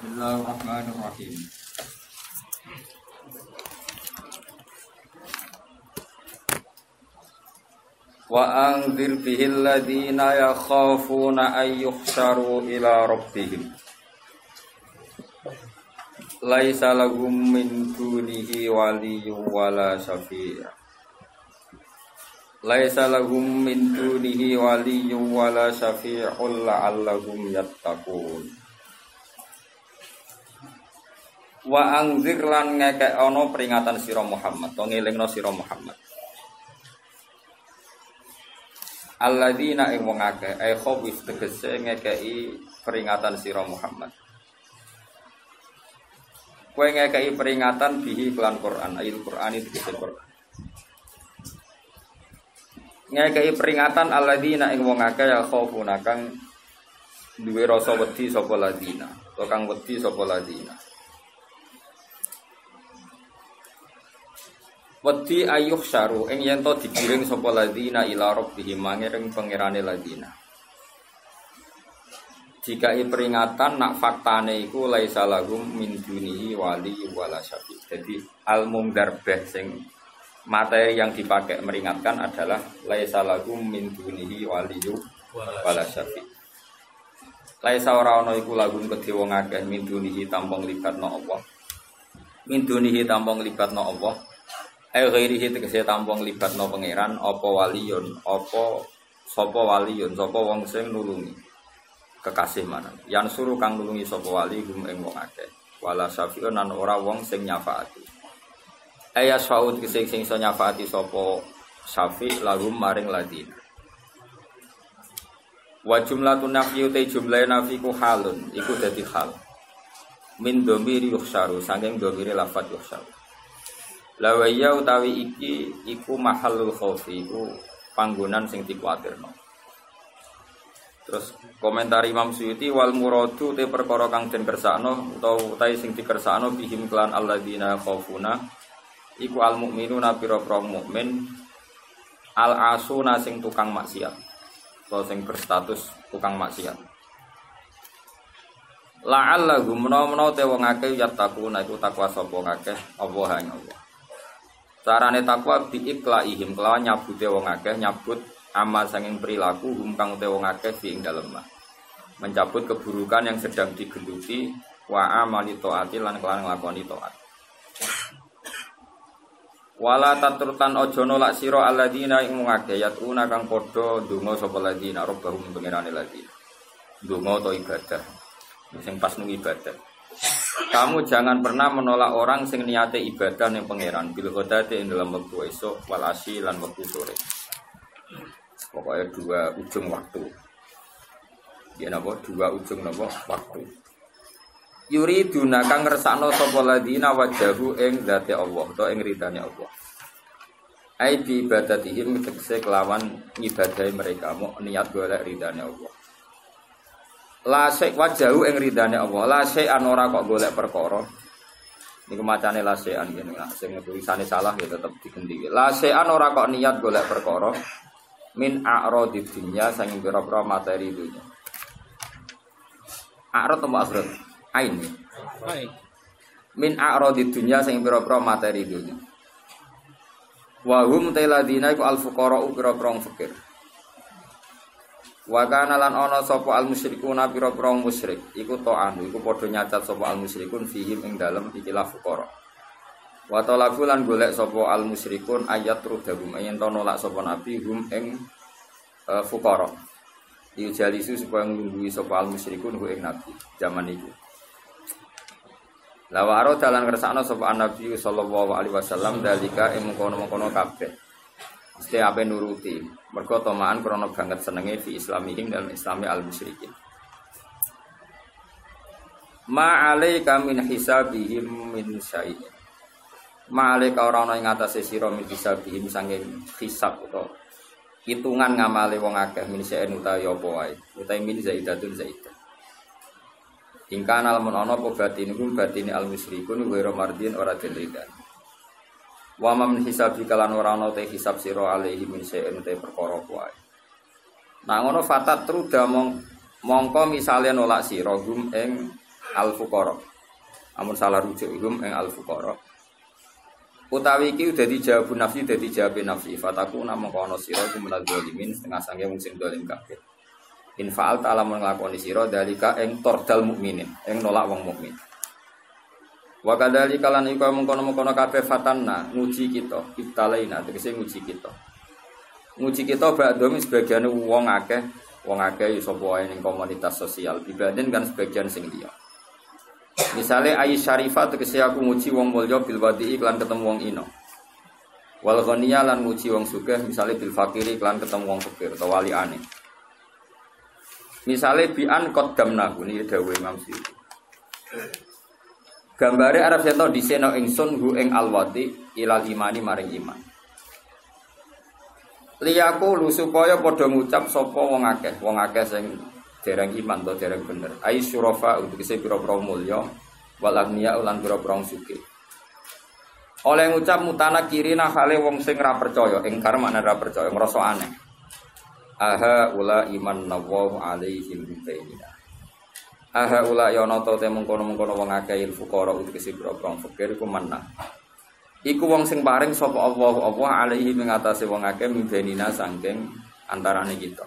Bismillahirrahmanirrahim. Wa anzir bihi alladhina yakhafuna ay yuhsharu ila rabbihim. Laisa lahum min dunihi waliyyun wala syafi'a. Laisa lahum min dunihi waliyyun wala syafi'un la'allahum yattaqun. Wa anzir lan ngekek ana peringatan sira Muhammad, to ngelingno sira Muhammad. Alladzina ing wong akeh ai khawif tegese ngekeki peringatan sira Muhammad. Kowe ngekeki peringatan bihi kelan Quran, ayat Quran itu Quran. Ngekeki peringatan alladzina ing wong akeh ya khawfuna kang duwe rasa wedi sapa ladina, to kang wedi sapa ladina. Wedi ayuh syaru ing yen to digiring sapa ladina ila rabbihim mangering pangerane ladina. Jika peringatan nak faktane iku laisa lahum min dunihi wali wala syafi. Jadi al mungdarbeh sing materi yang dipakai meringatkan adalah laisa lahum min dunihi wali wala syafi. Laisa ora ana iku lagum kedhe wong akeh min dunihi tampung libatno Allah. Min dunihi tampung libatno Allah Eh ghairihi tegese tampung libatno pangeran apa waliyun apa sapa waliyun sapa wong sing nulungi kekasih mana yang suruh kang nulungi sapa wali gum ing wong akeh. Wala syafi'un nan ora wong sing nyafaati. Aya syaud sing sing iso nyafaati sapa syafi lagu maring ladina. Wa jumlatun nafyu te jumlah nafiku halun iku dadi hal. Min domiri yuhsaru sanging domiri lafat yuhsaru Lawaya utawi iki iku mahalul khaufi iku panggonan sing dikuatirno. Terus komentar Imam Suyuti wal muradu te perkara kang den kersakno utawa utawi sing dikersakno bihim klan alladzina khaufuna iku al mukminuna pira-pira mukmin al asuna sing tukang maksiat atau sing berstatus tukang maksiat. La'allahum menawa-menawa te wong akeh yattaquna iku takwa sapa akeh Allah ing Allah. Carane takwa biiklaihim kelawan nyabute wong akeh nyabut amal sanging perilaku hum kang te wong akeh fi ing dalem Mencabut keburukan yang sedang digeluti wa amali taati lan kelawan nglakoni taat. Wala tatrutan ojo nolak sira alladzina ing ngake yatuna kang padha donga sapa ladina robbahum pengerane ladina. Donga to ibadah. Sing pas nung ibadah. Kamu jangan pernah menolak orang sing niate ibadah yang pangeran bil ghadati ing dalam waktu esok wal asyi lan waktu sore. Pokoknya dua ujung waktu. Ya napa dua ujung napa waktu. Yuri duna kang ngersakno sapa ladina wajahu ing zati Allah utawa ing ridane Allah. Ai bi ibadatihim tegese kelawan ngibadahi mereka mau niat golek ridane Allah. La syai wajahu ing ridane Allah. La syai anora kok golek perkara. Niku macane la syai an ngene. Sing tulisane salah ya tetep digendi. La anora kok niat golek perkara min a'radid dunya sing pira-pira materi dunya. A'rad atau akhirat? Ain. Min a'radid dunya sing pira-pira materi dunya. Wa hum tailadina iku al fuqara pira-pira fakir. Wa kana lan ana sapa al musyrikuna pira-pira musyrik iku ta'an iku padha nyacat sapa al musyrikun fihim ing dalem ikilah fuqara. Wa talabu lan golek sapa al musyrikun ayat rudahum yen to nolak sapa nabi hum ing uh, fuqara. Dijalisu supaya nglungguhi sapa al musyrikun hu ing nabi zaman iku. Lawaro dalan kersakno sapa nabi sallallahu alaihi wasallam dalika ing mengkono-mengkono kabeh. Mesti apa nuruti. Mergo tomaan krono banget senenge fi islamihim dalam islami al musyrikin. Ma alaika min hisabihim min syai'in. Ma alaika ora ana ing atase sira min hisabihim sange hisab utawa hitungan ngamale wong akeh min syai'in utawi apa wae. Utawi min zaidatun zaidah. Ingkana lamun ana apa batin iku al musyrikun wa mardin ora den Wa mam hisabi kalan ora ana te hisab sira alaihi min syai'in te perkara kuwi. Nah ngono fatat truda mong mongko misale nolak sira gum ing al fuqara. Amun salah rujuk hum ing al fuqara. Utawi iki dadi jawab nafsi dadi jawab nafsi fataku namung kono sira iku menal zalimin setengah sange wong sing dolim kabeh. In ta'ala nglakoni sira dalika ing tordal mukminin, ing nolak wong mukmin. Wa kadzalika lan iku mengkono-mengkono kabeh fatanna nguji kita, ibtalaina tegese nguji kita. Nguji kita ba'dhum sebagian wong akeh, wong akeh ya sapa wae ning komunitas sosial dibanding kan sebagian sing liya. Misalnya ayi syarifah tegese aku nguji wong mulya bil wadi iklan ketemu wong ino. Wal lan nguji wong sugih misalnya bil fakiri iklan ketemu wong fakir atau wali ane. Misalnya bi'an qaddamna ini dawuh Imam Syuuti. Gambare Arab seto diseno ingsun hu ing alwati ilal imani maring iman. Liyaku lu supaya padha ngucap sapa wong akeh, wong akeh sing dereng iman to dereng bener. Ai syurafa untuk kese pira-pira mulya wal agniya ulan pira-pira suki. Oleh ngucap mutana kirina hale wong sing ra percaya, ingkar makna ra percaya, ngrasa aneh. Aha ula iman nawahu alaihim bainina. Aha ula ya ana to te mengkono-mengkono wong akeh il fuqara kese pira-pira fakir iku manna. Iku wong sing paring sapa Allah Allah alaihi mengatasi wong akeh mimbenina sangking antarane kita.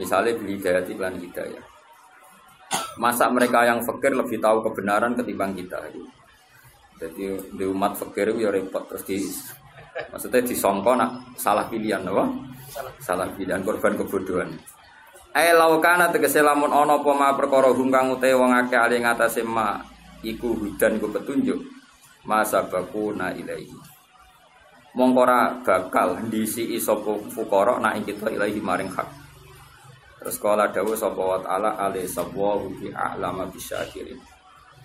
Misalnya beli hidayah iklan hidayah. Masa mereka yang fakir lebih tahu kebenaran ketimbang kita. Jadi di umat fakir ya repot terus di maksudnya disongko nak salah pilihan apa? Salah pilihan korban kebodohan. Eh laukana tegese lamun ana apa ma perkara hum utahe wong akeh ali ngatasé ma iku hudan iku petunjuk. Masa bakuna ilaihi. Mongkora bakal ndisi sapa fukara nak kita ilahi maring hak. Terus kala dawuh sapa wa taala ali sapa bi a'lama bisyakirin.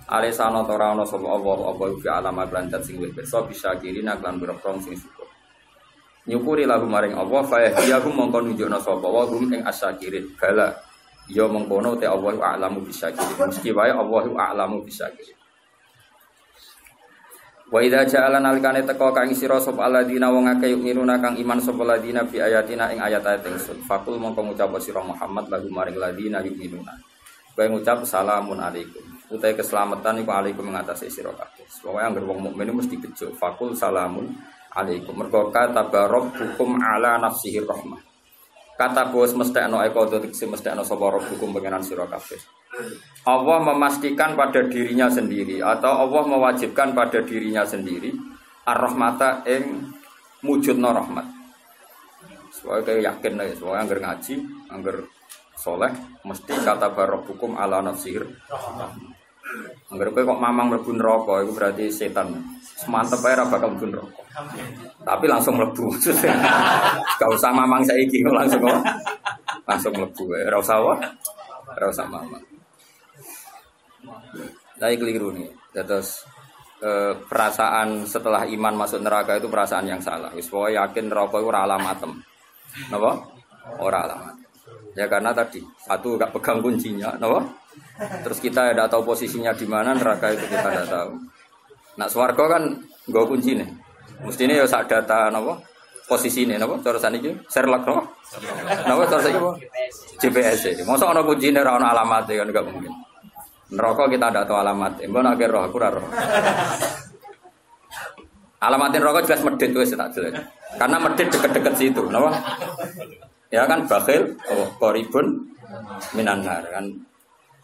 Ale sana ora ana sapa Allah apa bi a'lama lan sing wis pirsa bisyakirin lan berprong sing. Nyukuri lagu maring Allah fa yahu mongko nunjukna sapa wa hum ing asyakirin. Bala ya mengkono te Allah a'lamu bisyakirin. Meski wae Allah a'lamu bisyakirin. Wa idza ja'ala nalikane teka kang sira sapa alladzina wong akeh yu'minuna kang iman sapa ladina bi ayatina ing ayat-ayat ingsun. Fakul mongko ngucap sira Muhammad lagu maring ladina yu'minuna. Kowe ngucap salamun alaikum. Utai keselamatan iku alaikum ngatasi sira kabeh. Pokoke anggere wong mukmin mesti bejo. Fakul salamun alaikum. Mergo kata hukum ala nafsihi rahmah. Kata bos mestekno eko mesti mestekno sapa hukum pengenan sira kabeh. Allah memastikan pada dirinya sendiri atau Allah mewajibkan pada dirinya sendiri ar-rahmata ing mujudna rahmat. Soalnya kayak yakin lah, soalnya anggar ngaji, anggar soleh, mesti kata hukum ala nafsir. Anggar kok mamang mlebu neraka itu berarti setan. Semantep ae ora bakal mlebu neraka. Tapi langsung mlebu. Gak usah mamang saiki langsung langsung mlebu. Ora usah ora usah mamang. Saya keliru nih. Terus e, perasaan setelah iman masuk neraka itu perasaan yang salah. Wis yakin neraka itu ora alamatem. Napa? Ora alamat. Ya karena tadi satu gak pegang kuncinya, napa? Terus kita tidak tahu posisinya di mana neraka itu kita tidak tahu. Nak swarga kan gak kunci nih. Mestinya ya sak data napa? Posisi ini napa? Cara saniki Sherlock napa? Napa cara saniki GPS. GPS. Masa ana kuncine ora ana alamatnya kan gak mungkin. Neraka kita tidak tahu alamat. Mbak nak roh aku roh. Alamatin rokok jelas medit tuh tak jelas. Karena medit deket-deket situ, kenapa? Ya kan bakhil, oh, koribun minanar kan.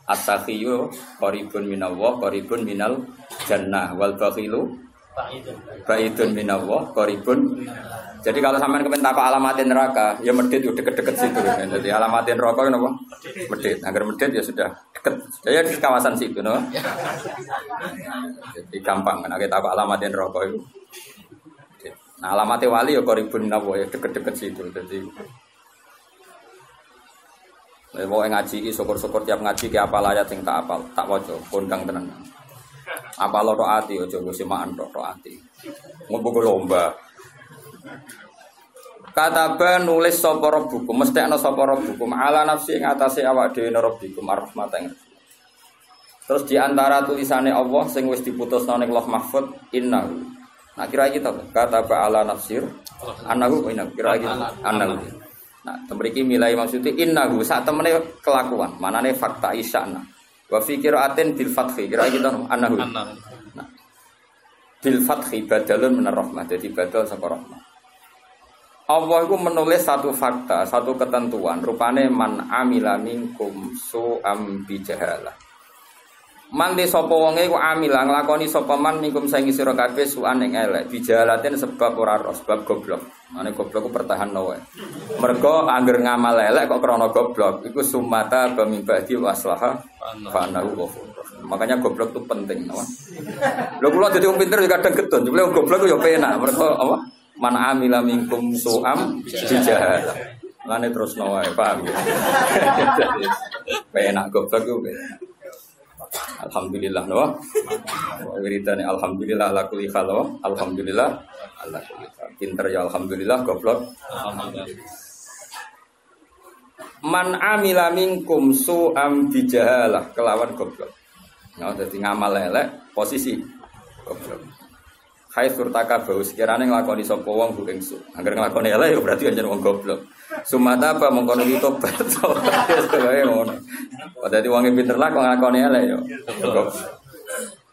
At-takhiyu koribun minallah, koribun minal jannah wal bakhilu baidun minallah, koribun jadi kalau sampean kepen takok alamatin neraka, ya medit yo deket-deket situ. Jadi alamatin neraka itu apa? Medit. Agar medit ya sudah deket. Ya di kawasan situ, no. Jadi gampang kan kita takok alamatin neraka itu. Nah alamatnya wali ya koribun nawa ya deket-deket situ. Jadi Mau ngaji syukur-syukur tiap ngaji ke apa ayat sing tak apal, tak wajo, kondang tenan. Apa lo roati yo coba simaan roati. Mau lomba. Kataba nulis sapa rabbukum mesti ana sapa rabbukum ala nafsi ing atase awak dhewe rabbukum arrahmat ing Terus di antara tulisannya Allah sing wis diputusno ning Loh Mahfud innahu. Nah kira kita kataba ala nafsir annahu inna kira gitu annahu. Nah, temriki milai maksudnya innahu saat temene kelakuan, manane fakta isana. Wa fi qiraatin bil fathi. Kira kita anahu. Anak. Bil fathi badalun rahmah. Jadi badal saka rahmah. Allah itu menulis satu fakta, satu ketentuan. Rupane man amila minkum su'am bijahalah. Man di sapa wonge iku amila nglakoni sapa man minkum saingi sira kabeh su'an ing elek bijahalatin sebab ora roh, sebab goblok. Mane goblok ku pertahan wae. Mergo angger ngamal elek kok krana goblok, iku sumata bamimbadi waslaha fanahu ghafur. Makanya goblok itu penting, no? Lho kula dadi wong pinter juga kadang getun, jebule goblok ku ya penak, mergo apa? Man amila minkum su'am bijahalah. Lane terus wae, paham ya? Penak goblok ku. Alhamdulillah no. Wiridane alhamdulillah ala kulli hal. Alhamdulillah ala kulli hal. Pinter ya alhamdulillah goblok. Man amila minkum su'am bijahalah kelawan goblok. Nah, dadi ngamal elek posisi goblok. Hai surtaka bau sekiranya ngelakoni sapa wong ku ing su. Angger nglakoni elek ya berarti anjen wong goblok. Sumata apa mengkono iki tobat. Kaya ngono. Oh, dadi wong pinter lah kok nglakoni elek ya. Goblok.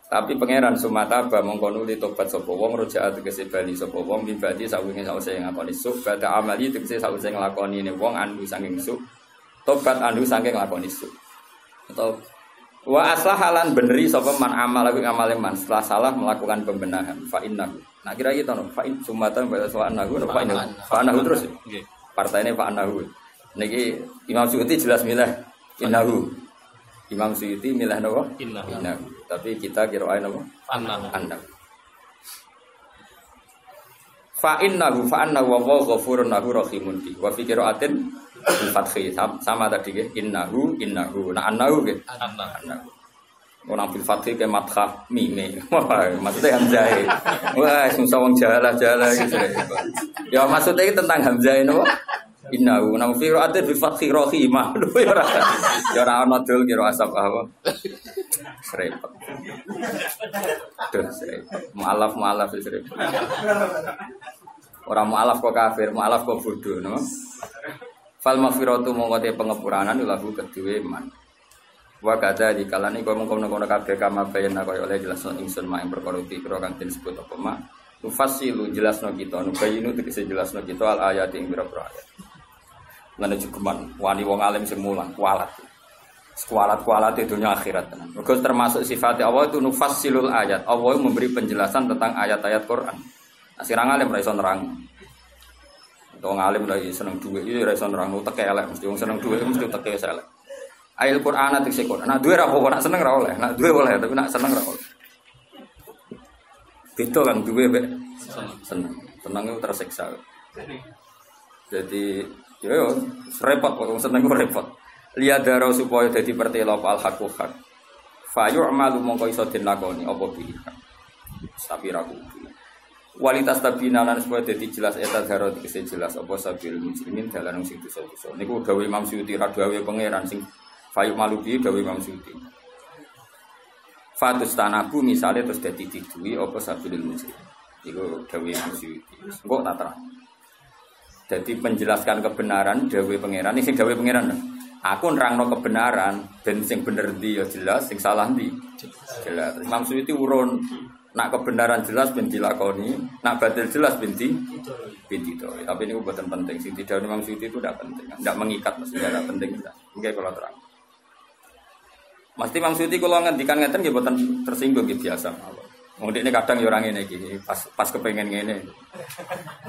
Tapi pangeran sumata apa mengkono li tobat sapa wong rojaat tegese bali sapa wong mibadi sawinge sause ngakoni su. Bada amali tegese sause nglakoni ne wong anu saking su. Tobat anu saking nglakoni su. Atau Wa aslahalan beneri sapa man amal lagi ngamal man setelah salah melakukan pembenahan fa innahu. Nah kira gitu no fa in sumatan pada soal nahu fa innahu. Fa terus. Partainya fa innahu. Niki Imam Suyuti jelas milah innahu. Imam Suyuti milah napa? Innahu. Innahu. Tapi kita kira ae napa? Anak. Anda. Fa innahu fa annahu wa huwa ghafurun lahu rahimun bi. Wa fi qiraatin fathi Sam- sama tadi ke innahu innahu. Nah annahu Anak. annahu. Orang bil fathi ke mathah mime. Wah, maksudnya hamzah. Wah, susah wong jalah jalah gitu. Ya maksudnya itu tentang hamzah ini Innahu nang fi qiraatin bil fathi rahimah. Ya ora ya ora ana dul kira asap apa. Serempet. Duh, serempet. Mu'alaf mu'alaf ya serempet. Orang mu'alaf kok kafir, mu'alaf kok bodoh, no? Fal maghfiratu mongko pengepuranan lahu kedue man. Wa kadza di kalane kok mongko kono kabeh kama bayana kaya oleh jelasno ingsun mak ing perkara iki kira kang den sebut apa mak. Tufasilu jelasno kita, nubayinu tegese jelasno kita al ayat ing pira-pira ayat. Lan cukuman wani wong alim sing mulang kualat. Sekualat-kualat itu dunia akhirat. Mergo termasuk sifat Allah itu nufassilul ayat. Allah memberi penjelasan tentang ayat-ayat Quran. Nah, sirang alim ra iso nerang. Wong alim lagi seneng duit, iya ra iso nerang teke elek mesti seneng duit mesti teke. Ayat Quran nanti sih Quran. Nah duit ra apa nak seneng ra oleh. Nak duit oleh tapi nak seneng ra oleh. Beda kan duit be seneng. Seneng itu tersiksa. Jadi yo yo repot wong seneng ku repot. Lihat darah supaya jadi pertelo al hakku hak. Fayu amalu mongko iso den lakoni apa pilihan. Tapi ragu. Walitas tabina lan supaya dadi jelas eta daro dikese jelas apa sabil muslimin dalan sing dosa-dosa. Niku dawuh Imam Suyuti ra pangeran sing fayu malubi dawuh Imam Suyuti. Fatus tanabu misalnya terus dadi didui apa sabilul muslim. Iku dawuh Imam Suyuti. Engko tak terang. Jadi menjelaskan kebenaran dawuh pangeran ini sing dawuh pangeran. Aku nerangno kebenaran dan sing bener ndi ya jelas, sing salah ndi jelas. Imam Suyuti urun nak kebenaran jelas ben dilakoni, nak batil jelas ben di binti Tapi ini buatan penting sih. Tidak Imam Suyuti itu tidak penting, tidak mengikat maksudnya tidak penting. Oke kalau terang. Mesti Imam Suyuti kalau ngendikan ngeten nggih buatan tersinggung gitu biasa. Mungkin ini kadang ya orang ini gini, pas pas kepengen ngene.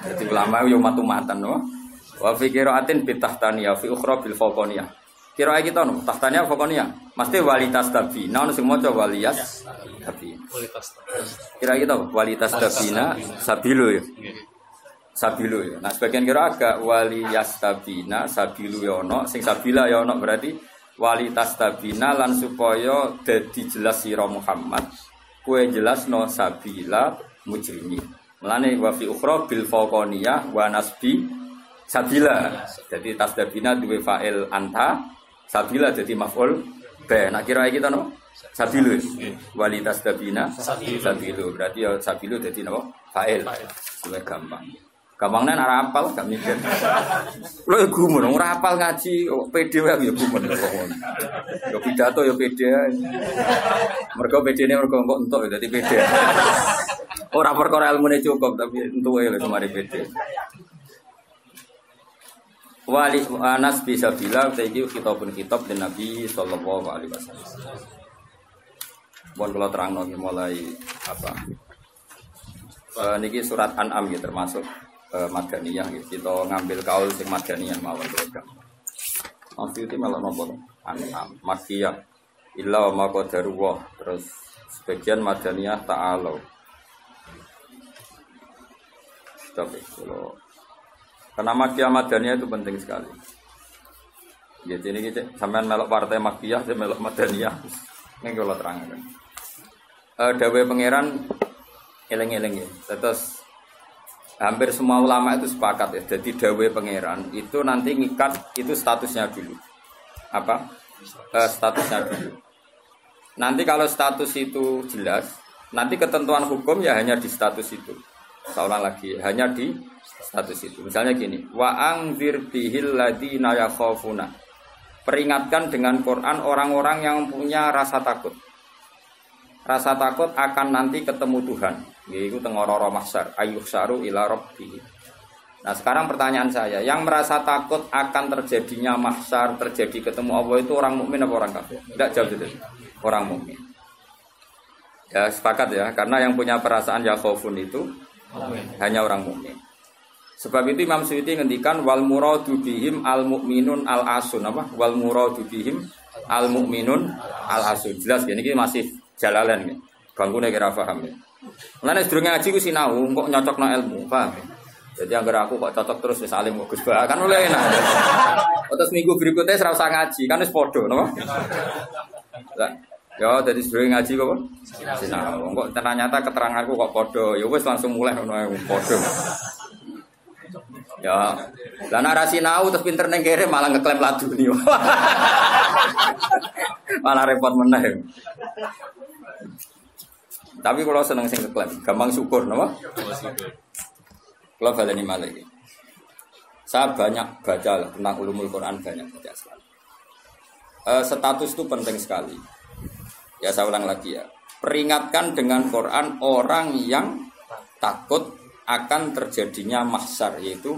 Jadi ulama yo matu-matan no. Wa fi qiraatin bi tahtaniya fi ukhra bil fawqaniyah. Kira kita no, tahtaniya fawqaniyah. Mesti walitas tabi. Nah sing maca waliyas tabi. Kualitas. Kira kita walitas tabina sabilu ya. Sabilu ya. Nah sebagian kira agak waliyas tabina sabilu ya ono, sing sabila ya ono berarti walitas tabina lan supaya dadi jelas sira Muhammad kue jelas no sabila mujrimi. Melane wa fi ukhra bil fawqaniyah wa nasbi sabila. Jadi tasdabina duwe fa'il anta, sabila jadi maf'ul be. Nak kira kita no sabilu. Wali tasdabina Sabilu. Berarti ya sabilu jadi no fa'il. Luwih gampang. Gampangnya ora apal gak mikir. Lho ya gumun ora apal ngaji PD wae ya gumun. Ya pidato ya PD. Mergo PD-ne mergo kok entuk ya dadi PD. Ora perkara ilmune cukup tapi entuke lho semari PD. Wali Anas bisa bilang iki kitabun kitab dan Nabi sallallahu alaihi wasallam. Bon kalau terang mulai apa? Uh, niki surat An'am ya termasuk uh, madaniyah gitu. Kita ngambil kaul sing madaniyah mawon program. Nanti itu malah nopo anam makiyah illa wa maqdaruwah terus sebagian madaniyah ta'ala. Tapi kalau karena makiyah madaniyah itu penting sekali. Jadi ini kita sampai melok partai makiyah, melok madaniyah. Ini kalau terangkan. Uh, Dawe pangeran eleng-eleng ya. Terus hampir semua ulama itu sepakat ya. Jadi dawe pangeran itu nanti ngikat itu statusnya dulu. Apa? E, statusnya dulu. Nanti kalau status itu jelas, nanti ketentuan hukum ya hanya di status itu. Seolah lagi hanya di status itu. Misalnya gini, wa angzir bihil ladina yakhafuna. Peringatkan dengan Quran orang-orang yang punya rasa takut. Rasa takut akan nanti ketemu Tuhan yaitu tengororo mahsar ayuh saru ila robbi. Nah sekarang pertanyaan saya, yang merasa takut akan terjadinya mahsar, terjadi ketemu Allah itu orang mukmin apa orang kafir? Tidak jauh itu, orang mukmin. Ya sepakat ya, karena yang punya perasaan yakhofun itu hanya orang mukmin. Sebab itu Imam Suyuti ngendikan wal muradu bihim al mukminun al asun apa? Wal muradu bihim al mukminun al asun. Jelas ya ini masih jalalan ya. Bangkune kira paham ya. Mulane sedurunge ngaji ku sinau, kok nyocokno ilmu, paham? Jadi agar aku kok cocok terus wis alim Gus Ba kan mulai enak. Terus minggu berikutnya serasa ngaji kan wis padha? Lah, ya jadi sedurunge ngaji kok sinau. Kok ternyata keteranganku kok padha, ya wis langsung mulai ngono padha. Ya, lah nek sinau terus pinter ning kere malah ngeklaim laduni. malah repot meneh. Tapi kalau seneng sing keklaim, gampang syukur, nama? Kalau baleni malah ini. Saya banyak baca tentang ulumul Quran banyak baca sekali. E, status itu penting sekali. Ya saya ulang lagi ya. Peringatkan dengan Quran orang yang takut akan terjadinya mahsyar yaitu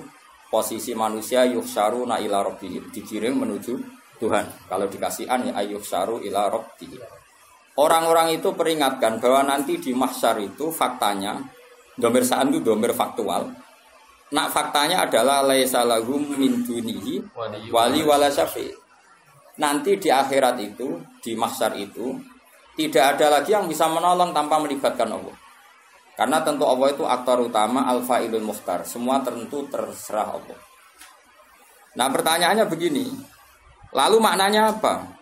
posisi manusia yuhsyaru na ila rabbihim dikirim menuju Tuhan. Kalau dikasih an ya yuhsyaru ila rabbihim. Orang-orang itu peringatkan bahwa nanti di mahsyar itu faktanya domir saan itu domir faktual. Nak faktanya adalah laisa lahum min dunihi wali wala syafi. Nanti di akhirat itu, di mahsyar itu tidak ada lagi yang bisa menolong tanpa melibatkan Allah. Karena tentu Allah itu aktor utama alfa ilul muhtar. Semua tentu terserah Allah. Nah pertanyaannya begini. Lalu maknanya apa?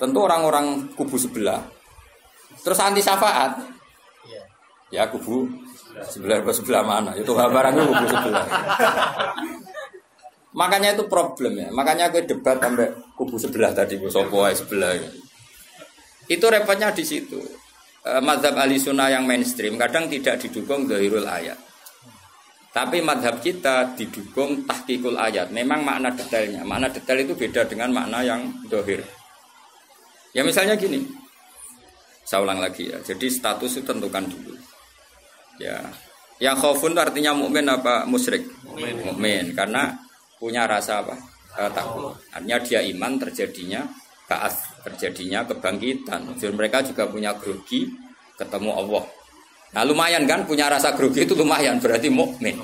Tentu orang-orang kubu sebelah. Terus anti syafaat. Iya. Ya kubu sebelah ke sebelah mana? Itu barangnya kubu sebelah. Makanya itu problem ya. Makanya aku debat sampai kubu sebelah tadi, sopo sebelah. Ya. Itu repotnya di situ. E, madhab ahli sunnah yang mainstream kadang tidak didukung zahirul ayat. Tapi madhab kita didukung tahkikul ayat. Memang makna detailnya. Makna detail itu beda dengan makna yang dohir. Ya misalnya gini, saya ulang lagi ya. Jadi status itu tentukan dulu. Ya, yang khaufun artinya mukmin apa musyrik? Mukmin. Karena punya rasa apa? E, takut. Artinya dia iman terjadinya kaas, terjadinya kebangkitan. Jadi mereka juga punya grogi ketemu Allah. Nah lumayan kan punya rasa grogi itu lumayan berarti mukmin.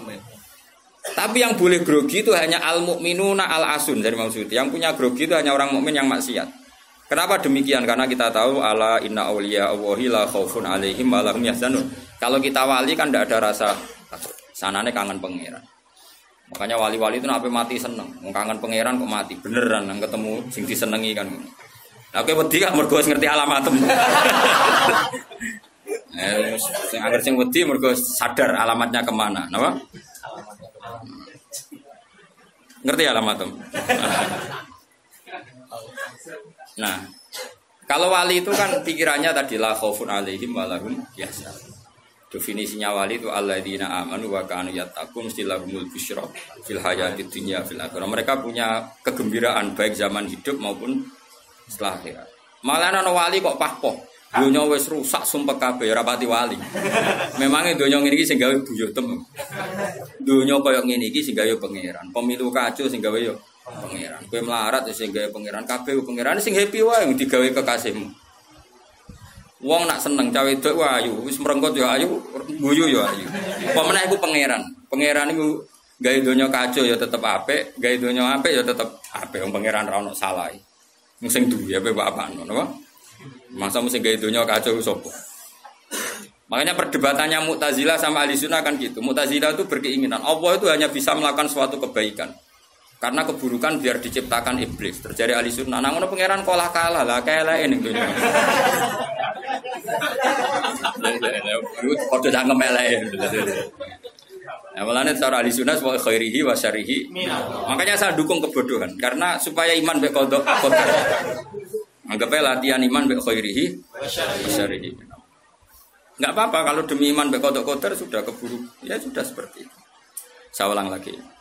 Tapi yang boleh grogi itu hanya al mukminuna al asun dari maksud Yang punya grogi itu hanya orang mukmin yang maksiat. Kenapa demikian? Karena kita tahu ala inna awliya Allahi la khaufun alaihim wa lahum yahzanun. Kalau kita wali kan tidak ada rasa sanane kangen pangeran. Makanya wali-wali itu nape mati seneng, kangen pangeran kok mati beneran nang ketemu sing disenengi kan. Kowe wedi kan mergo ngerti alamatem. Eh, sing agar sing wedi mergo sadar alamatnya ke mana, napa? Ngerti alamatem. Nah, kalau wali itu kan pikirannya tadi la khaufun alaihim walahum biasa. Definisinya wali itu alladzina amanu wa kanu yattaqun istilahumul busyra fil hayatid dunya fil akhirah. Mereka punya kegembiraan baik zaman hidup maupun setelah akhirat. Malah ana wali kok pahpoh. Dunia wis rusak sumpah kabeh rapati wali. Memangnya dunia ngene iki sing gawe buyutem. Dunia koyo ngene iki sing gawe pangeran. Pemilu kacau sing gawe yo pangeran. Kowe melarat sing gawe pangeran kabeh pangeran sing happy wae digawe kekasihmu. Wong nak seneng cawe itu ayu, wis merengkot ya ayu, guyu ya ayu. Pemenang iku pangeran. Pangeran iku gawe donya kacau ya tetep apik, gawe donya apik ya tetep apik. Wong pangeran ra ono salah. Wong sing duwe ya bapak ngono apa? Masa mesti gawe donya kacau sapa? Makanya perdebatannya Mu'tazilah sama Ahli Sunnah kan gitu. Mu'tazilah itu berkeinginan Allah itu hanya bisa melakukan suatu kebaikan. Karena keburukan biar diciptakan iblis. Terjadi ahli sunnah. Nah, ngono pangeran kolah kalah lah kayak ini dunia. Kode cangkem elek. Nah, malahnya cara ahli sunnah wa khairihi wa syarihi. Makanya saya dukung kebodohan karena supaya iman be kodok kodok. Anggapnya latihan iman be khairihi wa. Enggak apa-apa kalau demi iman be kodok kodok sudah keburu. Ya sudah seperti itu. Saya ulang lagi.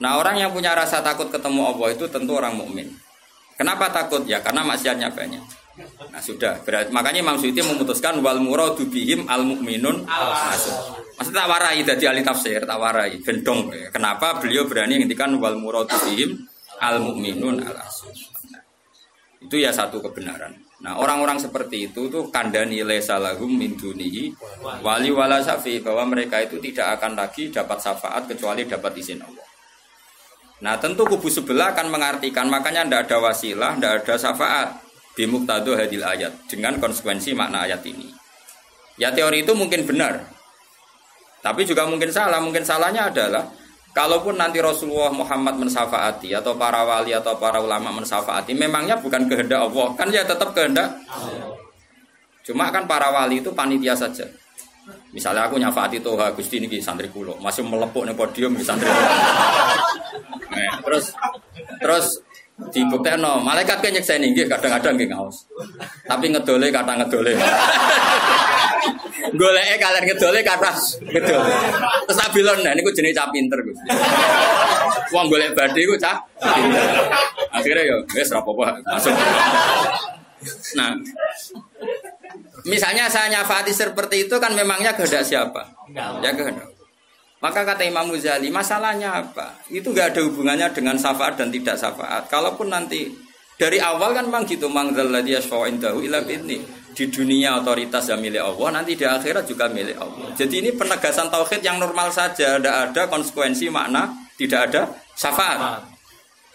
Nah orang yang punya rasa takut ketemu Allah itu tentu orang mukmin. Kenapa takut? Ya karena maksiatnya banyak. Nah sudah, berarti, makanya Imam Suyuti memutuskan wal muradu bihim al mukminun al Maksud tak warai dari ahli tafsir, tak warai, gendong. Kenapa beliau berani ngendikan wal muradu bihim al mukminun al nah, itu ya satu kebenaran. Nah orang-orang seperti itu tuh kandani lesalahum min dunihi wali wala syafi bahwa mereka itu tidak akan lagi dapat syafaat kecuali dapat izin Allah. Nah tentu kubu sebelah akan mengartikan makanya tidak ada wasilah, tidak ada syafaat bimuktado hadil ayat dengan konsekuensi makna ayat ini. Ya teori itu mungkin benar, tapi juga mungkin salah. Mungkin salahnya adalah kalaupun nanti Rasulullah Muhammad mensafaati atau para wali atau para ulama mensafaati, memangnya bukan kehendak Allah, kan ya tetap kehendak. Cuma kan para wali itu panitia saja. Misalnya aku nyafati Toha Gusti ini santri kulo, masih melepuk nih podium di santri. Nah, terus terus no, malaikat kan nyeksa ini kadang-kadang nggih ngaos. Tapi ngedole kata ngedole. Goleke kalian ngedole kata ngedole. Terus abilon nah niku jenenge cah pinter Gus. Wong golek cah Akhirnya ya wis apa-apa masuk. Nah, misalnya saya nyafati seperti itu kan memangnya kehendak siapa? Ya kehendak. Maka kata Imam Muzali, masalahnya apa? Itu gak ada hubungannya dengan syafaat dan tidak syafaat. Kalaupun nanti dari awal kan memang gitu, mangzalladhi yashfa'indahu ila ini di dunia otoritas yang milik Allah, nanti di akhirat juga milik Allah. Jadi ini penegasan tauhid yang normal saja, tidak ada konsekuensi makna, tidak ada syafaat.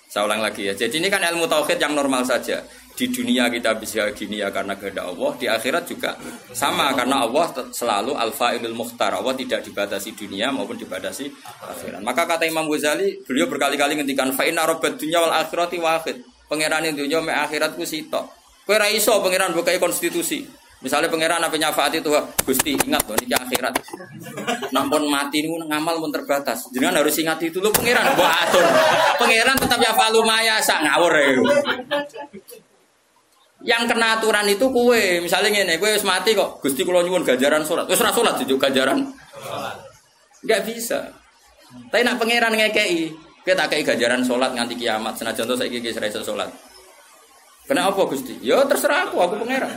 Saya ulang lagi ya. Jadi ini kan ilmu tauhid yang normal saja di dunia kita bisa gini ya karena kehendak Allah, di akhirat juga sama karena Allah selalu alfa ilul mukhtar. Allah tidak dibatasi dunia maupun dibatasi akhirat. Maka kata Imam Ghazali, beliau berkali-kali ngendikan fa inna rabbad dunya wal akhirati wahid. Pangeran dunya me akhirat ku sitok. Kowe ra iso pangeran bukai konstitusi. Misalnya pangeran apa nyafaati tuh Gusti ingat loh ini akhirat. Nampun mati ini ngamal pun terbatas. Jangan harus ingat itu lo pangeran buat atur. Pangeran tetap ya falu maya sak ngawur ya. Yang kena aturan itu kue, misalnya gini, kue mati kok, gusti kalau nyuwun gajaran sholat, terus sholat juga gajaran, nggak bisa. Tapi nak pangeran ngekei, kita kayak gajaran sholat nganti kiamat, senajan tuh saya gigi serai sholat. Kenapa gusti? Ya terserah aku, aku pangeran.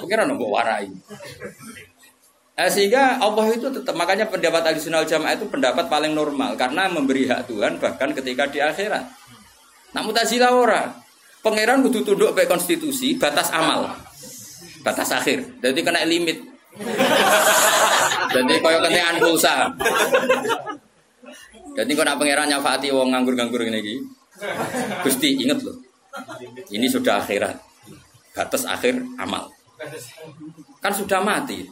Pangeran nggak warai. Eh, sehingga Allah itu tetap makanya pendapat adisional jamaah itu pendapat paling normal karena memberi hak Tuhan bahkan ketika di akhirat. Namun tazilah orang Pangeran butuh tunduk ke konstitusi, batas amal. Batas akhir. Jadi kena limit. Jadi koyo kentean pulsa. Jadi kau nak pangeran nyafati wong nganggur-nganggur ini lagi. Gusti inget loh. Ini sudah akhirat. Batas akhir amal. Kan sudah mati.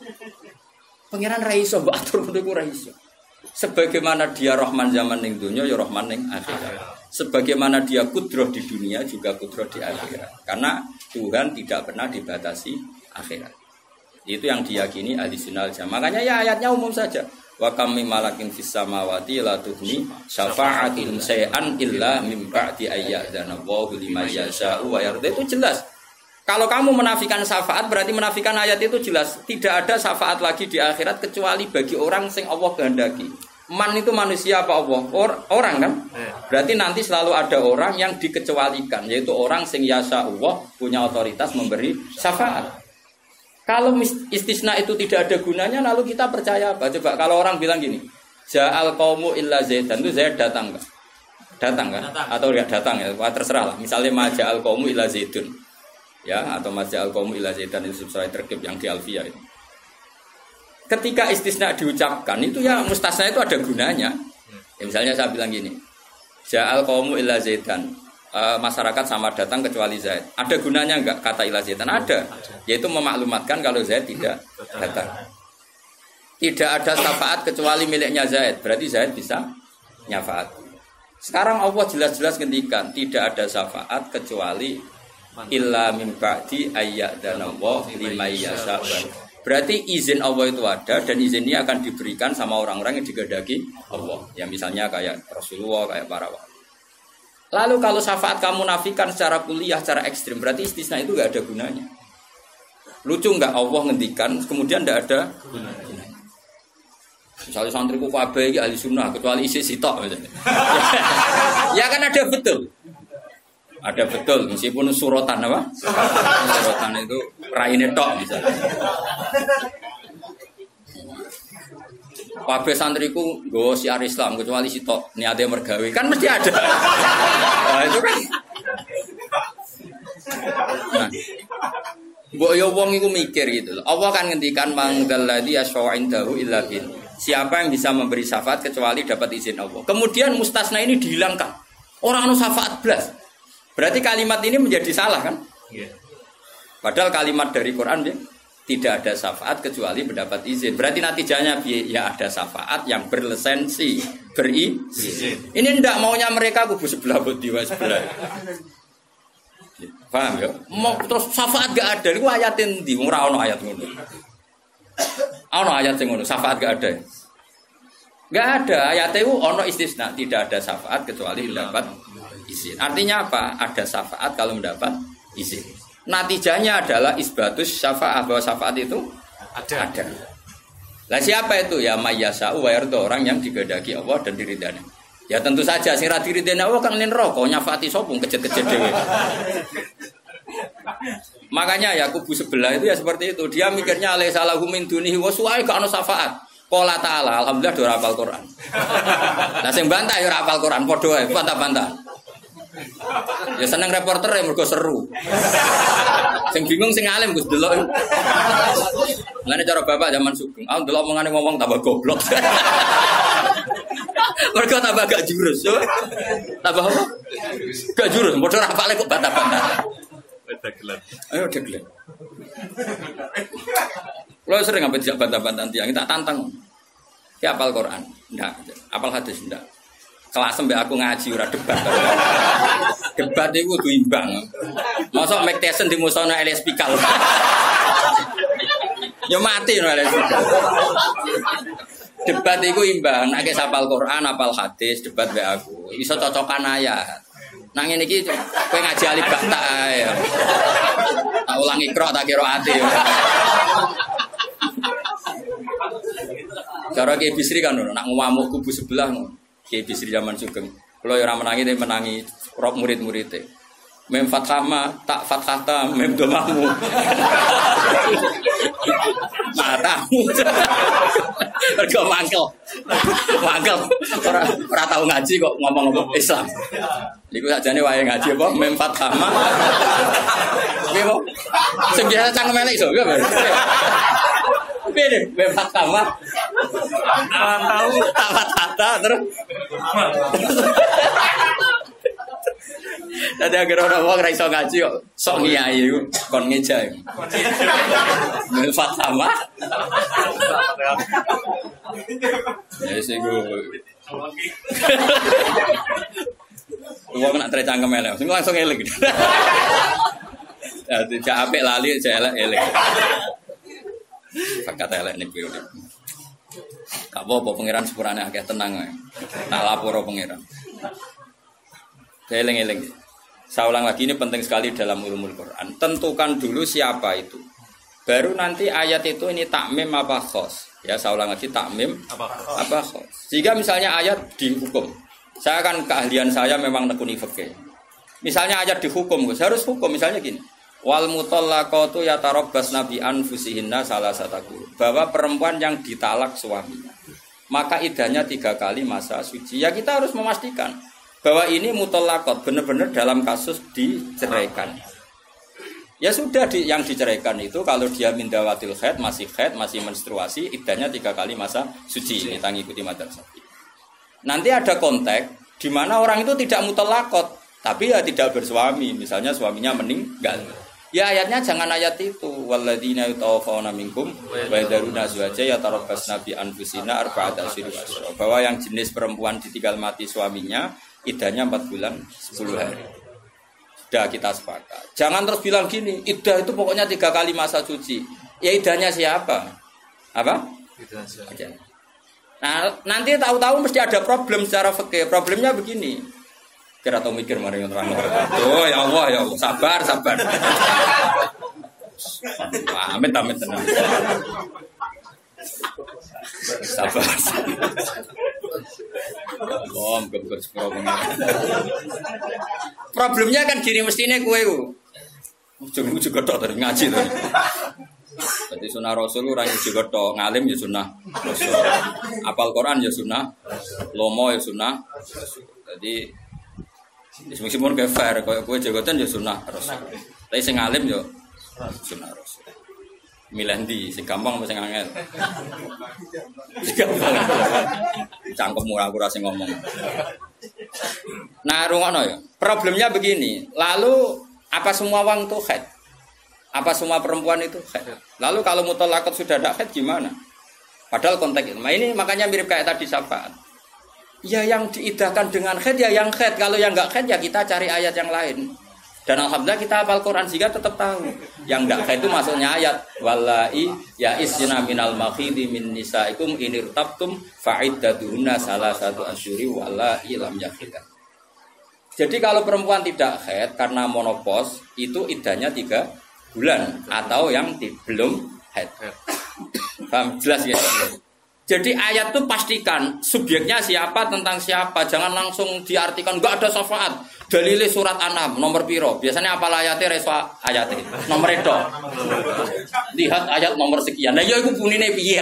Pangeran Raiso mbak atur Raiso. Sebagaimana dia Rahman zaman ning dunia ya Rahman ning akhirat sebagaimana dia kudroh di dunia juga kudroh di akhirat. Karena Tuhan tidak pernah dibatasi akhirat. Itu yang diyakini ahli sunnah. Makanya ya ayatnya umum saja. Wa kami malakin fis samawati la tuhni syafa'atihim say'an illa mim ba'di ayyadzana Allahu liman yasha'u wa yarda. Itu jelas. Kalau kamu menafikan syafaat berarti menafikan ayat itu jelas tidak ada syafaat lagi di akhirat kecuali bagi orang sing Allah kehendaki. Man itu manusia apa Allah? Or, orang kan? Iya. Berarti nanti selalu ada orang yang dikecualikan yaitu orang sing yasa Allah punya otoritas memberi syafaat. Kalau istisna itu tidak ada gunanya lalu kita percaya apa? Coba kalau orang bilang gini, Ja'al kaumu illa zaidan itu Zaid datang enggak? Datang kan? Datang. Atau ya datang ya, terserah lah. Misalnya maja'al kaumu illa zaidun ya atau masjid al qawmu ila zaidan itu sesuai terkib yang di alfia itu. Ketika istisna diucapkan itu ya mustasna itu ada gunanya. Ya, misalnya saya bilang gini, Ja'al qawmu ila zaidan. E, masyarakat sama datang kecuali Zaid. Ada gunanya enggak kata ila zaidan? Ada. Yaitu memaklumatkan kalau Zaid tidak datang. Tidak ada syafaat kecuali miliknya Zaid. Berarti Zaid bisa nyafaat. Sekarang Allah jelas-jelas ngendikan tidak ada syafaat kecuali illa min ba'di dan Allah lima yasha. Berarti izin Allah itu ada dan izinnya akan diberikan sama orang-orang yang digadagi Allah. Ya misalnya kayak Rasulullah, kayak para wali. Lalu kalau syafaat kamu nafikan secara kuliah, secara ekstrim, berarti istisna itu gak ada gunanya. Lucu nggak Allah ngendikan, kemudian tidak ada gunanya. Misalnya santriku kabe ahli sunnah, kecuali isi sitok. ya kan ada betul. Ada betul, meskipun surotan apa? Surotan itu raine tok misalnya. Wabe santriku gue siar Islam kecuali si tok niatnya mergawe kan mesti ada. Nah, itu kan. Nah, Mbok yo wong iku mikir gitu loh. Allah kan ngendikan mangdalladzi asywa indahu illa bin. Siapa yang bisa memberi syafaat kecuali dapat izin Allah. Kemudian mustasna ini dihilangkan. Orang anu syafaat belas. Berarti kalimat ini menjadi salah kan? Yeah. Padahal kalimat dari Quran ya, tidak ada syafaat kecuali mendapat izin. Berarti natijanya ya ada syafaat yang berlisensi, berizin. Ini ndak maunya mereka kubu sebelah budi sebelah. Paham ya? Mau terus syafaat gak ada, itu ayatin di ora ono ayat ngono. Ono ayat sing ngono, syafaat gak ada. Gak ada, ayat itu ono istisna, tidak ada syafaat kecuali mendapat izin. Artinya apa? Ada syafaat kalau mendapat izin. Natijanya adalah isbatus syafaat bahwa syafaat itu ada. ada. Lah siapa itu? Ya mayyasa'u wa orang yang digadaki Allah dan diridani. Ya tentu saja sing ra diridani Allah kan len rokok nyafati sopung kejet-kejet dewe. Makanya ya kubu sebelah itu ya seperti itu. Dia mikirnya alai salahu min dunihi wa suai ka syafaat. Qala ta'ala alhamdulillah do hafal Quran. Nah sing bantah ya hafal Quran padha wae, bantah-bantah. Ya seneng reporter ya mergo seru. Sing bingung sing alim Gus delok. Lane cara bapak zaman sugeng, ah delok omongane ngomong tambah goblok. Mergo tambah gak jurus. Tambah apa? Gak jurus, padha ora hafale kok bantah-bantah. Ayo dagelan. Lo sering ngambil tidak bantah-bantah tiang, kita tantang. Ya apal Quran, enggak. Apal hadis, enggak kelas sampai aku ngaji ora debat. debat itu kudu imbang. Masa Mike Tyson di musono LS Pikal. ya mati no Pikal. Debat itu imbang, nek apal Quran, apal hadis, debat be aku. Iso cocokan ayat. Nang ini iki kowe ngaji alif bata ae. Tak ulangi ikra tak kira ati. Cara kayak Bisri kan nak ngamuk kubu sebelah. Kiai Bisri zaman Sugeng. Kalau orang menangi dia menangi rok murid-muridnya. Mem fathama tak fathata mem domamu. Matamu. Mergo mangkel. Mangkel. Ora ora tau ngaji kok ngomong-ngomong Islam. Iku sakjane wae ngaji apa mem fathama. Oke kok. Sing biasa cangkem elek iso Piye deh, bebas sama. Tahu tamat kata terus. Tadi agar orang orang ra iso ngaji kok sok ngiyai kon ngeja. Bebas sama. Ya sih gue. Wong nak tercangkem elek, sing langsung elek. Tidak apik lali, saya elek elek. Fakat elek nih piye. Gak apa-apa pangeran sepurane akeh tenang ae. Tak laporo pangeran. Eling-eling. Saya ulang lagi ini penting sekali dalam ulumul Quran. Tentukan dulu siapa itu. Baru nanti ayat itu ini takmim apa khos. Ya, saya ulang lagi takmim apa khos. Apa khos. Jika misalnya ayat dihukum. Saya akan keahlian saya memang nekuni fikih. Misalnya ayat dihukum, saya harus hukum misalnya gini. Wal mutallaqatu yatarabbas nabi anfusihinna salah satu bahwa perempuan yang ditalak suaminya maka idahnya tiga kali masa suci. Ya kita harus memastikan bahwa ini mutolakot benar-benar dalam kasus diceraikan. Ya sudah di, yang diceraikan itu kalau dia mindawatil khed masih khed masih menstruasi idahnya tiga kali masa suci ini tangi ikuti sapi. Nanti ada konteks di mana orang itu tidak mutolakot tapi ya tidak bersuami misalnya suaminya meninggal. Ya ayatnya jangan ayat itu. Walladzina yutawaffawna minkum wa yadaruna azwaja yatarabbasna bi anfusina arba'ata asyhur Bahwa yang jenis perempuan ditinggal mati suaminya idahnya 4 bulan 10 hari. Sudah kita sepakat. Jangan terus bilang gini, idah itu pokoknya tiga kali masa suci. Ya idahnya siapa? Apa? Nah, nanti tahu-tahu mesti ada problem secara fikih. Problemnya begini. Kira tau mikir mari terang. Oh ya Allah ya Allah, sabar sabar. Amit amit tenang. Sabar. Oh, Problemnya kan gini mestinya kue ku. Ujung juga tok dari ngaji tuh. Jadi sunnah Rasul orang yang juga tok ngalim ya sunnah Rasul. Apal Quran ya sunnah, lomo ya sunnah. Jadi Meskipun kayak fair, kayak kue jagotan ya sunnah rasul. Tapi sing alim yo sunnah rasul. Milih di, sing gampang apa sing angel? Gampang. Cangkemmu aku rasa ngomong. Nah, rungono ya. Problemnya begini. Lalu apa semua uang itu head? Apa semua perempuan itu head? Lalu kalau mutolakot sudah ada head gimana? Padahal konteks. Nah ini makanya mirip kayak tadi syafaat. Ya yang diidahkan dengan khed ya yang khed. Kalau yang enggak khed ya kita cari ayat yang lain. Dan alhamdulillah kita hafal Quran sehingga tetap tahu. Yang enggak khed itu maksudnya ayat walai ya isjina minal makhidi min nisaikum inirtabtum fa'iddatuhunna salah satu asyuri walai lam yakhidan. Jadi kalau perempuan tidak khed karena monopos itu idahnya tiga bulan atau yang di, belum head. Paham? Jelas ya? Jadi ayat itu pastikan subjeknya siapa tentang siapa, jangan langsung diartikan nggak ada syafaat. Dalilnya surat Anam nomor piro. Biasanya apa ayatnya reso ayatnya nomor itu. Lihat ayat nomor sekian. Nah ya aku punine piye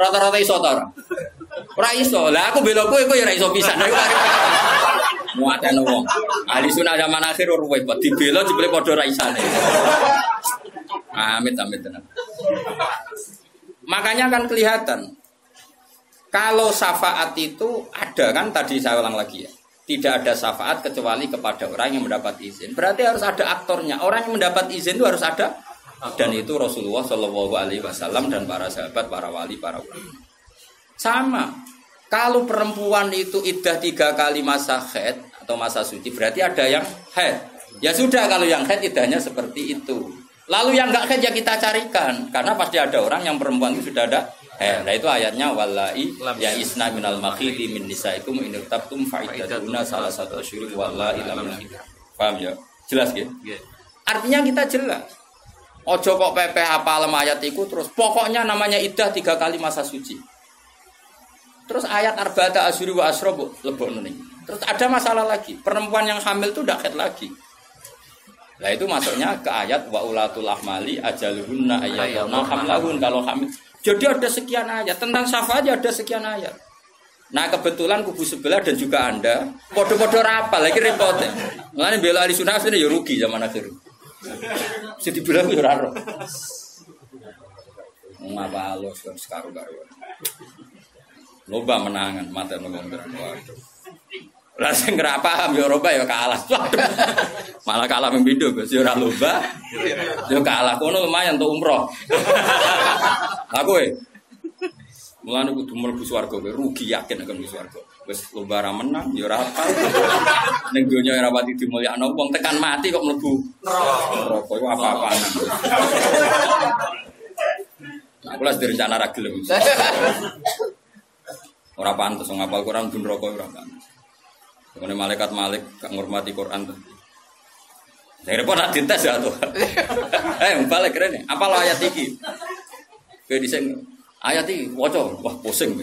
Rata-rata iso ta ora? Ora iso. Lah aku bela kowe ya ora iso pisan. Muatan wong. Ahli sunah zaman akhir ruwet, dibela jebule padha ra isane. Amit amit tenang. Makanya kan kelihatan kalau syafaat itu ada kan tadi saya ulang lagi ya. Tidak ada syafaat kecuali kepada orang yang mendapat izin. Berarti harus ada aktornya. Orang yang mendapat izin itu harus ada dan itu Rasulullah Shallallahu Alaihi Wasallam dan para sahabat, para wali, para ulama. Sama. Kalau perempuan itu idah tiga kali masa head atau masa suci, berarti ada yang head. Ya sudah kalau yang head idahnya seperti itu. Lalu yang enggak head ya kita carikan karena pasti ada orang yang perempuan itu sudah ada head. Nah itu ayatnya walai ya isna minal makhidi min nisaikum in tabtum faidatuna salah satu asyuri walai lam Paham ya? Jelas ya? Artinya kita jelas. Ojo kok pepe apa lem ayat itu terus pokoknya namanya idah tiga kali masa suci. Terus ayat arba'ata asyuri wa asrobu lebok nih. Terus ada masalah lagi. Perempuan yang hamil itu head lagi. Nah itu masuknya ke ayat wa ulatul ahmali ajaluhunna ayyatuna hamlahun kalau hamil. Jadi ada sekian ayat tentang syafaat ada sekian ayat. Nah kebetulan kubu sebelah dan juga anda podo-podo apa lagi repotnya. Mengenai bela ahli sunnah ya rugi zaman akhir. Jadi bilang ya raro. Ngapa lo sekarang baru. Loba menangan mata ngomong lah sing ora paham ya Eropa ya kalah. Malah kalah ping pindho Gus ya ora lomba. Ya kalah kono lumayan untuk umroh. Aku eh Mulane kudu mlebu swarga kowe rugi yakin akan mlebu swarga. Wis lomba ra menang ya ora apa. Ning donya ora pati dimulyakno wong tekan mati kok mlebu neraka. Iku apa-apaan. Aku lah direncana ra gelem. Ora pantes ngapal Quran pun rokok ora pantes. Mengenai malaikat malik ngurmati Quran tuh. Saya repot nak dites ya tuh. eh, balik keren nih. Apa ayat ini? Kayak diseng ayat ini, wocok, wah pusing.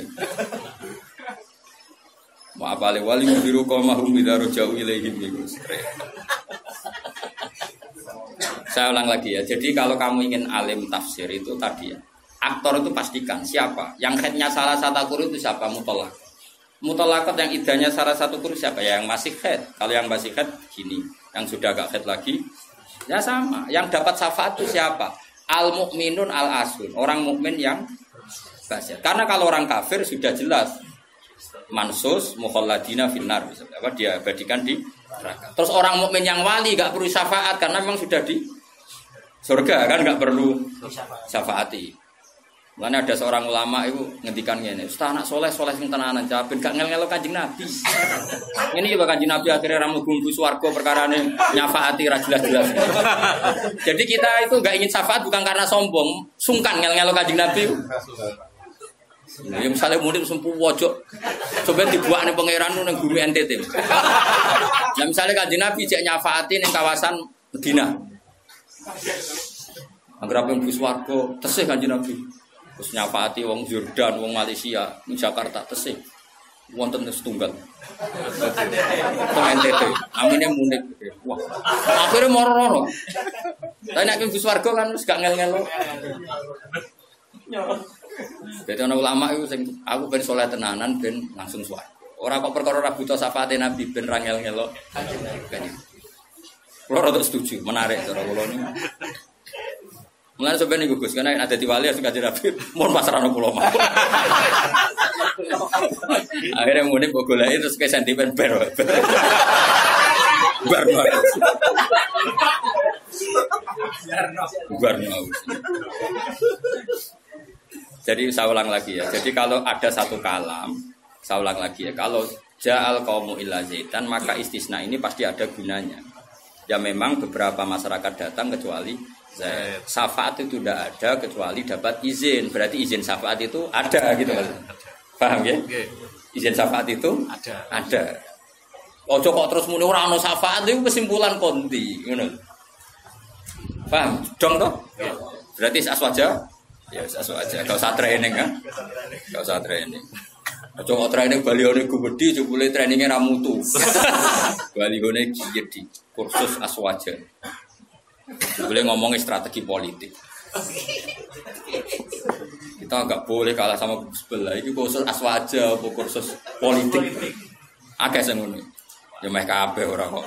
Mau apa le wali biru kau mahrum bidaru jauh ilaihim itu. Saya ulang lagi ya. Jadi kalau kamu ingin alim tafsir itu tadi ya. Aktor itu pastikan siapa. Yang headnya salah satu guru itu siapa mutolak. Mutolakot yang idahnya salah satu guru siapa ya yang masih head. Kalau yang masih head gini yang sudah agak head lagi, ya sama. Yang dapat syafaat itu siapa? Al mukminun al asun, orang mukmin yang basyar. Karena kalau orang kafir sudah jelas mansus mukhalladina finnar apa dia abadikan di neraka. Terus orang mukmin yang wali gak perlu syafaat karena memang sudah di surga kan gak perlu syafaati. Mana ada seorang ulama itu ngendikan gini, Ustaz anak soleh soleh sing tenanan, jawabin gak ngel ngelo kanjeng Nabi. Ini juga kanjeng Nabi akhirnya ramu bumbu suwargo perkara ini nyafaati jelas jelas. Jadi kita itu gak ingin syafaat bukan karena sombong, sungkan ngel ngelo kanjeng Nabi. Ya misalnya murid sempuh wojok, coba dibuat nih pangeran neng bumi NTT. Ya misalnya kanjeng Nabi cek nyafaati neng kawasan Medina. Agar apa yang tesih kanjeng Nabi. Terus nyapaati wong Jordan, wong Malaysia, di Jakarta tesih. Wonten setunggal. Teng NTT. Amine munik. Wah. Akhirnya moro-moro. Tapi nek Gus Warga kan wis gak ngel-ngel. Jadi ana ulama itu aku ben soleh tenanan ben langsung suar. Ora kok perkara ra buta syafaate Nabi ben ra ngel-ngelo. Kulo rada setuju, menarik cara kula niku. Mulane sampeyan niku Gus, karena ada di wali harus kaji rapi, mohon pasrah nang kula Akhirnya muni mbok goleki terus ke sentimen ber. Bar Bar Jadi saya ulang lagi ya. Jadi kalau ada satu kalam, saya ulang lagi ya. Kalau ja'al kaumu illa zaitan, maka istisna ini pasti ada gunanya. Ya memang beberapa masyarakat datang kecuali Syafaat itu tidak ada kecuali dapat izin. Berarti izin syafaat itu ada gitu mas. Paham ya? Izin syafaat itu ada. Ada. Ojo kok terus muni ora ono syafaat itu kesimpulan konti, ngono. Paham? Dong toh? Berarti aswaja? Ya aswaja. Gak usah training kan? Gak usah training. Ojo kok training balione gede jebule trainingnya ramutu. balione gede kursus aswaja. Boleh ngomongin strategi politik. Kita nggak boleh kalah sama sebelah. Ini kursus aswaja, kursus politik. Agak seneng Ya meh kabeh orang kok.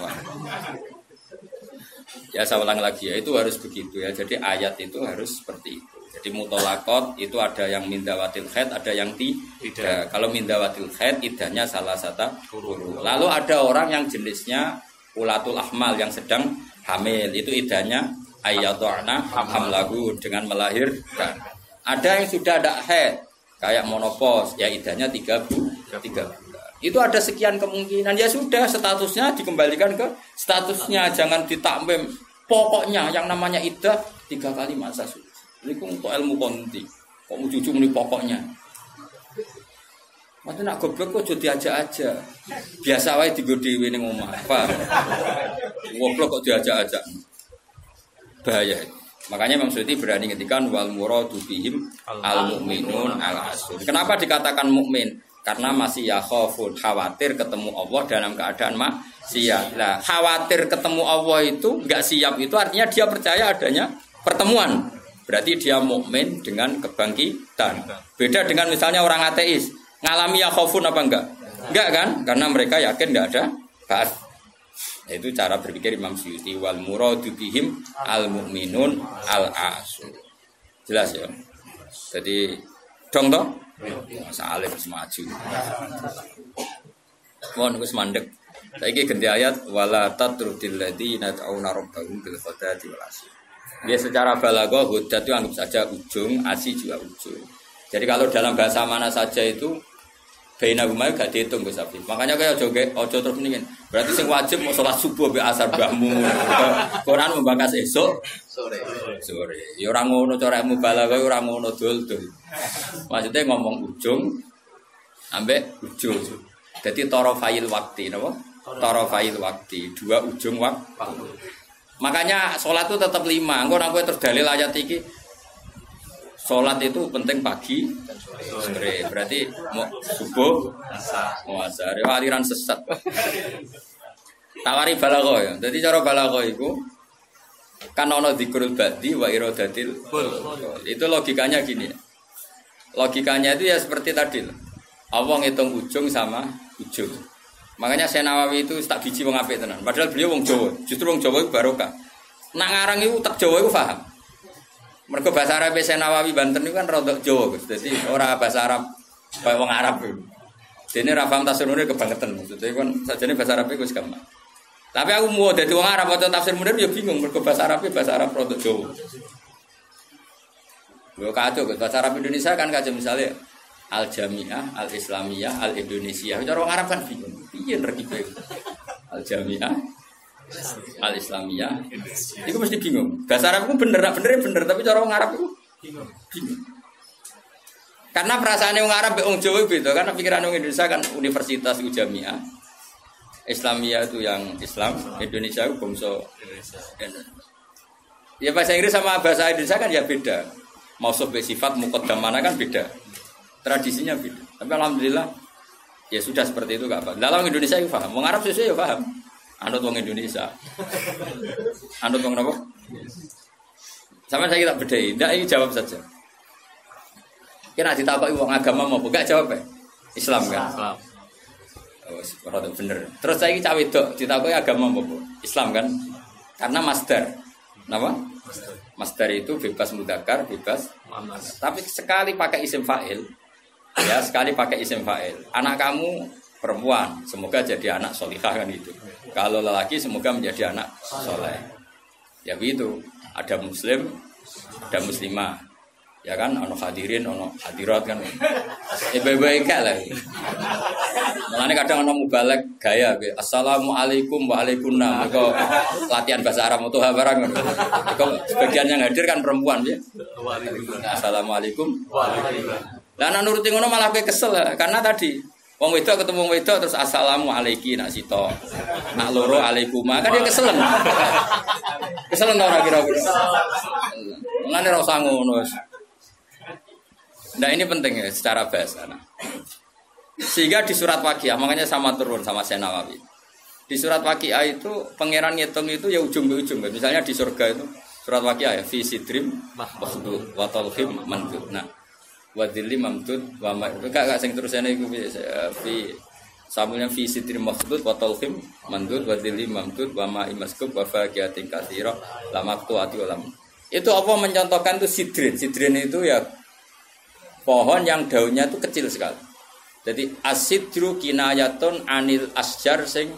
Ya saya ulang lagi ya, itu harus begitu ya. Jadi ayat itu harus seperti itu. Jadi mutolakot itu ada yang mindawatil khed, ada yang tidak. Kalau mindawatil khed, idahnya salah satu huruf. Lalu ada orang yang jenisnya ulatul ahmal yang sedang hamil itu idahnya ayatu'na hamlahu dengan melahirkan. Ada yang sudah ada head kayak monopos ya idahnya tiga bu tiga. Itu ada sekian kemungkinan ya sudah statusnya dikembalikan ke statusnya jangan ditakmim. Pokoknya yang namanya idah tiga kali masa suci. Ini untuk ilmu konti. Kok cucu ini pokoknya. Mati nak goblok kok jadi aja aja. Biasa wae digo dhewe ning. Apa? Goblok kok diajak aja. Bahaya. Makanya Imam Suyuti berani ngetikan wal muradu bihim al mukminun al asun. Kenapa dikatakan mukmin? Karena masih ya khofun, khawatir ketemu Allah dalam keadaan maksiat. Nah, khawatir ketemu Allah itu enggak siap itu artinya dia percaya adanya pertemuan. Berarti dia mukmin dengan kebangkitan. Beda dengan misalnya orang ateis Ngalami ya khofun apa enggak? Enggak kan? Karena mereka yakin enggak ada ba'at. Itu cara berpikir Imam Syuuti wal muradu bihim al mu'minun al asu. Jelas ya. Jadi dong toh? Masa alim semaju. Mohon wis mandek. Saiki ganti ayat wala tatrudil ladina ta'una rabbahum bil ghadati wal. Dia secara balaghah hudat itu anggap saja ujung, asi juga ujung. Jadi kalau dalam bahasa mana saja itu Baina rumah gak dihitung Gus Afif. Makanya kayak ojo ojo terus nih Berarti sing wajib mau sholat subuh be asar bahmu. Quran membahas esok sore. Sore. Ya orang ngono cara ilmu balaghah orang ngono dul-dul. Maksudnya ngomong ujung ambek ujung. Jadi toro file waktu napa? tarafail waktu, dua ujung waktu. Makanya sholat itu tetap lima. Engkau nampu terus dalil ayat iki. Sholat itu penting pagi, sore. Berarti mau subuh, mau asar. Ya, aliran sesat. Tawari balago ya. Jadi cara balago itu kan ono dikurul badi wa irodatil. Itu logikanya gini. Logikanya itu ya seperti tadi. Allah ngitung ujung sama ujung. Makanya saya Nawawi itu tak biji wong apik tenan. Padahal beliau wong Jawa. Justru wong Jawa itu barokah. Nak ngarang itu tak Jawa itu paham. Mereka bahasa Arab saya Nawawi Banten itu kan rodok Jawa, Gus. Jadi orang bahasa Arab kayak wong Arab itu. Jadi rafam tasirune kebangetan maksudnya kan sajane bahasa Arab itu gampang. Tapi aku mau jadi wong Arab atau tafsir munir ya bingung mereka bahasa Arab bahasa Arab rodok Jawa. Gue kacau, bahasa Arab Indonesia kan kacau misalnya Al Jamiah, Al Islamiyah, Al Indonesia. Itu orang Arab kan bingung. Piye nerkibe? Al Jamiah, Al Islamiyah. Itu mesti bingung. Bahasa Arab itu bener, bener bener, tapi cara orang Arab itu bingung. Karena perasaan orang Arab orang Jawa itu, karena pikiran orang Indonesia kan universitas itu jamiah. Islamiyah itu yang Islam, Indonesia itu bangsa Ya bahasa Inggris sama bahasa Indonesia kan ya beda. Mau sifat mukodamana kan beda. Tradisinya beda. Tapi alhamdulillah ya sudah seperti itu gak apa. Dalam Indonesia itu paham. Mau Arab sesuai ya paham. Anut wong Indonesia. Anut wong apa? Sama saya kita bedai. Tidak ini jawab saja. Kira ditapai wong agama mau buka jawab ya? Islam kan? Islam. Oh, bener. Terus saya cawe dok ditapai agama mau Islam kan? Karena master. Kenapa? Master. Master itu bebas mudakar, bebas. Tapi sekali pakai isim fa'il, ya sekali pakai isim fa'il. Anak kamu perempuan, semoga jadi anak solihah kan itu. Kalau lelaki semoga menjadi anak soleh. Ya begitu. Ada muslim, ada muslimah. Ya kan, ono hadirin, ono hadirat kan. Ya baik-baik lah. Mulane kadang ono mubalek gaya Assalamualaikum waalaikumsalam. Kok latihan bahasa Arab itu barang. Kok sebagian yang hadir kan perempuan ya. Assalamualaikum. Waalaikumsalam. Lah nuruti ngono malah kesel karena tadi Wong wedok ketemu wedok terus assalamualaikum nak sito. Nak loro alaikuma kan dia keselen. keselen ora kira-kira. Mulane ora usah ngono. Nah ini penting ya secara bahasa. Nah. Sehingga di surat Waqiah makanya sama turun sama Senawawi. Di surat Waqiah itu pangeran ngitung itu ya ujung ke ujung. Misalnya di surga itu surat Waqiah ya fi sidrim mahmud wa talhim Nah, wadili mamdud wa ma gak gak sing terusane iku fi samulnya fi sitri maksud wa talhim mandud. Wadili mamdud wa ma imaskub wa faqiyatin katsira lama ati ulam itu apa mencontohkan itu sidrin? Sidrin itu ya pohon yang daunnya itu kecil sekali. Jadi asidru kinayatun anil asjar sing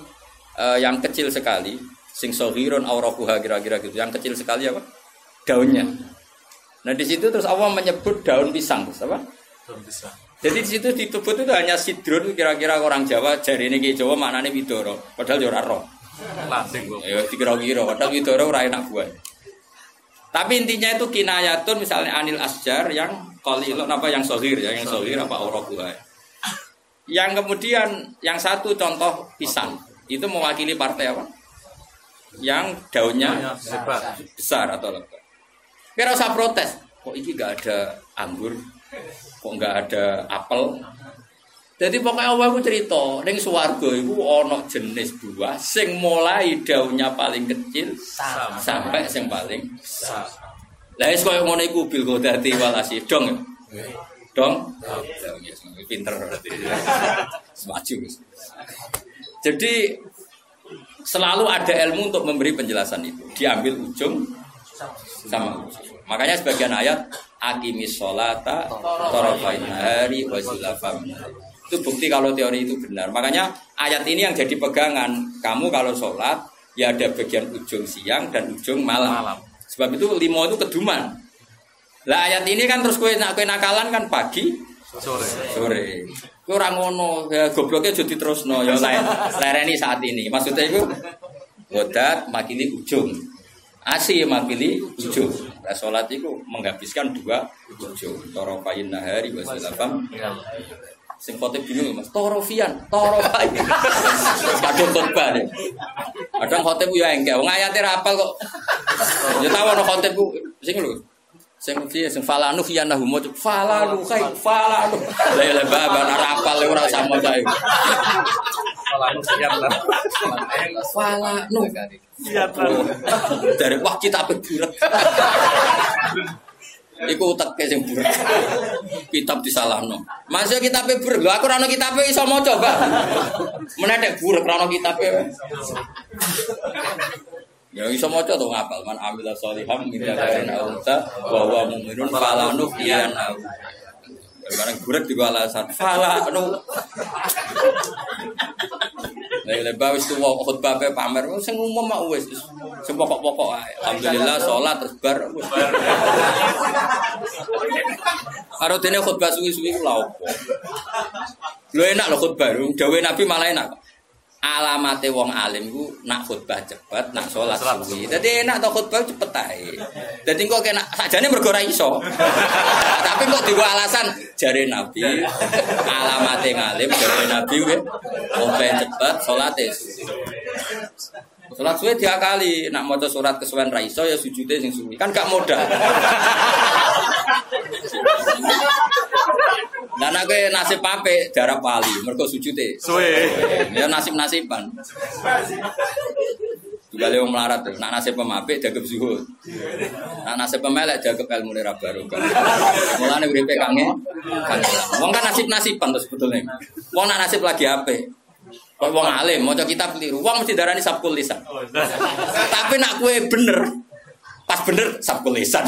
uh, yang kecil sekali sing sohiron aurakuha kira-kira gitu. Yang kecil sekali apa? Daunnya Nah di situ terus Allah menyebut daun pisang, terus apa? Daun pisang. Jadi di situ disebut itu hanya sidrun kira-kira orang Jawa jari ini Jawa maknanya widoro, padahal jora roh. Lasing kok. Ya dikira-kira, padahal widoro ora enak gue. Tapi intinya itu kinayatun misalnya anil asjar yang kolilon apa yang sohir ya, yang sohir apa gue. Yang kemudian yang satu contoh pisang itu mewakili partai apa? Yang daunnya besar atau lebat. Kira usah protes. Kok ini gak ada anggur? Kok nggak ada apel? Jadi pokoknya Allah aku cerita, neng suwargo itu ono jenis buah, sing mulai daunnya paling kecil sampai, sampai sing paling besar. Lah es koyo ngono iku bil godati walasi dong. Ya? Dong. Pinter berarti. Semaju. Jadi selalu ada ilmu untuk memberi penjelasan itu. Diambil ujung sama. Makanya sebagian ayat akimis sholata torofain hari wazulafam itu bukti kalau teori itu benar. Makanya ayat ini yang jadi pegangan. Kamu kalau sholat ya ada bagian ujung siang dan ujung malam, sebab itu limo itu keduman. Lah ayat ini kan terus kue nak kue nakalan kan pagi sore. sore. Kue orang ngono ya gobloknya jadi terus no ya lain saat ini. Maksudnya itu godat makili ujung Asi makili ujung. Nah, sholat itu menghabiskan dua ujung. Torofayin nahari wasilafam. Sing khotib bingung Mas, torofian, torofian. Kadung khotbah nih. Kadang khotib ya enggak, wong ayate rapal kok. Ya tahu ana khotib ku sing lho. Sing piye sing falanu ya nahu mo falanu kai falanu. Lah ya baba rapal ora sama kae. Falanu lah. Falanu. Dari wah kita buret. Iku utek sing buret. Kitab disalahno. Masuk kitab buret. Lho aku ora ono kitabe iso maca, Pak. Meneh nek buret ora ono kitabe. Ya iso maca to ngapal man amila sholiham min dzakarin aw unsa wa huwa mu'minun fala nuhyiyannahu. Barang buret juga alasan fala nu. Lah lebar wis tuwa khutbah pe pamer sing umum mak wis sing pokok-pokok ae. Alhamdulillah salat terus bar wis. Karo dene khutbah suwi-suwi lha opo. Lho enak lho khutbah, dawe Nabi malah enak. Alamate wong alim ku nak khutbah cepet, nak salat suwi. Dadi enak to khutbah cepet ae. Dadi kok kena sakjane mergo ora iso. Tapi kok diwa alasan jare Nabi alamate ngalim jare Nabi kuwi khutbah cepet, salate Salat suwe diakali, nak maca surat kesuwen ra iso ya sujude sing suwi. Kan gak modal. Nah, nak kowe nasib pape darah pali, mergo sujude. Suwe. Ya nasib-nasiban. Juga lewat melarat tuh. Nak nasib pemape dagep zuhud. Nak nasib pemelek dagep ilmu lera baru. Mulane uripe kangen. Kangen. Wong kan nasib-nasiban tuh sebetulnya. Wong nak nasib lagi ape? Kok wong alim, maca kitab keliru. Wong mesti darani sabkul lisan. Tapi nak kue bener, pas bener sabkul lisan.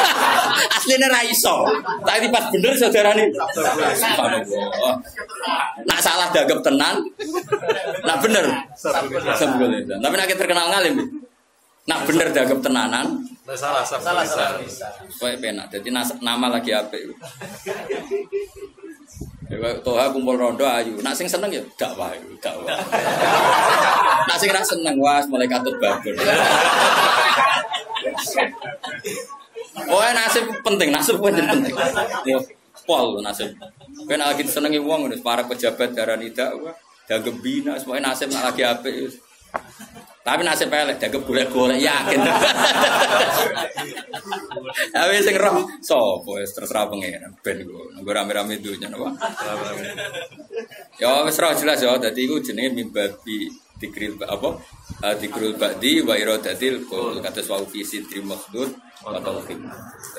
Aslinya ra iso. Tapi pas bener saudarani Subhanallah. Nak salah dagep tenan. Nak bener sabkul lisan. Tapi nak terkenal ngalim. Nak bener dagep tenanan, Salah, salah, salah. kowe penak. Jadi nama lagi apik. Ya, Toha kumpul rondo ayu. Nak sing seneng ya dakwah, dakwah. Nak sing ra seneng wah mulai katut babon. Oh, nasib penting, nasib penting penting. Ya, pol nasib. Nak lagi senengi wong para pejabat darani dakwah, dagem bina, semuanya nasib nak lagi apik. Tapi nasib elek dagem golek-golek yakin. Tapi sing roh sapa wis terserah pengen ben ku. Nggo rame-rame dunya napa. Ya wis roh jelas ya dadi iku jenenge mimbabi dikril apa? Eh, Dikrul ba'di wa iradatil qaul kata wa fi sidri makhdud wa talqin.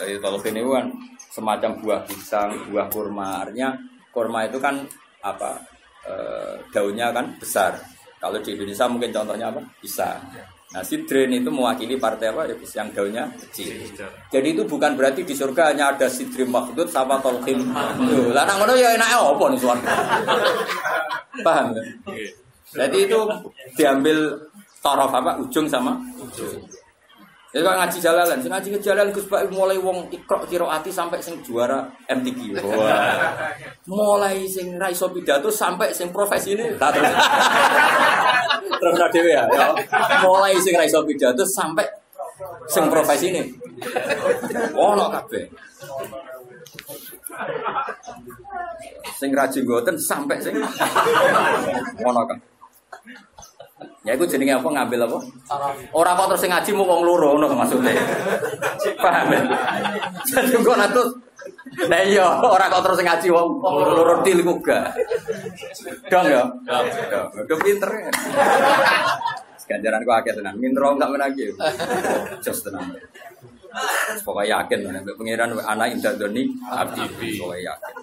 Jadi talqin itu kan semacam buah pisang, buah kurma. Artinya kurma itu kan apa? eh, daunnya kan besar. Kalau di Indonesia mungkin contohnya apa? Pisang. Nah, sidrin itu mewakili partai apa? Ya, yang daunnya kecil. Jadi itu bukan berarti di surga hanya ada sidrin makhdud sama tolkim. Lah nang ngono ya enake apa nih suara? Paham ya? Jadi itu diambil torof apa? Ujung sama ujung. Jadi kalau ngaji jalalan, sing ngaji ke jalan Gus Pak mulai wong ikrok kiroati sampai sing juara MTQ. Wah. Mulai sing ra iso pidato sampai sing profesi ini tak terus. terus ra dhewe ya. ya. Mulai sing ra iso pidato sampai sing profesi ini. Ono kabeh. Sing ra jenggoten sampai sing ono kan. Ya iku jenenge apa ngambil apa? Ora kok terus sing ngaji mau wong loro ngono maksudnya. Paham ya? Jadi kok natut Nah iya, ora kok terus ngaji wong loro til iku gak. Dong ya. Dong. Udah pinter ya. Ganjaran ku akeh tenan. Mintro enggak menagi. Jos tenan. Pokoknya yakin, pengiran anak indah doni abdi, pokoknya yakin.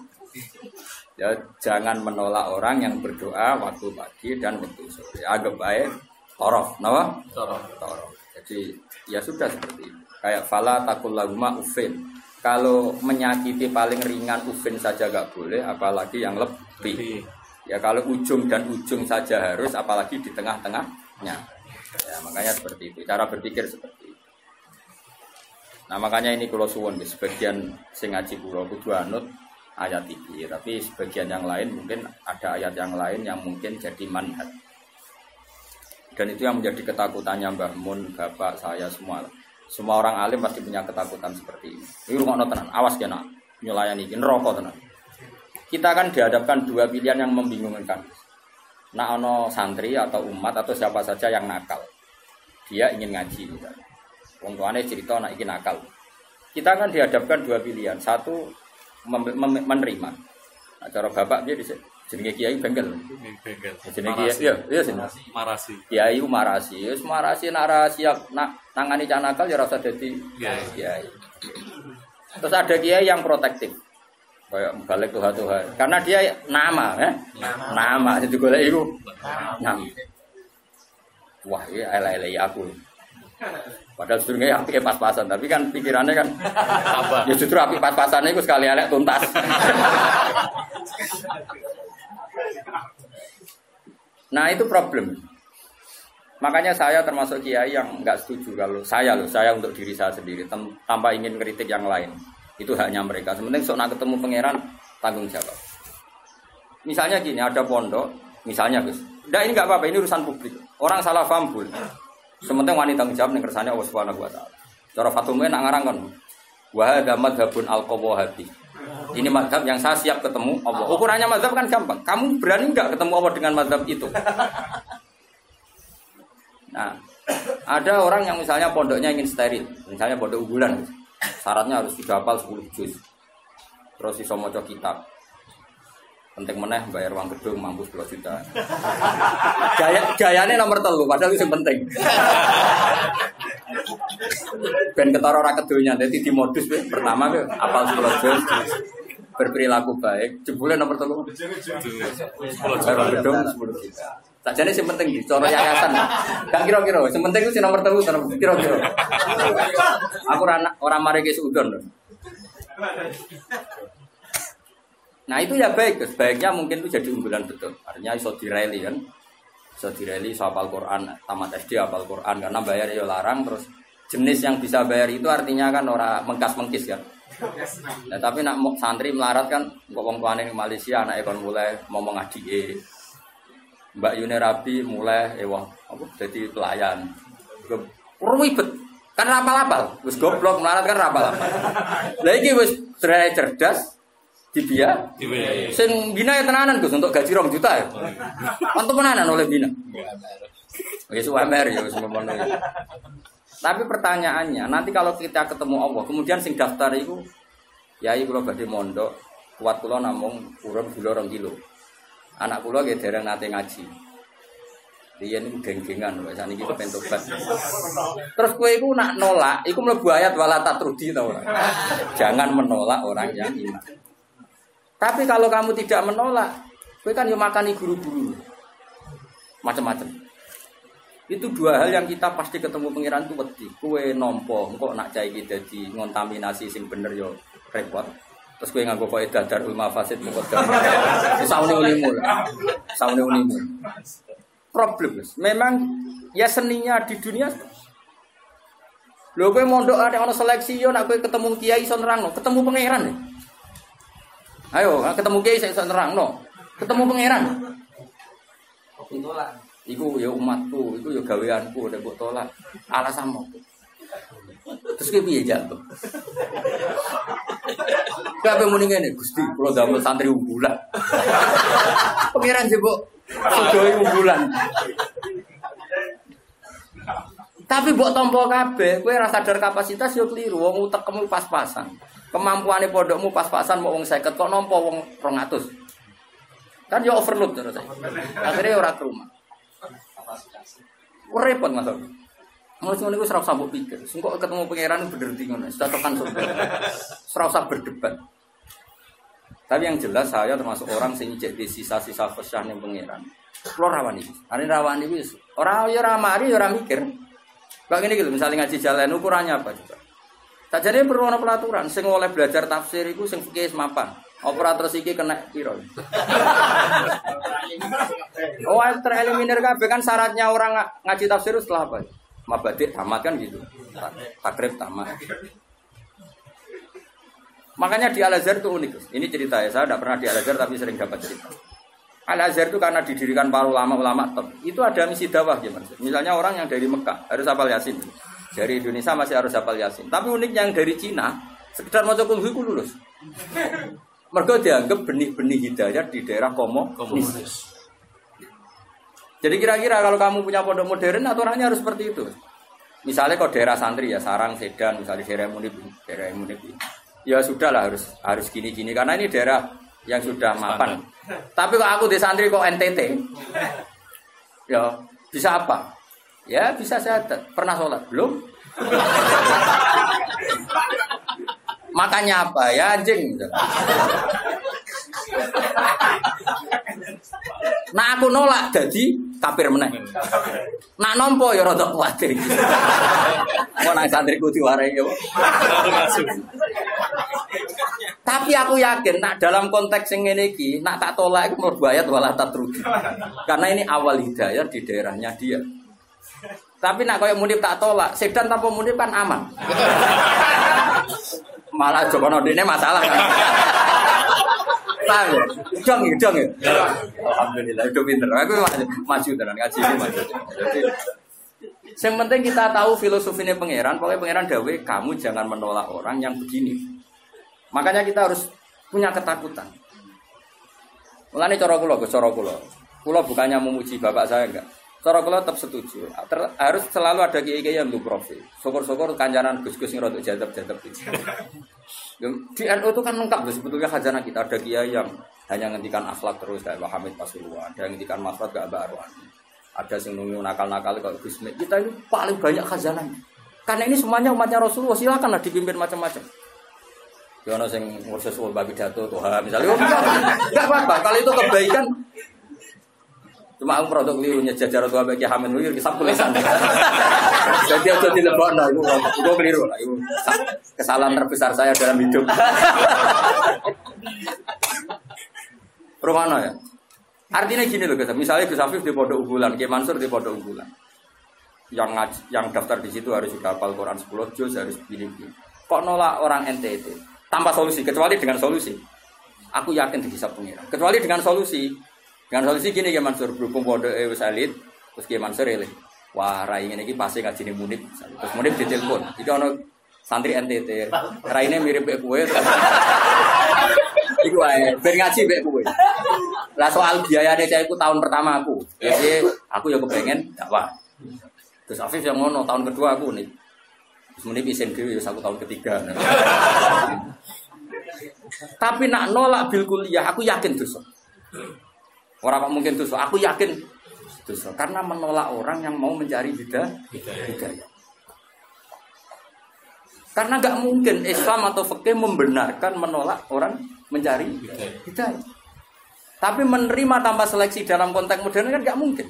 Ya jangan menolak orang yang berdoa waktu pagi dan waktu sore. Agak baik, torof, nawa? Torof. Torof. Jadi ya sudah seperti itu. Kayak fala takul laguma ufin. Kalau menyakiti paling ringan ufin saja gak boleh, apalagi yang lebih. Ya kalau ujung dan ujung saja harus, apalagi di tengah-tengahnya. Ya makanya seperti itu. Cara berpikir seperti itu. Nah makanya ini kalau suwon sebagian sing ngaji kulo kudu anut ayat ini, tapi sebagian yang lain mungkin ada ayat yang lain yang mungkin jadi manhat. Dan itu yang menjadi ketakutannya Mbah Mun, Bapak, saya semua. Semua orang alim pasti punya ketakutan seperti ini. Ini rumah tenan, awas kena nyulayani ini rokok tenan. kita kan dihadapkan dua pilihan yang membingungkan. Nah, ono santri atau umat atau siapa saja yang nakal, dia ingin ngaji misalnya. Wong cerita nak ingin nakal. Kita kan dihadapkan dua pilihan. Satu menerima. Nah, cara bapak dia bisa jenenge kiai bengkel. Bengkel. Jenenge kiai ya, iya sini. Marasi. Kiai marasi, wis marasi nak rahasia nak nangani cah nakal ya ora usah dadi Kiai. Terus ada kiai yang protektif. Kayak balik tuha tuha. Karena dia nama, ya. Nama. Jadi golek iku nama. Wah, ini elek-elek aku. Padahal sebetulnya api pas-pasan, tapi kan pikirannya kan Apa? ya justru api pas-pasan itu sekali elek tuntas. nah itu problem. Makanya saya termasuk kiai yang nggak setuju kalau saya loh, saya untuk diri saya sendiri tanpa ingin kritik yang lain. Itu haknya mereka. Sementing sok nak ketemu pangeran tanggung jawab. Misalnya gini, ada pondok, misalnya Gus. Enggak ini nggak apa-apa, ini urusan publik. Orang salah paham. Sementing wanita tanggung jawab ning kersane Allah Subhanahu wa taala. Cara Fatumah nak ngarang kan. Wa hadza al-qawahabi. Ini madhab yang saya siap ketemu Allah. Ukurannya madhab kan gampang. Kamu berani nggak ketemu Allah dengan madhab itu? Nah, ada orang yang misalnya pondoknya ingin steril, misalnya pondok unggulan, syaratnya harus hafal 10 juz. Terus iso kitab. Penting meneh bayar uang gedung mampu 10 juta. Gaya gayane nomor telu, padahal itu yang penting. Ben ketara ora kedonya, dadi di modus we. Pertama we apal 10 juz, berperilaku baik, jebule nomor telu. Bayar uang gedung 10 juta. Sajane sing penting di cara yayasan. Gak kira-kira, sing penting itu sing nomor telu nomor kira-kira. Aku ora ora mari ke sudon. Nah itu ya baik, Gus. Baiknya mungkin itu jadi unggulan betul. Artinya iso direli kan. Iso direli iso hafal Quran, tamat SD hafal Quran karena bayar ya larang terus jenis yang bisa bayar itu artinya kan ora mengkas-mengkis kan. Nah, tapi nak santri melarat kan wong tuane Malaysia anake kon mulai ngomong adike. Mbak Yuni Rabi mulai ewah apa jadi pelayan. Ribet. Kan rapal-rapal. Wis goblok melarat kan rapal-rapal. Wis cerai cerdas dibia Dibiayai. Sing bina ya tenanan Gus untuk gaji rong juta ya. Untuk tenanan oleh bina. Ya UMR ya ya. Tapi pertanyaannya, nanti kalau kita ketemu Allah, kemudian sing daftar itu ya kula badhe mondok, kuat kula namung urun rong kilo. Anak kula nggih dereng nate ngaji. Riyen iku geng-gengan lho, sakniki kepen tobat. Terus kowe iku nak nolak, iku mlebu ayat wala tatrudi ta ora? Jangan menolak orang yang iman. Tapi kalau kamu tidak menolak, kowe kan yo makani guru-guru. Macam-macam. Itu dua hal yang kita pasti ketemu pangeran tuh wedi. Kue nompo, engkau nak cai kita di ngontaminasi sing bener yo repot. Terus kue nganggo kok dadar ulma fasid mukot Saune unimu lah. Saune unimu. Problem. Memang ya seninya di dunia Lho kowe mondok ada ono seleksi yo nak kowe ketemu kiai iso nerangno, ketemu pangeran ya. Ayo, ketemu kiai saya iso nerangno. Ketemu pangeran. Iku ya umatku, iku ya gaweanku, nek mbok tolak. Alasanmu. Terus ki piye jatuh? Kabeh muni ngene, Gusti, kula damel santri unggulan. Pangeran jebok sedoi unggulan. Tapi mbok tampa kabeh, kowe ora sadar kapasitas yo keliru, wong utekmu pas-pasan. Kemampuane pondokmu pas-pasan mau wong 50 kok nampa wong 200. Kan yo overload terus. Akhirnya ora ke rumah. Repot mas aku. Mau cuma niku serau sambut pikir. Sengkok ketemu pangeran bener di ngono. Sudah tekan surga. Usah berdebat. Tapi yang jelas saya termasuk orang sing ijek di sisa-sisa kesyah ning pangeran. Kulo rawan iki. Ane rawan iki wis. Ora ya ora mari ya ora mikir. Ngene iki lho, misalnya ngaji jalan ukurannya apa coba? Sajane perlu ana pelaturan sing oleh belajar tafsir iku sing fikih mapan. Operator iki kena piro? Oh, tereliminir kabeh kan syaratnya orang nga- ngaji tafsir itu setelah apa? Mabadik tamat kan gitu. Tak- Takrib tamat. Makanya di Al Azhar itu unik. Ini cerita ya, saya tidak pernah di Al Azhar tapi sering dapat cerita. Al Azhar itu karena didirikan para ulama-ulama top. Itu ada misi dakwah gimana? Misalnya orang yang dari Mekah harus hafal Yasin. Dari Indonesia masih harus hafal Yasin. Tapi uniknya yang dari Cina sekedar mau kulhu itu lulus. Mereka dianggap benih-benih hidayah di daerah komo. Komunis. Jadi kira-kira kalau kamu punya pondok modern aturannya harus seperti itu. Misalnya kalau daerah santri ya Sarang, Sedan, misalnya daerah Munib, daerah Munib. Ya sudah lah harus harus gini-gini karena ini daerah yang sudah mapan. Tapi kalau aku di santri kok NTT, ya bisa apa? Ya bisa saya pernah sholat belum? Makanya apa ya anjing? Nah aku nolak jadi kafir meneh. Nak nompo ya rada kuwatir. Mau nang santriku diwarai ya. Tapi aku yakin nak dalam konteks yang ini iki, nak tak tolak itu mlebu ayat wala tatrudi. Karena ini awal hidayah di daerahnya dia. Tapi nak kayak munib tak tolak, sedan tanpa munib kan aman. Malah Joko ini masalah kan. Paham ya? Dong ya, dong ya. Alhamdulillah, udah pinter. Aku maju, maju tenan ngaji ini maju. Jadi, yang penting kita tahu filosofinya pangeran. Pokoknya pangeran dawe, kamu jangan menolak orang yang begini. Makanya kita harus punya ketakutan. Mulane cara kula, Gus, cara kula. Kula bukannya memuji bapak saya enggak. Cara kula tetap setuju. Ter- harus selalu ada kiai-kiai yang untuk profil. Syukur-syukur kancanan Gus-gus sing rodok jadab-jadab itu. Yang Di NU itu kan lengkap loh sebetulnya khazanah kita ada kiai yang hanya ngendikan akhlak terus kayak Pak Hamid Pasuruan, ada yang ngendikan makhluk gak Mbak Arwani. Ada yang nunggu nakal-nakal kalau Gus. Kita ini paling banyak khazanahnya. Karena ini semuanya umatnya Rasulullah, silakanlah dipimpin macam-macam. Ya ono sing ngurus ulama pidato Tuhan misalnya, oh, enggak, enggak apa-apa. Kalau itu kebaikan, Cuma aku produk keliru nyejajar tua bagi Hamid Wir kisah tulisan. Jadi aku dilebok nah itu itu keliru lah. Itu kesalahan terbesar saya dalam hidup. Romano ya. Artinya gini loh guys, misalnya Gus Afif di pondok unggulan, Kiai Mansur di pondok unggulan. Yang ngaji, yang daftar di situ harus sudah hafal Quran 10 juz harus begini-begini. Kok nolak orang NTT tanpa solusi kecuali dengan solusi. Aku yakin dihisap pengira. Kecuali dengan solusi. Dengan solusi gini Kiai Mansur berhubung pondok eh wis elit, terus Kiai Mansur elit. Wah, rai ini iki pasti ngajine Munib. Terus Munib ditelepon. Iki ono santri NTT. Raine mirip kayak kue. Iku ae, ben ngaji mbek kowe. Lah soal biayane saya iku tahun pertama aku. Jadi aku ya kepengen dakwah. Terus Afif yang ngono tahun kedua aku nih. Terus muni isin dhewe ya aku tahun ketiga. Tapi nak nolak bil kuliah aku yakin dosa. Orang kok mungkin dosa, aku yakin dosa karena menolak orang yang mau mencari hidayah. hidayah. Karena nggak mungkin Islam atau fikih membenarkan menolak orang mencari hidayah. Tapi menerima tanpa seleksi dalam konteks modern kan nggak mungkin.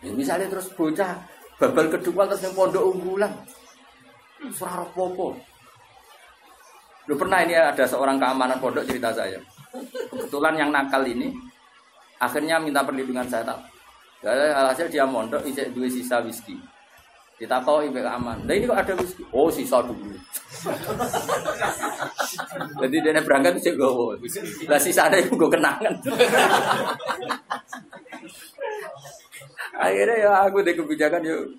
Ya, misalnya terus bocah babal kedua terus yang pondok unggulan, surah popo. Lu pernah ini ada seorang keamanan pondok cerita saya. Kebetulan yang nakal ini akhirnya minta perlindungan saya tak. Ya, alhasil dia mondok ijek dua sisa whisky. Kita tahu ibu aman. Nah ini kok ada whisky? Oh sisa dulu. Jadi dia berangkat itu gue. Lah sisa ada gue kenangan. Akhirnya ya aku deh kebijakan yuk.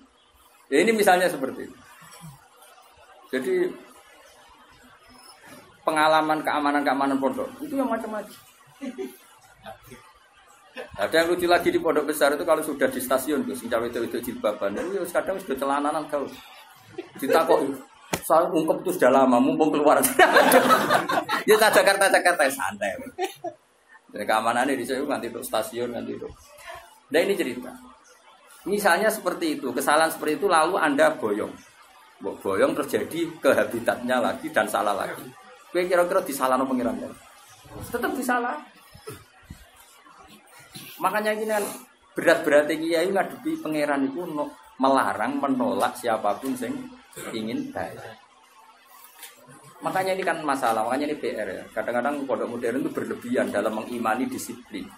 Ya ini misalnya seperti itu. Jadi pengalaman keamanan-keamanan pondok itu yang macam-macam. Ada yang lucu lagi di pondok besar itu kalau sudah di stasiun tuh, sing itu itu jilbaban, itu kadang sudah celananan kau. Ditakok, soal ungkep itu sudah lama, mumpung keluar. ya tak Jakarta Jakarta santai. Dan keamanannya di sana nanti itu stasiun nanti itu. Nah ini cerita. Misalnya seperti itu, kesalahan seperti itu lalu anda boyong, boyong terjadi ke habitatnya lagi dan salah lagi. Kue kira-kira disalah no pengirannya, tetap disalah. Makanya ini kan berat-berat kiai ngadepi pangeran itu no, melarang menolak siapa pun yang ingin baik. Makanya ini kan masalah, makanya ini PR ya. Kadang-kadang pondok modern itu berlebihan dalam mengimani disiplin.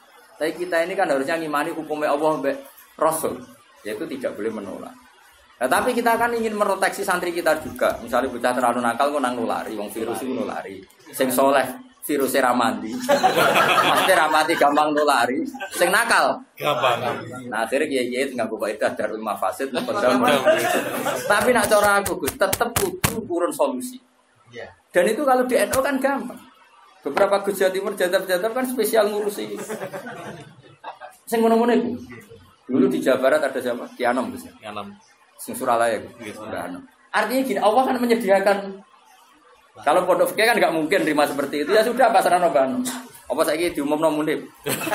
Tapi kita ini kan harusnya mengimani hukumnya Allah Rasul, yaitu tidak boleh menolak. Nah, tapi kita kan ingin meroteksi santri kita juga. Misalnya bocah terlalu nakal, kok nang nulari, wong virus itu nulari. Sing soleh, virus ramandi. Maksudnya ramandi gampang nulari. Sing nakal, Gampang. Nah akhirnya kiai kiai tinggal buka itu ada lima fasid, Tapi nak cara aku Gus, tetap kudu urun solusi. Dan itu kalau di NU kan gampang. Beberapa Gus Jawa Timur jadab-jadab kan spesial ngurusi. Sing ngono-ngono itu. Dulu di Jawa Barat ada siapa? Ki Anom Gus. Enam. Sing Suralaya. Iya. Anom. Artinya gini, Allah kan menyediakan kalau pondok fikih kan nggak mungkin terima seperti itu ya sudah pasrah Mbak Anom. Apa saya diumum munib?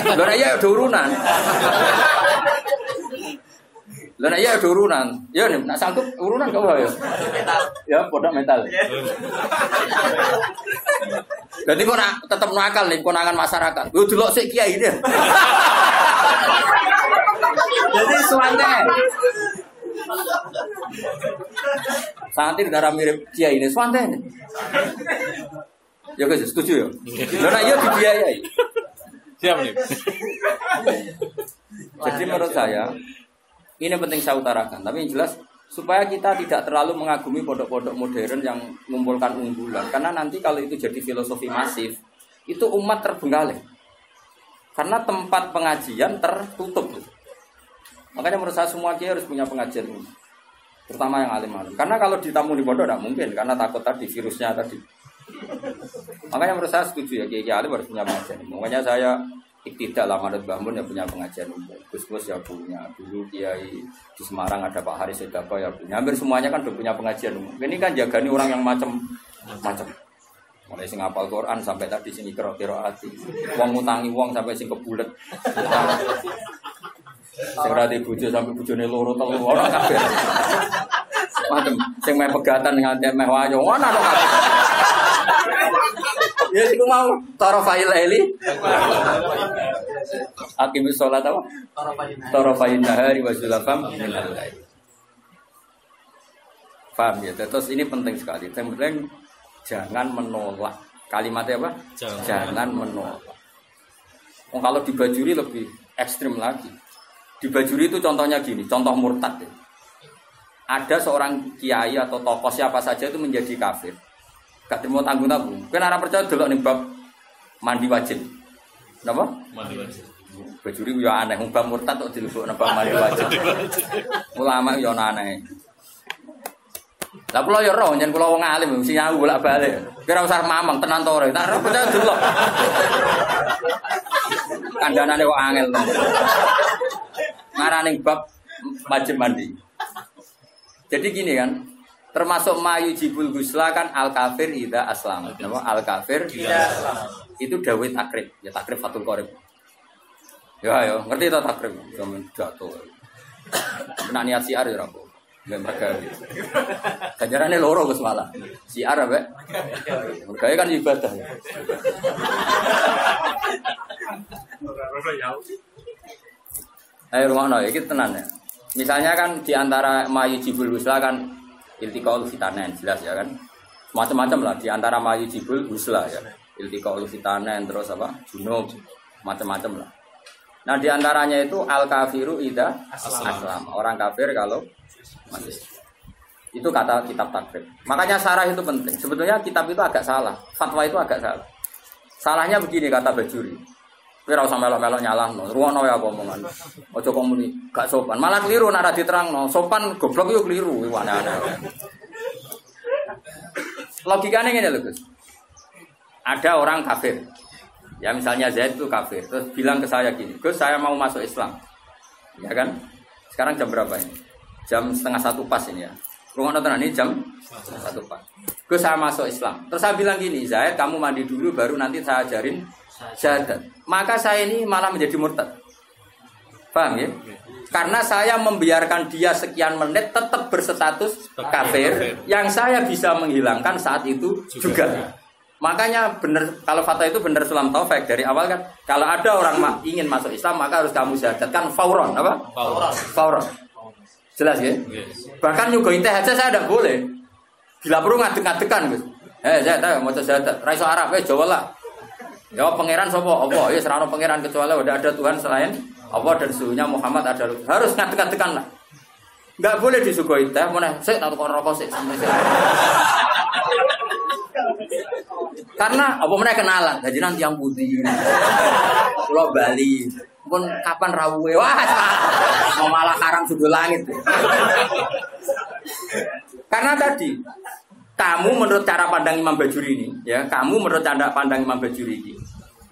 Lho nek iya udah urunan. Lho nek iya udah urunan. Ya nih, nak sanggup urunan kau ya. Ya pondok mental. Berarti kok nak tetap nakal nih konangan masyarakat. Gue dulu sih kiai ini. Jadi suannya. Santri darah mirip kiai ini suannya. Ya guys, setuju ya. Lho nak iya dibiayai. Siap nih. Jadi menurut saya ini penting saya utarakan. Tapi yang jelas supaya kita tidak terlalu mengagumi pondok-pondok modern yang mengumpulkan unggulan. Karena nanti kalau itu jadi filosofi masif, itu umat terbengkalai. Karena tempat pengajian tertutup. Makanya menurut saya semua kiai harus punya pengajian ini. Terutama yang alim-alim. Karena kalau ditamu di pondok tidak mungkin. Karena takut tadi virusnya tadi. Makanya menurut saya setuju ya kiai alim harus punya pengajian. Makanya saya tidak lah Manut Bangun yang punya pengajian umum. Gus Gus ya punya. Dulu kiai di Semarang ada Pak Haris Sedapa ya punya. Hampir semuanya kan udah punya pengajian umum. Ini kan jagani orang yang macam-macam. Mulai sing apal Quran sampai tadi sini kero kero hati. Wong ngutangi wong sampai sing kebulet. Sing rati bojo sampai bojone loro telu ora kabeh. Macam sing meh pegatan nganti meh wayo ana to kabeh. Ya iku mau tarafail eli. Akimis sholat apa? Tarafail nahari wa zulafam minal lail. Paham ya? Terus ini penting sekali. Yang penting jangan menolak. Kalimatnya apa? Jangan. Jangan menolak. Oh, kalau dibajuri lebih ekstrim lagi. Dibajuri itu contohnya gini, contoh murtad. ya. Ada seorang kiai atau tokoh siapa saja itu menjadi kafir. Gak terima tanggung tanggung. Kan arah percaya dulu nih bab mandi wajib. Kenapa? Mandi wajib. Bajuri ya aneh, bab murtad kok dilebok bab mandi wajib. Ulama ya aneh. Lah kula ya roh, yen kula wong alim mesti nyawu bolak-balik. Kira usah mamang tenan to ora. Tak ora percaya delok. Kandhanane kok angel. Ngarane bab wajib mandi. Jadi gini kan, termasuk mayu jibul gusla kan al kafir ida aslam. Nama al kafir ida Itu dawai takrib, ya takrib fatul korib. Ya ya, ngerti tak takrib? Zaman jatuh. Nak niat siar ya rapo. Nggak mereka. Kajarannya loro Gus malah. Siar apa? Mereka kan ibadah. ya. Ayo rumah no, kita tenan ya. Misalnya kan di antara mayu jibul husla kan iltiqaul fitanen jelas ya kan. Macam-macam lah di antara mayu jibul husla ya. Iltiqaul fitanen terus apa? Junub macam-macam lah. Nah di antaranya itu al kafiru ida aslam. Orang kafir kalau masih itu kata kitab takrib. Makanya sarah itu penting. Sebetulnya kitab itu agak salah. Fatwa itu agak salah. Salahnya begini kata Bajuri. Ora usah melok-melok nyalahno. Ruwono ya apa. Aja komuni gak sopan. Malah keliru nek ora diterangno. Sopan goblok yo keliru iku aneh-aneh. Logikanya ngene lho, Gus. Ada orang kafir. Ya misalnya Zaid itu kafir. Terus bilang ke saya gini, Gus saya mau masuk Islam. Ya kan? Sekarang jam berapa ini? Jam setengah satu pas ini ya. Rumah nonton ini jam satu pas. Gus saya masuk Islam. Terus saya bilang gini, Zaid kamu mandi dulu baru nanti saya ajarin syahadat. Maka saya ini malah menjadi murtad. Paham ya? Karena saya membiarkan dia sekian menit tetap berstatus kafir yang saya bisa menghilangkan saat itu juga. Makanya benar kalau fatwa itu benar sulam taufik dari awal kan kalau ada orang ma- ingin masuk Islam maka harus kamu syahadatkan fauron apa? Fauron. Fauron. Jelas ya? Bahkan nyuguhin teh aja saya tidak boleh. Bila perlu ngadek-ngadekan. Eh, saya tahu mau syahadat. Raiso Arab eh Jawa lah. Ya pangeran sopo apa? Ya serano pangeran kecuali udah ada Tuhan selain Allah dan suhunya Muhammad ada harus ngadek-ngadekan lah. Enggak boleh disuguhi teh, mana saya tahu kok rokok sih. Karena apa mereka kenalan, jadi nanti yang putih. Pulau Bali, pun kapan rawuhe? Wah, mau malah karang sudut langit. Karena tadi kamu menurut cara pandang Imam Bajuri ini, ya, kamu menurut cara pandang Imam Bajuri ini,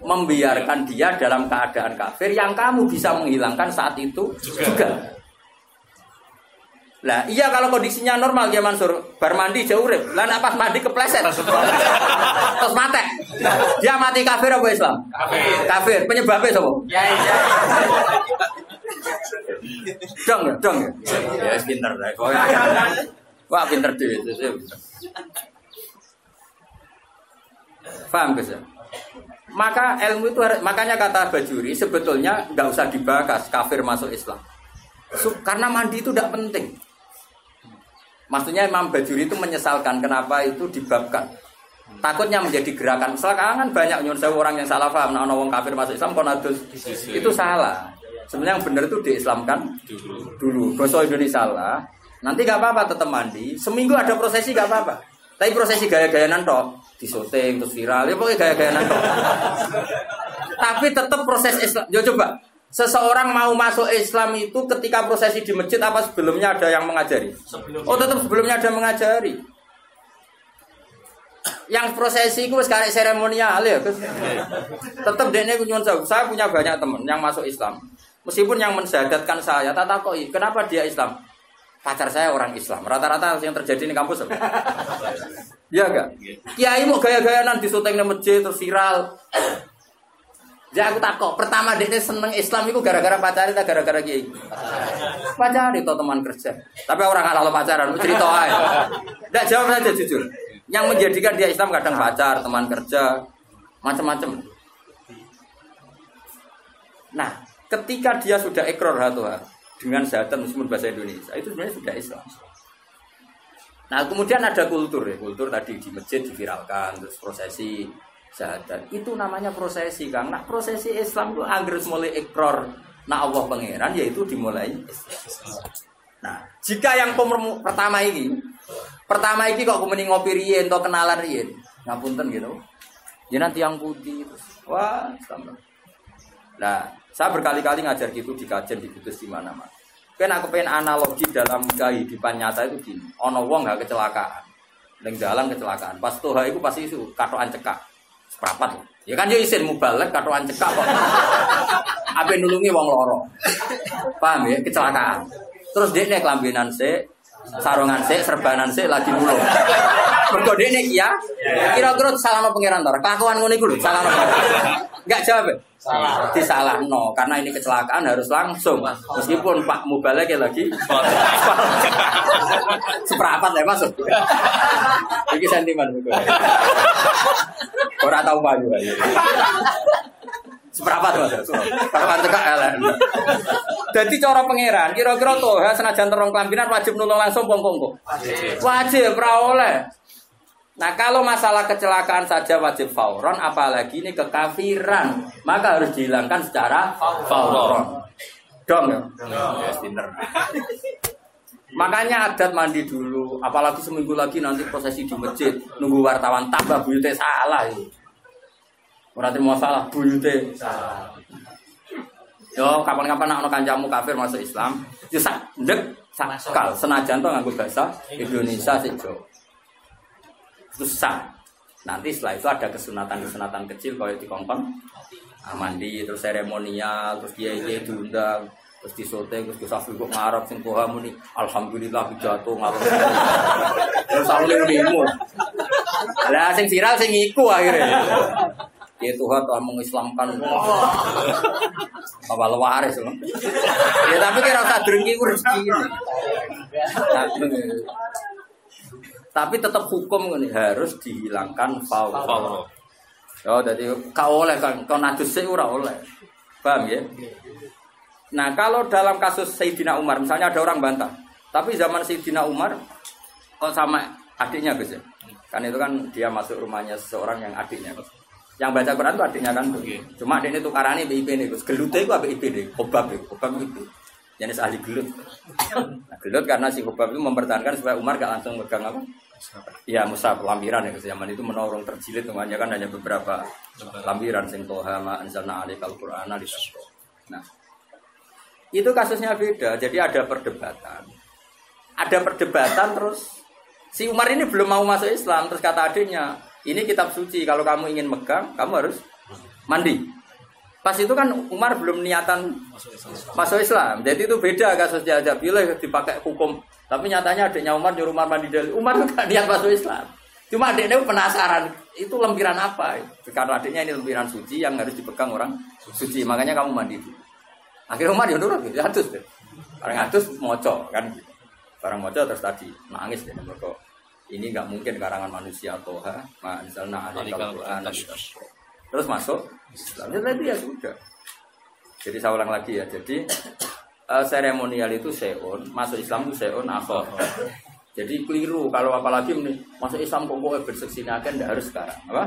membiarkan dia dalam keadaan kafir yang kamu bisa menghilangkan saat itu juga. Lah, iya kalau kondisinya normal ya Mansur, bar mandi jauh urip. Lah nek pas mandi kepleset. Terus mati. Dia mati kafir apa Islam? Kafir. Kafir. Penyebabnya sapa? Ya, ya. Dong ya, dong ya. Ya pinter dah. Wah, pinter dhewe. Paham guys? Maka ilmu itu makanya kata Bajuri sebetulnya nggak usah dibahas kafir masuk Islam. Karena mandi itu tidak penting. Maksudnya Imam Bajuri itu menyesalkan kenapa itu dibabkan. Takutnya menjadi gerakan. Sekarang kan banyak saya orang yang salah paham. Nah, orang kafir masuk Islam konadus itu salah. Sebenarnya yang benar itu diislamkan dulu. Dosa Indonesia salah. Nanti gak apa-apa tetap mandi. Seminggu ada prosesi gak apa-apa. Tapi prosesi gaya-gayanan toh di syuting terus viral. Ya pokoknya gaya-gayanan toh. Tapi tetap proses Islam. Yo coba. Seseorang mau masuk Islam itu ketika prosesi di masjid apa sebelumnya ada yang mengajari? Oh tetap sebelumnya ada mengajari. Yang prosesi itu sekarang seremonial ya. Tetap dene nyuwun sewu. Saya punya banyak teman yang masuk Islam. Meskipun yang mensyahadatkan saya, tak takoi, kenapa dia Islam? Pacar saya orang Islam. Rata-rata yang terjadi di kampus apa? Iya enggak? Kiai mau gaya-gayanan di syuting di masjid terus viral. Ya aku takut. Pertama dia seneng Islam itu gara-gara pacar itu gara-gara kiai. Pacar itu teman kerja. Tapi orang kalau pacaran cerita aja. Tidak jawab saja jujur. Yang menjadikan dia Islam kadang pacar, teman kerja, macam-macam. Nah, ketika dia sudah ekor hatuha dengan syahadat meskipun bahasa Indonesia, itu sebenarnya sudah Islam. Nah, kemudian ada kultur ya, kultur tadi di masjid diviralkan, terus prosesi syahadat. Itu namanya prosesi, Kang. Nah, prosesi Islam itu angger mulai ekor nah Allah pangeran yaitu dimulai Nah, jika yang pertama ini, pertama ini kok kemudian ngopi rien, atau kenalan rien, ngapunten gitu. Ya nanti yang putih terus, wah, sama. Nah, saya berkali-kali ngajar gitu di kajian di kudus di mana-mana. Kan aku pengen analogi dalam kehidupan nyata itu gini. Ono wong nggak kecelakaan, neng kecelakaan. Pas toha itu pasti itu katoan cekak, seprapat. Ya kan yo isin mubalek katoan cekak kok. Apa nulungi wong loro. Paham ya kecelakaan. Terus dia nih kelambinan se, sarungan se, serbanan se lagi mulung. Mergo dia nih ya, kira-kira salah no pangeran tor. Kelakuan ngono iku lho, salah no. Enggak jawab. ya? Salah. Disalah no, karena ini kecelakaan harus langsung. Meskipun Pak Mubalek ya lagi seperapat ya masuk. Ini sentimen. Orang tahu pak juga. Seperapat mas. Seperapat cekak elek. Jadi cara pangeran, kira-kira tuh ya senajan terong kelambinan wajib nulung langsung pongkong Wajib, ora oleh. Nah kalau masalah kecelakaan saja wajib fauron, apalagi ini kekafiran, maka harus dihilangkan secara fauron. Dong ya? Makanya adat mandi dulu, apalagi seminggu lagi nanti prosesi di masjid, nunggu wartawan tambah buyute salah itu. Berarti mau salah buyute salah. Yo kapan-kapan nak ono kancamu kafir masuk Islam, yo sak ndek sakal senajan to nganggo bahasa Indonesia sih. Terus. Nanti setelah itu ada kesunatan-kesunatan kecil kalau di kongkong. Ah, mandi terus seremonial terus dia dia diundang terus disote terus disafi kok ngarep sing tuha muni. Alhamdulillah pidato ngarep. Terus aku limu lah sing viral sing iku akhirnya. Ya Tuhan telah mengislamkan. Apa lewaris loh ya tapi kira usah drengki rezeki Tapi- tetap hukum ini harus dihilangkan faul. Faul. Oh, jadi kau oleh kan, kau sih ora oleh. Paham ya? Nah, kalau dalam kasus Sayyidina Umar, misalnya ada orang bantah, tapi zaman Sayyidina Umar kok sama adiknya Gus ya? Kan itu kan dia masuk rumahnya seseorang yang adiknya. Gus. Yang baca Quran itu adiknya kan. Gus. Cuma adiknya tukarannya BIP nih Gus. Gelute itu apa IP nih? Hobab ya, hobab itu. Jenis ahli gelut. Nah, gelut karena si hobab itu mempertahankan supaya Umar gak langsung megang apa? Ya Musa lampiran ya Gus. zaman itu menorong terjilid namanya kan hanya beberapa lampiran sing toha ma anzalna alaikal qur'ana Nah, itu kasusnya beda. Jadi ada perdebatan. Ada perdebatan terus Si Umar ini belum mau masuk Islam, terus kata adiknya, ini kitab suci, kalau kamu ingin megang, kamu harus mandi. Pas itu kan Umar belum niatan masuk Islam, jadi itu beda kasusnya aja pilih dipakai hukum. Tapi nyatanya adiknya Umar nyuruh Umar mandi dulu. Umar gak niat masuk Islam. Cuma adiknya penasaran, itu lempiran apa? Karena adiknya ini lempiran suci yang harus dipegang orang suci, makanya kamu mandi dulu. Akhirnya Umar ya nurut, ya atus deh. Orang atus moco kan. Barang moco terus tadi nangis deh mereka ini nggak mungkin karangan manusia toha misalnya ada Quran terus masuk. Islam. Jadi ya sudah jadi saya ulang lagi ya. Jadi uh, seremonial itu seon masuk Islam itu seon akhir jadi keliru. Kalau apalagi nih masuk Islam kok gue berseksi akan tidak harus sekarang. Apa?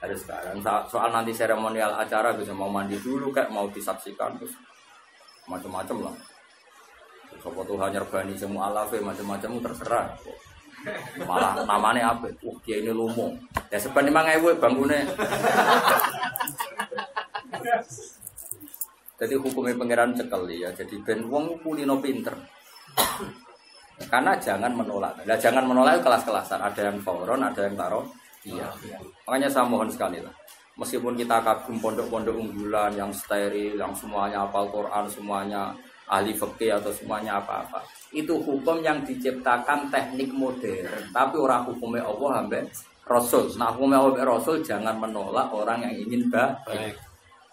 Harus sekarang. Soal nanti seremonial acara bisa mau mandi dulu kayak mau disaksikan terus macam-macam lah. Sopo Tuhan nyerbani semua alafe macam-macam terserah. Malah namanya apa? Wah, dia ini lumo. Ya sebenarnya mang ewe bangunnya. Jadi hukumnya pangeran cekel ya. Jadi ben wong kulino pinter. Karena jangan menolak. Nah, jangan menolak kelas-kelasan. Ada yang fauron, ada yang taruh. Iya. Makanya saya mohon sekali lah. Meskipun kita kagum pondok-pondok unggulan yang steril, yang semuanya apal Quran, semuanya ahli fikih atau semuanya apa-apa. Itu hukum yang diciptakan teknik modern, tapi orang hukumnya Allah sampai Rasul. Nah hukumnya Allah Rasul jangan menolak orang yang ingin baik.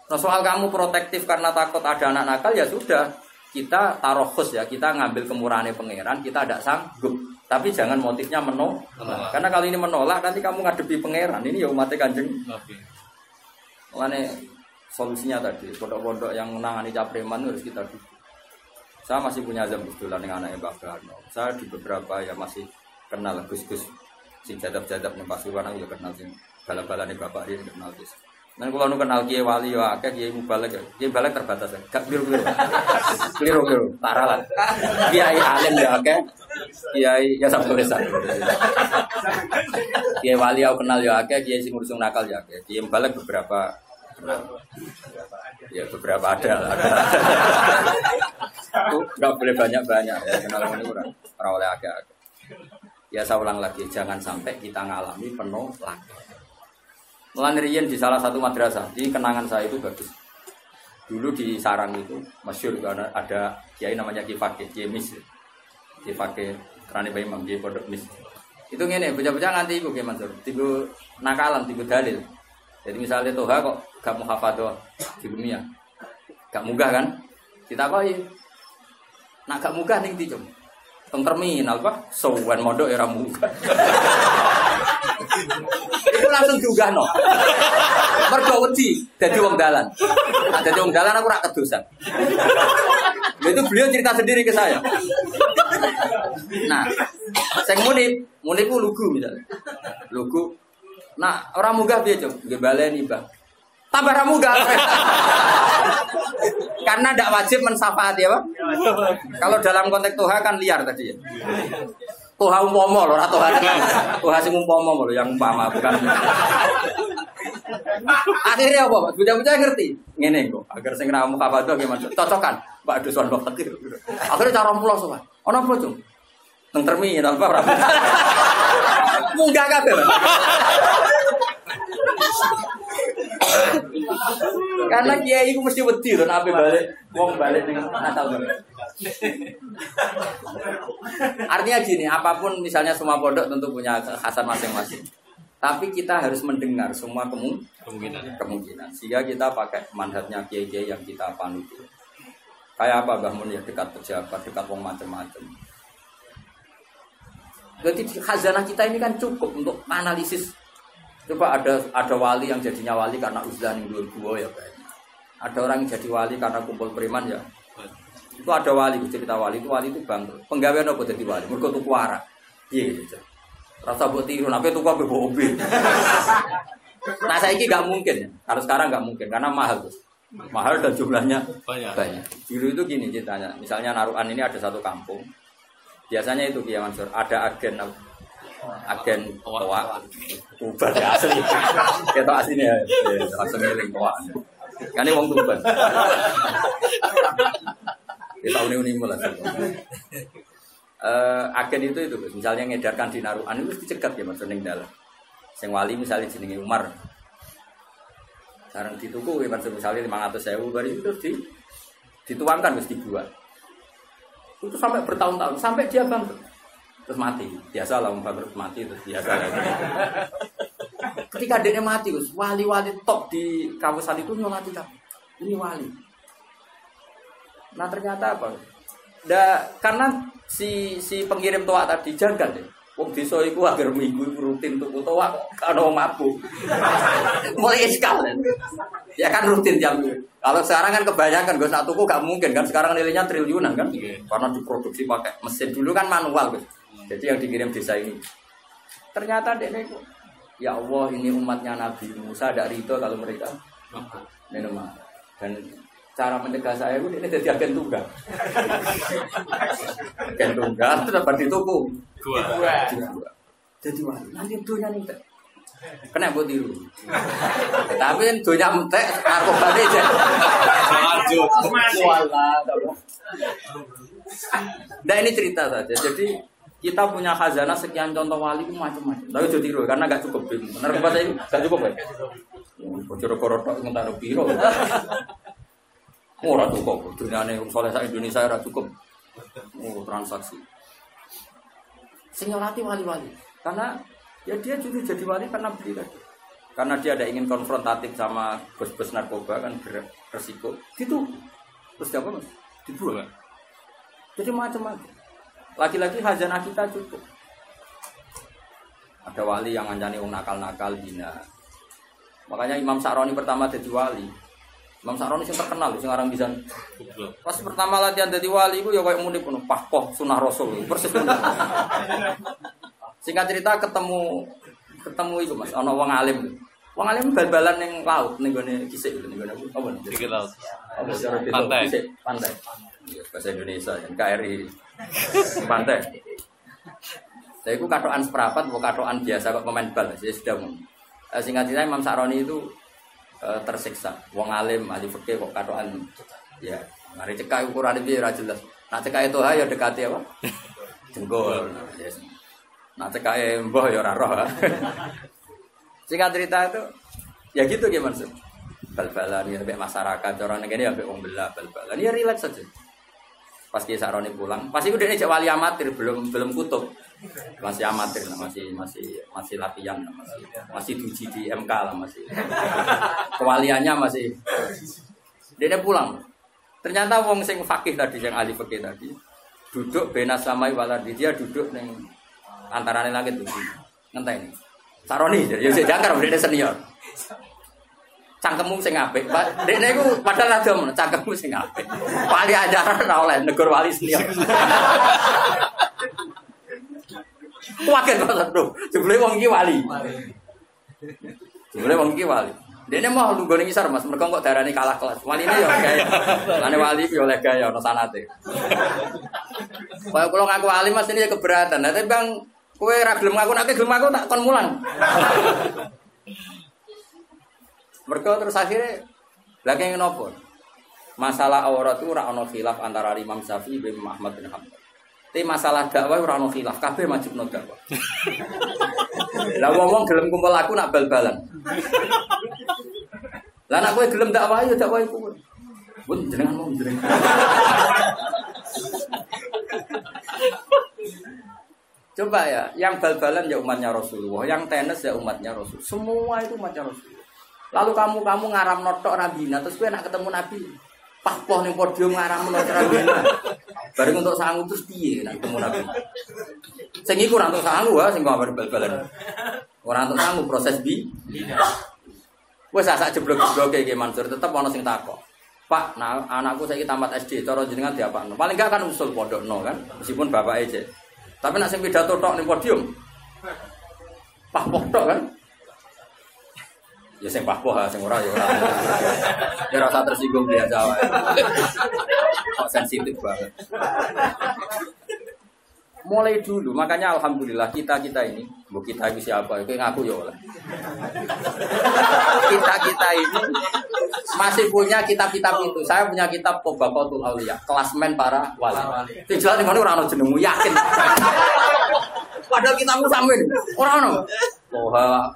Nah soal kamu protektif karena takut ada anak nakal ya sudah kita taruh khusus ya kita ngambil kemurahan pangeran kita tidak sanggup tapi jangan motifnya menolak. menolak karena kalau ini menolak nanti kamu ngadepi pangeran ini ya umatnya kanjeng Makanya solusinya tadi pondok-pondok yang menangani capreman harus kita dukung saya masih punya jam kebetulan dengan anaknya Mbak. Saya di beberapa ya masih kenal Gus-Gus si jadab-jadab nih Pasuruan aku ya kenal sih bala-bala nih Bapak ini kenal Gus. Dan kalau nu kenal Kiai Wali ya akeh Kiai Mubalek ya. Kiai Mubalek terbatas ya. Gak biru biru. Keliru keliru. Parah lah. Kiai alim ya akeh. Kiai ya satu desa. Kiai Wali aku kenal ya akeh. Kiai sing ngurusung nakal ya akeh. Kiai Mubalek beberapa Ya beberapa ada lah. Enggak boleh banyak-banyak ya kenal ini kurang ora oleh agak. Ya saya ulang lagi, jangan sampai kita ngalami penuh lagi. Melanirian di salah satu madrasah, di kenangan saya itu bagus. Dulu di sarang itu, masyur ada, ada kiai namanya Kifake, Kiai Mis. Kifake, Rani Bayi Mam, Kiai. Itu ngene, bocah-bocah nganti iku Kiai Mansur, tiga nakalan, tiga dalil. Jadi misalnya Toha kok gak mau hafadho di dunia, gak munggah kan? Kita kok Nak gak ning ndi, Cung? Teng terminal Pak, sowan mondok era muka. Itu langsung no. Mergo wedi dadi wong dalan. Nah, dadi dalan aku ora kedosan. Itu beliau cerita sendiri ke saya. Nah, saya munib, munib ku lugu misalnya. Lugu. Nah, orang muga piye, Cung? Nggih baleni, Bang tambah ramu gak karena tidak wajib mensafati ya pak. Kalau dalam konteks tuha kan liar tadi. Ya tuha umpomo loh atau tuha tuha sing umpomo loh yang umpama bukan. Akhirnya apa pak? Bujang bujang ngerti? Ngene kok. Agar sing ramu tuh gimana? Cocokan. Pak dusun pak fakir. Akhirnya cara pulau semua ono apa cung Neng terminal apa? Munggah kabeh. Karena kiai itu mesti wedi to nabi balik wong balik dengan Natal Artinya gini, apa pun misalnya semua pondok tentu punya kekhasan masing-masing. Tapi kita harus mendengar semua kemungkinan. kemungkinan. Sehingga kita pakai mandatnya kiai-kiai yang kita panut. Kayak apa Mbah Mun ya dekat pejabat, dekat wong macam-macam. Jadi khazanah kita ini kan cukup untuk analisis Coba ada ada wali yang jadinya wali karena uzlah ning gua ya kayak. Ada orang yang jadi wali karena kumpul preman ya. Itu ada wali cerita wali itu wali itu bangkrut. Penggawean apa jadi wali? Mergo tuku arak. Iya gitu. Rasa buat tiru, tapi tuku apa mobil. nah saya ini nggak mungkin ya. Kalau sekarang nggak mungkin karena mahal tuh. Mahal dan jumlahnya banyak. banyak. Dulu itu gini ceritanya. Misalnya naruhan ini ada satu kampung. Biasanya itu Kiai Mansur ada agen agen toa tuban ya asli. Kita aslinya ya. Langsung ngiling toa kan ini wong tuban. Kita uni uni mulai eh, agen itu itu misalnya ngedarkan di naruhan itu mesti cegat ya maksudnya ning dalam. Sing wali misalnya jenenge Umar. Sekarang dituku ya misalnya 500 sewu baru itu terus di dituangkan mesti dibuat. Itu sampai bertahun-tahun sampai dia bangkrut terus mati biasa lah umpah terus mati terus biasa ketika dia mati Gus wali-wali top di kawasan itu nyolati kamu ini wali nah ternyata apa Da, karena si si pengirim toa tadi jaga deh. Wong desa iku agar minggu rutin tuku toa kok ana mabuk. Mulai sekali. Ya kan rutin jam. Kalau sekarang kan kebanyakan gue satu tuku gak mungkin kan sekarang nilainya triliunan kan. Karena diproduksi pakai mesin dulu kan manual Gus. Jadi yang dikirim desa ini. Ternyata dek ya Allah ini umatnya Nabi Musa ada ridho kalau mereka minum dan cara mencegah saya itu ini jadi agen tunggal. agen tunggal itu dapat dituku. Dua. Jadi wah nanti dunia nih kena buat tiru. Tapi dunia mentek narkoba aja. Lanjut. Nah ini cerita saja. Jadi kita punya khazanah sekian contoh wali macam-macam. Tapi jadi tiru karena gak cukup. Narkoba saya gak cukup ya. Bocor korodok ngentar biro. Oh, cukup. Dunyane wong saleh sak Indonesia ora cukup. Oh, transaksi. Sing nyolati wali-wali. Karena ya dia juga jadi wali karena beli tadi. Karena dia ada ingin konfrontatif sama bos-bos narkoba kan beresiko. Gitu. Terus apa mas? Dibuang. Jadi macam-macam. Lagi-lagi hajana kita cukup. Ada wali yang ngancani wong nakal-nakal bina. Makanya Imam Sa'roni pertama jadi wali. Imam Sa'roni sing terkenal sing aran bisa. Pas pertama latihan jadi wali iku ya kayak muni penuh pahpoh sunah rasul persis. Singkat cerita ketemu ketemu itu Mas, ana wong alim. Wong alim bal-balan ning laut ning gone kisik ning gone apa? Dikit laut. Apa secara beda? Pantai. Pantai. Iya, bahasa Indonesia yang KRI. Pantai. Saya itu katoan seperempat, bukan katoan biasa kok pemain bal. Saya sudah mau. Singkat cerita Imam Sa'roni itu eh, tersiksa. Wong alim, ahli fikih kok katoan ya. Mari cekak ukuran itu ya jelas. Nah cekak itu ya dekati apa? Jenggol. Yes. Nah cekak mbah ya ora roh. Singkat cerita itu ya gitu gimana sih? Bal-balan ya masyarakat orang negara ya sampai bal-balan. Ya relax saja. Pas kisah Roni pulang, pasti udah cek wali amatir belum belum kutub masih amatir lah, masih masih masih latihan lah, masih masih diuji di MK lah masih. Kewaliannya masih. Dia pulang. Ternyata wong sing fakih tadi yang ahli fakih tadi duduk bena samai waladi. Dia duduk neng antarane langit tuh ngenteni. Saroni ya saya jangkar dia senior cangkemmu sing apik dekne iku padahal ada men cangkemmu sing apik wali ajaran ora oleh negor wali senior Wakil banget bro. Jebule wong iki wali. Jebule wong iki wali. Dene mau lu nggone ngisar Mas, mereka kok darani kalah kelas. Wali ini ya gaya. Lane wali ya oleh gaya ono sanate. Kaya kula ngaku wali Mas ini ya keberatan. Nah, tapi Bang kowe ra gelem ngaku nek gelem aku tak kon mulang. Mereka terus akhirnya lagi ngopo? Masalah aurat itu ora ono khilaf antara Imam Syafi'i bin Ahmad bin Hanbal. Tapi masalah dakwah ora ono khilaf, kabeh wajib no dakwah. Lah wong gelem kumpul aku nak bal-balan. Lah nak kowe gelem dakwah ya dakwah iku. Pun jenengan mau jenengan. Coba ya, yang bal-balan ya umatnya Rasulullah, yang tenis ya umatnya Rasul. Semua itu umatnya Rasulullah. Lalu kamu kamu ngaram notok Nabi, terus gue nak ketemu Nabi, pahpoh nih podium ngaram notok Nabi. Bareng untuk sanggup terus piye nak ketemu Nabi. Sing iku ora untuk sanggup ha sing kabar bal-balan. Ora untuk sanggup proses bi. Wes sak jeblok-jeblok iki Mansur tetep ana sing takok. Pak, nah, anakku saya tamat SD, cara jenengan diapakno? Paling enggak kan usul pondokno kan, meskipun bapak aja. Tapi nak sing pidato tok ning podium. Pahpoh tok kan? Ya sing pahpoh ha, sing ora ya ora. Ya rasa tersinggung dia Jawa. Kok sensitif banget. Mulai dulu, makanya alhamdulillah kita kita ini, bu kita ini siapa? Kayak ngaku ya oleh. kita kita ini masih punya kitab-kitab itu. Saya punya kitab Tobakotul Aulia, kelasmen para wali. Tujuan di mana orang jenengmu yakin. Padahal kitabmu sampein orang ono. Wah,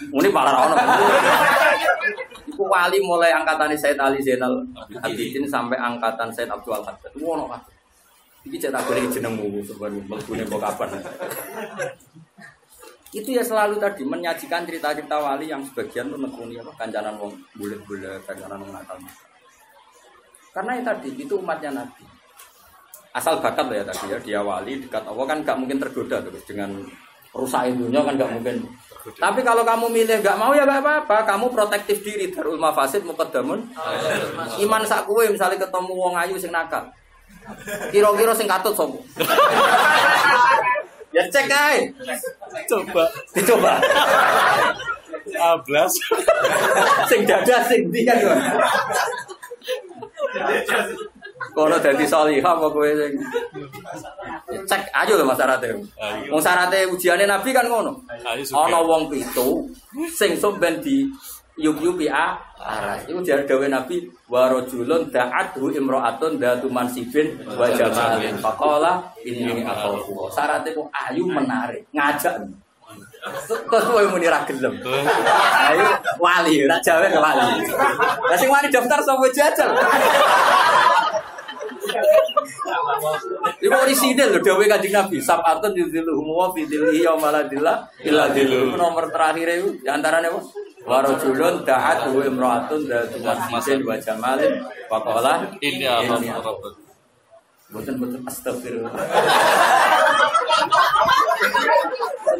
ini para ono. Iku wali mulai angkatan Said Ali Zainal Abidin sampai angkatan Said Abdul Haddad. Itu ono kabeh. Iki cetak boleh jenengmu sebenarnya mlebune mbok kapan. Itu ya selalu tadi menyajikan cerita-cerita wali yang sebagian tuh nekuni apa kancanan wong bulet-bulet, kancanan wong nakal. Karena yang tadi itu umatnya Nabi. Asal bakat lah ya tadi ya dia wali dekat Allah kan gak mungkin tergoda terus dengan rusak dunia kan gak mungkin. Tapi kalau kamu milih gak mau ya gak apa-apa, kamu protektif diri darul mafasid mukaddamun. Iman sak kowe misalnya ketemu wong ayu sing nakal. Kira-kira sing katut sapa? ya cek ae. Coba Dicoba. ablas. sing dada sing ndi kan. Kon. Kono dadi salihah apa kowe sing cek aja lho Mas. Ayo. Wong syaratnya ujiane Nabi kan ngono. Ayo. Ana wong pitu sing sok ben di yup-yupi a aras. Iku jar gawe Nabi wa rajulun da'athu imra'atun datu mansibin wa jamalin faqala inni akhafu. Syaratnya kok ayu menarik, ngajak. Terus kowe muni ra gelem. Ayo wali, ra jawe ke wali. Lah sing wani daftar sapa jajal. Iku orisinil lho dawuh Kanjeng Nabi, sab'atun yudhilluhum wa fi dhillihi yauma la dhilla illa dhilluh. Nomor terakhir itu di antaranya apa? Wa rajulun da'at wa imra'atun datu masjidin wa jamalin wa qala Ini apa Robert? Boten-boten astagfirullah.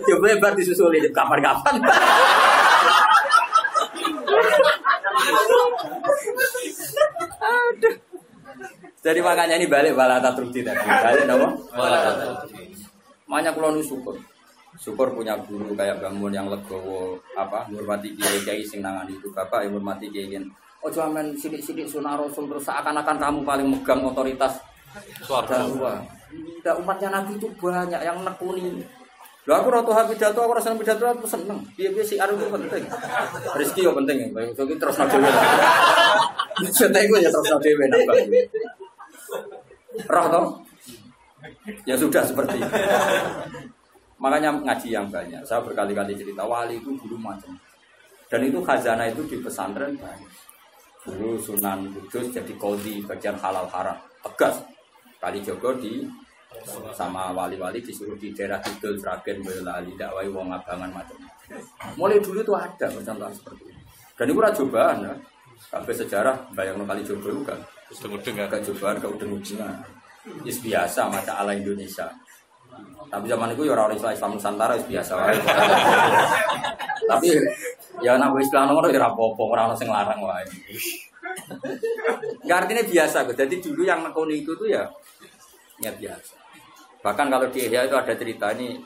Coba lebar disusuli di kapan-kapan. Aduh. Jadi makanya ini balik balata trukti tadi. Balik apa? Balata trukti. Makanya kulo nu syukur. Syukur punya guru kayak bangun yang legowo apa menghormati kiai kiai sing nangani itu bapak yang menghormati kiai. Oh amen sidik-sidik sunah rasul terus seakan-akan kamu paling megang otoritas. Dakwah. Tidak umatnya Nabi itu banyak yang nekuni. Lho aku hak pidato, aku rasa pidato aku seneng. Piye piye sih itu penting. Rezeki yo penting ya. Baik iki terus dhewe. Maksudnya iku ya terus dhewe nambah. Roh toh? Ya sudah seperti itu. Makanya ngaji yang banyak. Saya berkali-kali cerita wali itu dulu macam. Dan itu khazanah itu di pesantren banyak. Dulu Sunan Kudus jadi kodi bagian halal haram. Tegas. Kali Joko di sama wali-wali disuruh di daerah Kidul, Sragen, Boyolali, dakwai wong abangan macam. Mulai dulu itu ada percontohan seperti itu. Dan itu cobaan ya. Sampai sejarah bayang kali Joko juga. Sedeng-sedeng ya. Agak cobaan ke udeng-udengan. Is biasa mata ala Indonesia. Tapi zaman itu ya orang Islam Islam Nusantara is biasa. Tapi ya nak wis Islam ngono ya ora apa-apa, ora ono sing larang wae. Enggak artinya biasa kok. Jadi dulu yang nekuni itu tuh ya ya biasa. Bahkan kalau di Ihya itu ada cerita ini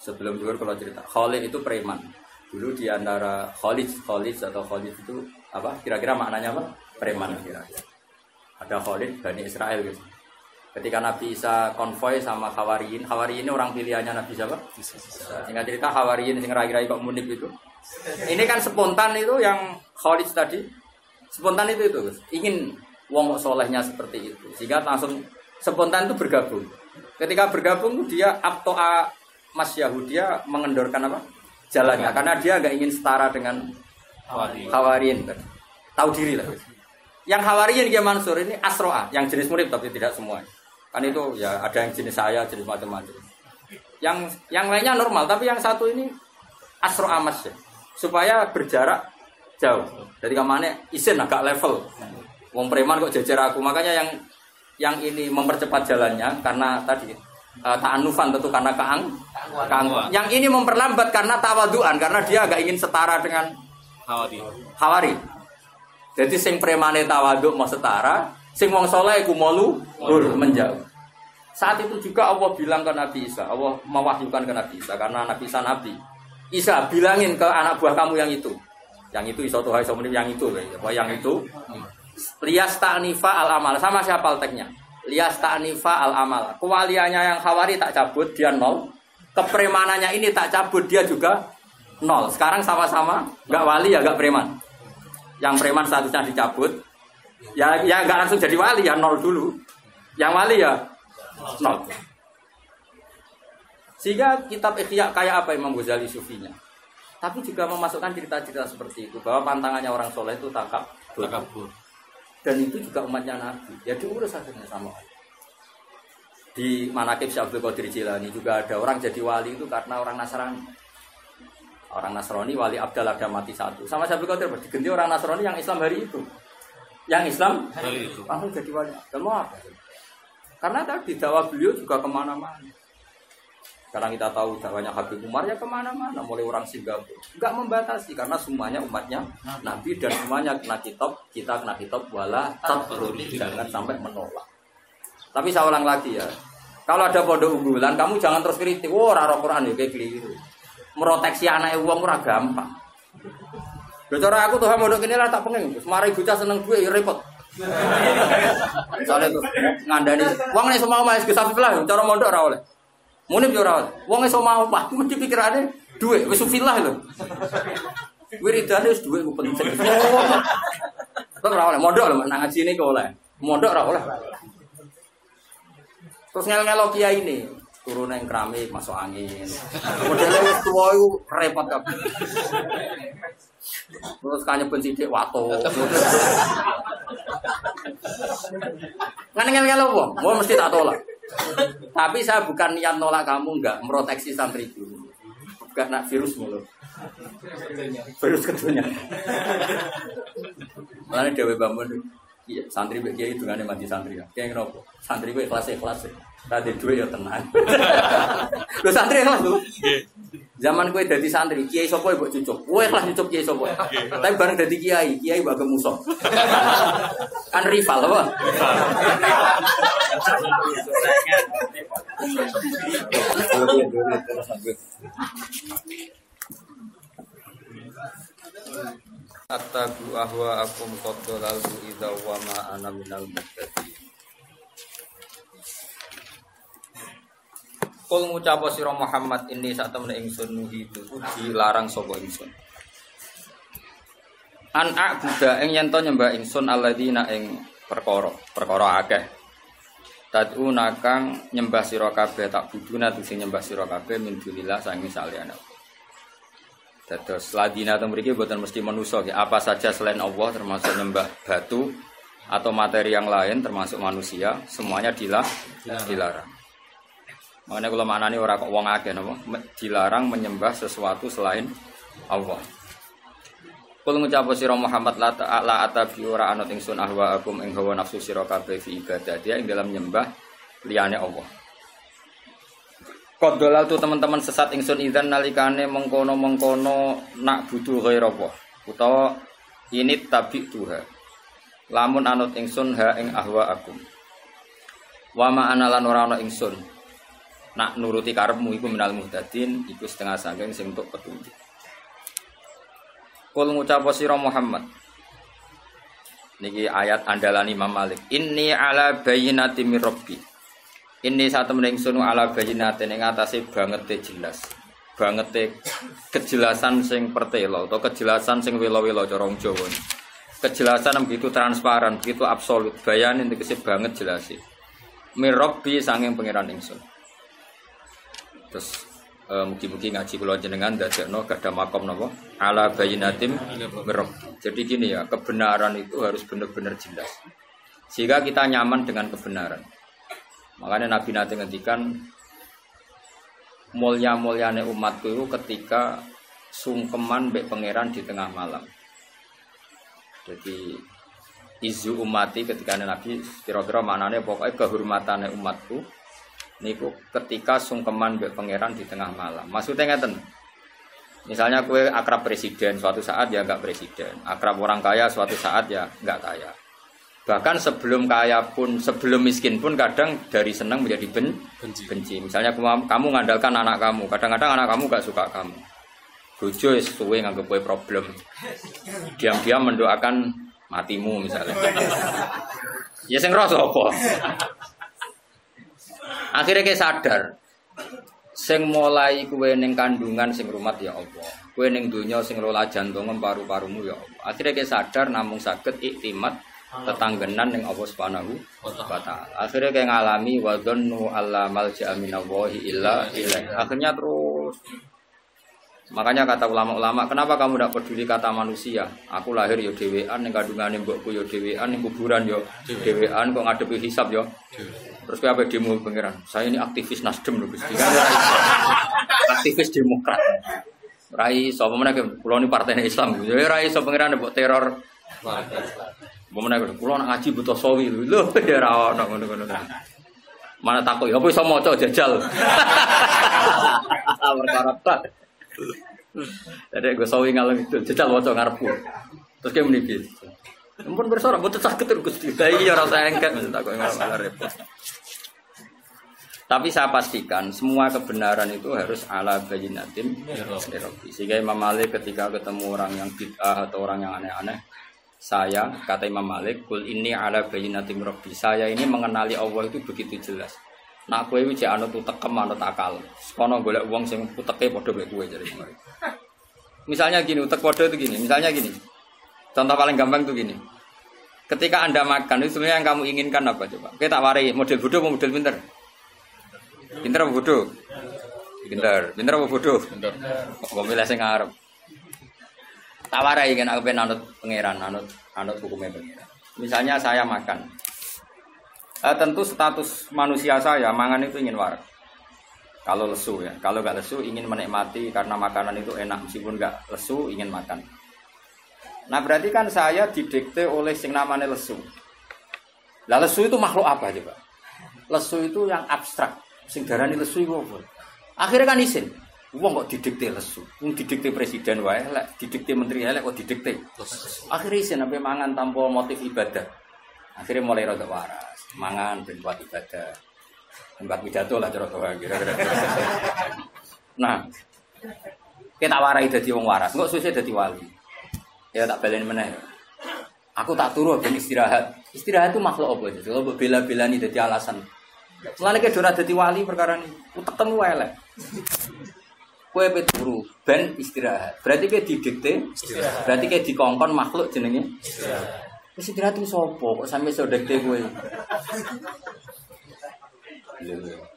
sebelum dulu kalau cerita Khalid itu preman. Dulu di antara Khalid, Khalid atau Khalid itu apa? Kira-kira maknanya apa? Preman kira-kira. Ada Khalid Bani Israel gitu. Ketika Nabi Isa konvoy sama Hawariyin, Hawariyin ini orang pilihannya Nabi siapa? Singkat cerita Hawariyin yang rai-rai kok munib itu. Ini kan spontan itu yang Khalid tadi. Spontan itu itu, ingin wong solehnya seperti itu. Sehingga langsung spontan itu bergabung. Ketika bergabung dia aptoa Mas Yahudia mengendorkan apa? Jalannya karena dia nggak ingin setara dengan Wali. Hawariyin tadi. Tahu diri lah. Yang Hawariyin dia Mansur ini Asroa, yang jenis murid tapi tidak semua. Kan itu ya ada yang jenis saya, jenis macam-macam. Yang yang lainnya normal, tapi yang satu ini Asroa Mas ya. Supaya berjarak jauh. Dari ke mana isin agak level. Wong preman kok jajar aku, makanya yang yang ini mempercepat jalannya karena tadi uh, ta'anufan tentu karena keang, keangkuhan. Yang ini memperlambat karena tawaduan karena dia agak ingin setara dengan Hawadi. Hawari. Jadi sing premane tawaduk mau setara, sing wong soleh iku malu lur menjauh. Saat itu juga Allah bilang ke Nabi Isa, Allah mewahyukan ke Nabi Isa karena Nabi Isa Nabi. Isa bilangin ke anak buah kamu yang itu. Yang itu Isa tuh yang itu, apa yang itu. Lias ta'nifa al amal sama siapa alteknya? lias ta'nifa al amal. Kewaliannya yang khawari tak cabut dia nol. Kepremanannya ini tak cabut dia juga nol. Sekarang sama-sama nggak wali ya nggak preman. Yang preman statusnya dicabut. Ya ya nggak langsung jadi wali ya nol dulu. Yang wali ya nol. Sehingga kitab Ikhya kayak apa Imam Ghazali sufinya. Tapi juga memasukkan cerita-cerita seperti itu bahwa pantangannya orang soleh itu tangkap Takabur. Dan itu juga umatnya Nabi. Ya diurus akhirnya sama Allah. Di Manakib Syekh Abdul Qadir Jilani juga ada orang jadi wali itu karena orang Nasrani. Orang Nasrani wali Abdal ada mati satu. Sama Syekh Abdul Qadir diganti orang Nasrani yang Islam hari itu. Yang Islam Hari itu. langsung jadi wali. Dan mau apa? Karena tadi dakwah beliau juga ke mana-mana. Sekarang kita tahu dakwanya Habib Umar ya ke mana-mana, mulai orang Singapura. Enggak membatasi karena semuanya umatnya Nabi dan semuanya kena kitab, kita kena kitab wala tatrudi jangan sampai menolak. Tapi saya ulang lagi ya, kalau ada pondok unggulan, kamu jangan terus kritik, wah raro Quran ya kayak keliru. Meroteksi anak uang ora gampang. Bicara aku tuh pondok ini lah tak pengen, semari bocah seneng gue ya repot. Misalnya tuh ngandani, uang nih semua mas bisa lah, cara mondok ora oleh. Munib yo ora. Wong iso mau mah mesti pikirane duit wis sufilah lho. Wiridane wis duit ku penting. Kok ora oleh mondok lho nang ngaji ini kok oleh. Mondok ora oleh. Terus ngel-ngelo kiai ini turun yang keramik masuk angin. Modelnya wis tua itu repot kabeh. Terus kanya pensidik wato. Kan ngel-ngelo mau mesti tak tolak. Tapi saya bukan niat nolak kamu enggak meroteksi santri. Bukan nak virus mulu. Virus kedunya. Mana dewe bangun Iya, santri mbek kiai dungane mati santri ya. Kiai ngopo? Santri kuwi kelas kelas. Tadi duit ya tenang. Lho santri kelas lho. Zaman kue dadi santri, kiai sapa mbok cucuk. Kowe kelas cucuk kiai sapa. Tapi bareng dadi kiai, kiai mbok musuh. Kan rival apa? Attabu ahwa akum qaddalaltu idza wa ma ana minal muhtadin. Kul ngucapa sira Muhammad ini sak temene ingsun nuhi itu dilarang sapa ingsun. An a'buda ing yen nyembah ingsun alladzina ing perkara, perkara akeh. Tad'una kang nyembah sira kabeh tak buduna sing nyembah sira kabeh min dunillah sange saliyane. Dados ladina atau mriki boten mesti manusa apa saja selain Allah termasuk nyembah batu atau materi yang lain termasuk manusia semuanya dilah, dilarang. Makanya kalau maknanya orang kok wong akeh napa dilarang menyembah sesuatu selain Allah. Kul ngucap sira Muhammad la ta'ala atabi ora anut ingsun ahwa akum ing hawa nafsu sira kabeh fi ibadah dia ing dalam nyembah liyane Allah. Kodolal tuh teman-teman sesat ingsun idan nalikane mengkono mengkono nak butuh ghairallah utawa ini tabi tuha. Lamun anut ingsun ha ing ahwa akum. Wa ma analan ora ana ingsun nak nuruti karepmu iku minal muhtadin iku setengah saking sing untuk petunjuk. Kul ngucap sira Muhammad. Niki ayat andalan Imam Malik. Inni ala bayyinati mir rabbi. Ini satu mending sunu ala bayinate ning atase banget jelas. Banget kejelasan sing pertelo atau kejelasan sing welo-welo cara wong Jawa. Kejelasan yang begitu transparan, begitu absolut. Bayan ini banget jelasi. Mirabbi sanging pangeran ingsun. Terus eh, mugi-mugi ngaji kula jenengan dadekno gada makom napa ala bayinatim mirabbi. Jadi gini ya, kebenaran itu harus benar-benar jelas. Sehingga kita nyaman dengan kebenaran. Makanya Nabi nanti ngendikan mulia mulyane umatku itu ketika sungkeman mbek pangeran di tengah malam. Jadi izu umati ketika Nabi kira-kira maknanya pokoknya kehormatannya umatku niku ketika sungkeman mbek pangeran di tengah malam. Maksudnya ngeten. Misalnya kue akrab presiden suatu saat ya nggak presiden, akrab orang kaya suatu saat ya nggak kaya. Bahkan sebelum kaya pun, sebelum miskin pun kadang dari senang menjadi ben, Benci. benci. Misalnya kamu, kamu ngandalkan anak kamu, kadang-kadang anak kamu gak suka kamu. Bojo wis suwe nganggep kowe problem. Diam-diam mendoakan matimu misalnya. ya sing rasa apa? Akhirnya kayak sadar. Sing mulai kue ning kandungan sing rumat ya Allah. Kue ning dunya sing rola jantung paru-parumu ya Allah. Akhirnya kayak sadar namung saged iktimat tetanggenan ning Allah Subhanahu wa taala. Akhirnya kayak ngalami wa dzannu alla malja'a minallahi illa ilaih. Akhirnya terus Makanya kata ulama-ulama, kenapa kamu tidak peduli kata manusia? Aku lahir yo dewean, ning kandungane mbokku yo dewean, ning kuburan yo dewean, kok ngadepi hisab yo. Terus apa demo pangeran? Saya ini aktivis Nasdem loh Gusti. Kan aktivis Demokrat. Rai sapa meneh kula ini partai Islam. Ya rai iso pangeran mbok teror. Mbok meneh kula nak ngaji butuh sawi lho. Lho ya ono ngono-ngono. Mana takut, apa iso maca jajal. Perkara tak. Jadi gue sawi ngalem itu, jajal waca ngarepku. Terus kayak meniki. Ampun bersorak, butuh sakit terus Gusti. Iya rasa engket maksud aku ngalem repot. Tapi saya pastikan semua kebenaran itu harus ala bayinatin Rabbi. Sehingga Imam Malik ketika ketemu orang yang bid'ah atau orang yang aneh-aneh, saya kata Imam Malik, kul ini ala bayinatin Rabbi. Saya ini mengenali Allah itu begitu jelas. Nak kowe iki jek anut utekem anut akal. Kono golek wong sing uteke padha mek kowe jare. Misalnya gini, utek padha itu gini. Misalnya gini. Contoh paling gampang tuh gini. Ketika Anda makan itu sebenarnya yang kamu inginkan apa coba? Kita warai model bodoh model pinter? Pinter apa bodoh? Pinter. Pinter apa bodoh? Pinter. Kok milih sing ngarep. Tak warai kan aku pengen anut pangeran, anut anut hukumnya pangeran. Misalnya saya makan, Eh, tentu status manusia saya mangan itu ingin waras. Kalau lesu ya, kalau nggak lesu ingin menikmati karena makanan itu enak meskipun nggak lesu ingin makan. Nah berarti kan saya didikte oleh sing namanya lesu. Lah lesu itu makhluk apa coba? Lesu itu yang abstrak. Sing darani lesu itu apa? Akhirnya kan isin. Wong kok didikte lesu. Wong didikte presiden wae lek didikte menteri lek kok didikte. Akhirnya isin sampai mangan tanpa motif ibadah. Akhirnya mulai rada waras mangan ben kuat ibadah. Tempat pidato lah cara kira-kira. Nah, kita warai jadi wong waras, nggak susah jadi wali. Ya tak belain mana Aku tak turun ben istirahat. Istirahat itu makhluk apa? Kalau bela-bela ini jadi alasan. Mulane ke dora jadi wali perkara ini. Utekem wae elek. Kue turu ben istirahat. Berarti kayak didikte, berarti kayak dikongkon makhluk jenenge. Istirahat. Wis istirahat itu sopo kok sampai sodek deh gue.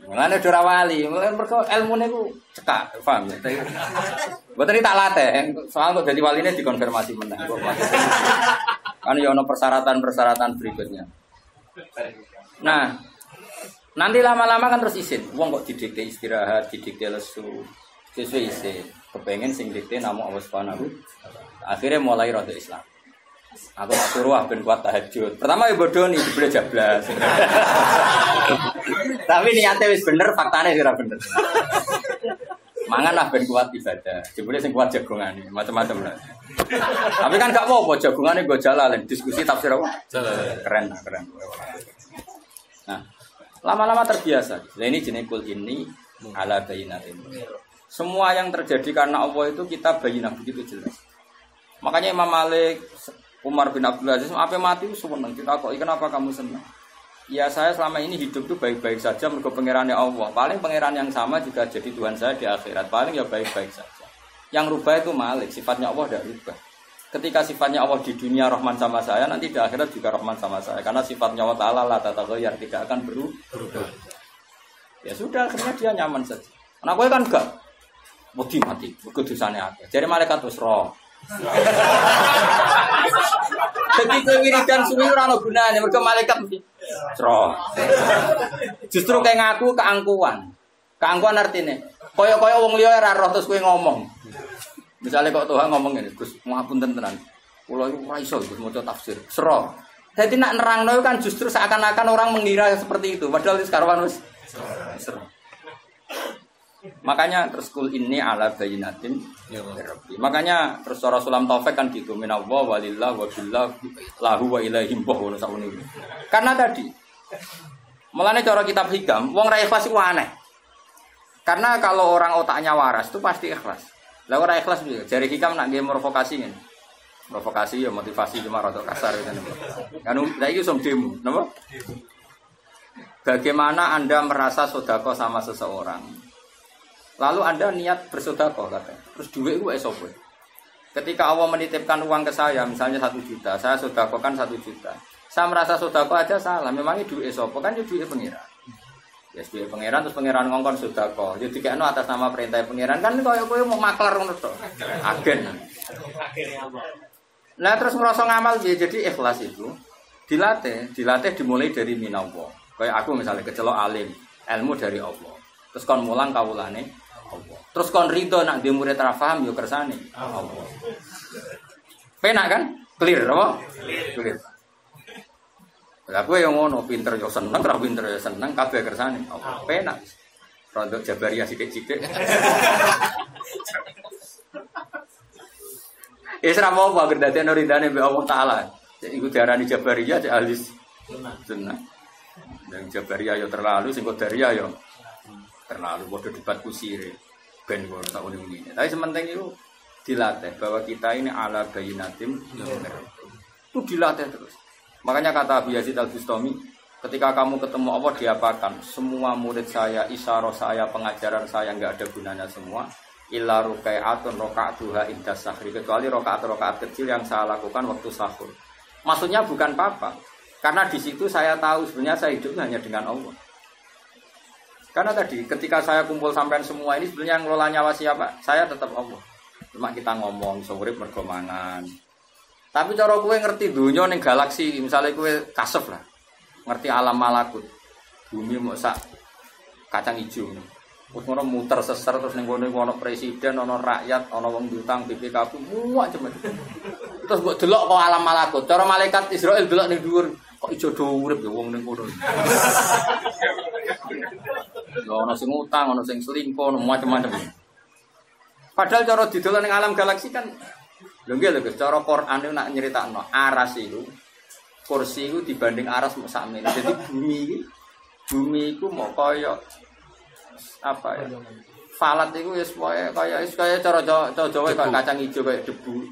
Mulane ora wali, mulane mergo ilmune ku cekak, paham ya. Tadi tak latih, soal kok jadi waline dikonfirmasi menang. Kan ya ono persyaratan-persyaratan berikutnya. Nah, nanti lama-lama kan terus isin. Wong kok didikte istirahat, didikte lesu, sesuai isin. Kepengen sing dikte namu Allah Subhanahu. Akhirnya mulai rada Islam. Aku tak suruh ah ben kuat tahajud. Pertama ya bodoh nih dibeli jablas. Tapi niatnya wis bener, faktanya kira bener. Mangan lah ben kuat ibadah. Jebule sing kuat jagongan macam-macam lah. Tapi kan gak mau apa jagongan gue jalan diskusi tafsir apa? Keren lah, keren. Nah, lama-lama terbiasa. Nah, ini jenis kul ini ala bayinatin. Semua yang terjadi karena Allah itu kita bayinah begitu jelas. Makanya Imam Malik Umar bin Abdul Aziz, apa mati seneng. Kita kok kenapa kamu senang? Ya saya selama ini hidup tuh baik-baik saja mergo pangerannya Allah. Paling pangeran yang sama juga jadi Tuhan saya di akhirat. Paling ya baik-baik saja. Yang rubah itu Malik, sifatnya Allah tidak rubah. Ketika sifatnya Allah di dunia Rahman sama saya, nanti di akhirat juga Rahman sama saya. Karena sifatnya Allah Ta'ala lah yang tidak akan berubah. Ya sudah, akhirnya dia nyaman saja. Anak gue kan enggak. Mati mati, kedusannya ada. Jadi malaikat terus roh. Jadi kowe wiridan suwi ora ono gunane mergo malaikat mesti cro. Justru kayak ngaku keangkuhan. Keangkuhan artinya kaya-kaya wong liya ora roh terus kowe ngomong. Misalnya kok Tuhan ngomong ini, Gus, ngapunten tenan. Kula iku ora iso Gus maca tafsir. Sero. Jadi nak nerangno kan justru seakan-akan orang mengira seperti itu, padahal sekarang wis sero. Makanya terus kul ini ala bayinatin ya Makanya terus Rasulullah Taufik kan gitu minallah walillah wa billah lahu wa ilaihim boh Karena tadi Mulanya cara kitab hikam, wong ra ikhlas itu aneh. Karena kalau orang otaknya waras itu pasti ikhlas. Lah ora ikhlas juga. Jari hikam nak game provokasi kan. Provokasi ya motivasi cuma rada kasar kan. Kan lha iki som demo, napa? Bagaimana Anda merasa sodako sama seseorang? Lalu Anda niat bersodako katanya. Terus duit itu esopo. Ketika Allah menitipkan uang ke saya, misalnya satu juta, saya sodakokan satu juta. Saya merasa sodako aja salah. Memangnya duit esopo kan itu duit pengiran. Ya duit pengiran terus pengiran ngongkon sodako. Jadi kayak atas nama perintah pengiran kan kau kau mau maklar ngono to. Agen. Nah terus merasa ngamal dia jadi ikhlas itu dilatih, dilatih dimulai dari minawo. Kayak aku misalnya kecelok alim, ilmu dari Allah. Terus kon mulang kawulane Allah. Terus kon ridho nak dia murid ra paham yo kersane Allah. Penak kan? Clear apa? Clear. Lah kowe yang ngono pinter yo seneng, ra pinter yo seneng kabeh kersane Allah. Penak. Rodok Jabariyah sithik-sithik. Ya ora mau apa gendane ridane mbek Allah taala. Iku diarani Jabariyah cek ahli sunnah. Dan Jabariyah yo terlalu, sing Qadariyah yo terlalu bodoh debat kusire. Ben kok tak ini. Tapi sementing itu dilatih bahwa kita ini ala bayinatim itu dilatih terus. Makanya kata Abu Yazid Al Bustami, ketika kamu ketemu Allah diapakan? Semua murid saya, isyarah saya, pengajaran saya nggak ada gunanya semua. Illa rukai'atun rokaatuha indah sahri. Kecuali rokaat-rokaat kecil yang saya lakukan waktu sahur. Maksudnya bukan apa-apa. Karena di situ saya tahu sebenarnya saya hidup hanya dengan Allah. Karena tadi ketika saya kumpul sampai semua ini sebenarnya yang ngelola nyawa siapa? Saya tetap Allah. Cuma kita ngomong sore bergomangan. Tapi cara kue ngerti dunia nih galaksi, misalnya kue kasep lah, ngerti alam malakut, bumi mau sak kacang hijau. Terus ngono muter seser terus ning kono ono presiden, ono rakyat, ono wong diutang BPKB, muak cemen. Terus mbok delok kok alam malakut. Cara malaikat Israel delok ning dhuwur, kok ijo do urip ya wong ning kono. Ya ono sing utang, ono sing selingkuh, ono macam-macam. Padahal cara didelok ning alam galaksi kan lho nggih lho cara Quran itu nak nyeritakno aras itu kursi itu dibanding aras mau sakmene. Jadi bumi iki bumi itu mau kaya apa ya? Falat itu ya supaya kayak kayak cara Jawa Jawa kayak kacang hijau kayak debu.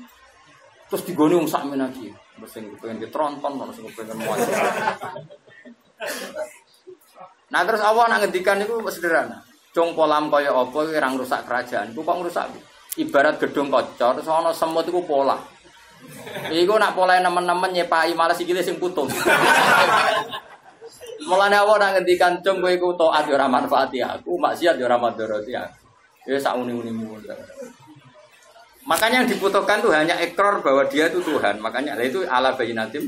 Terus digoni wong sakmene iki. Sing pengen ditronton, sing pengen muat. Nah terus Allah nak ngendikan itu sederhana. Cung polam kaya apa kuwi ora ngrusak kerajaan. Ku kok ngrusak? Ibarat gedung kocor ana semut iku pola. Iku nak pola nemen-nemen nyepai malah sikile sing putus. Mulane Allah nak ngendikan cung kowe iku taat yo ora manfaati aku, maksiat yo ora madharati aku. Ya sak uni-unimu. Makanya yang dibutuhkan tuh hanya ekor bahwa dia itu Tuhan. Makanya itu ala bayinatim.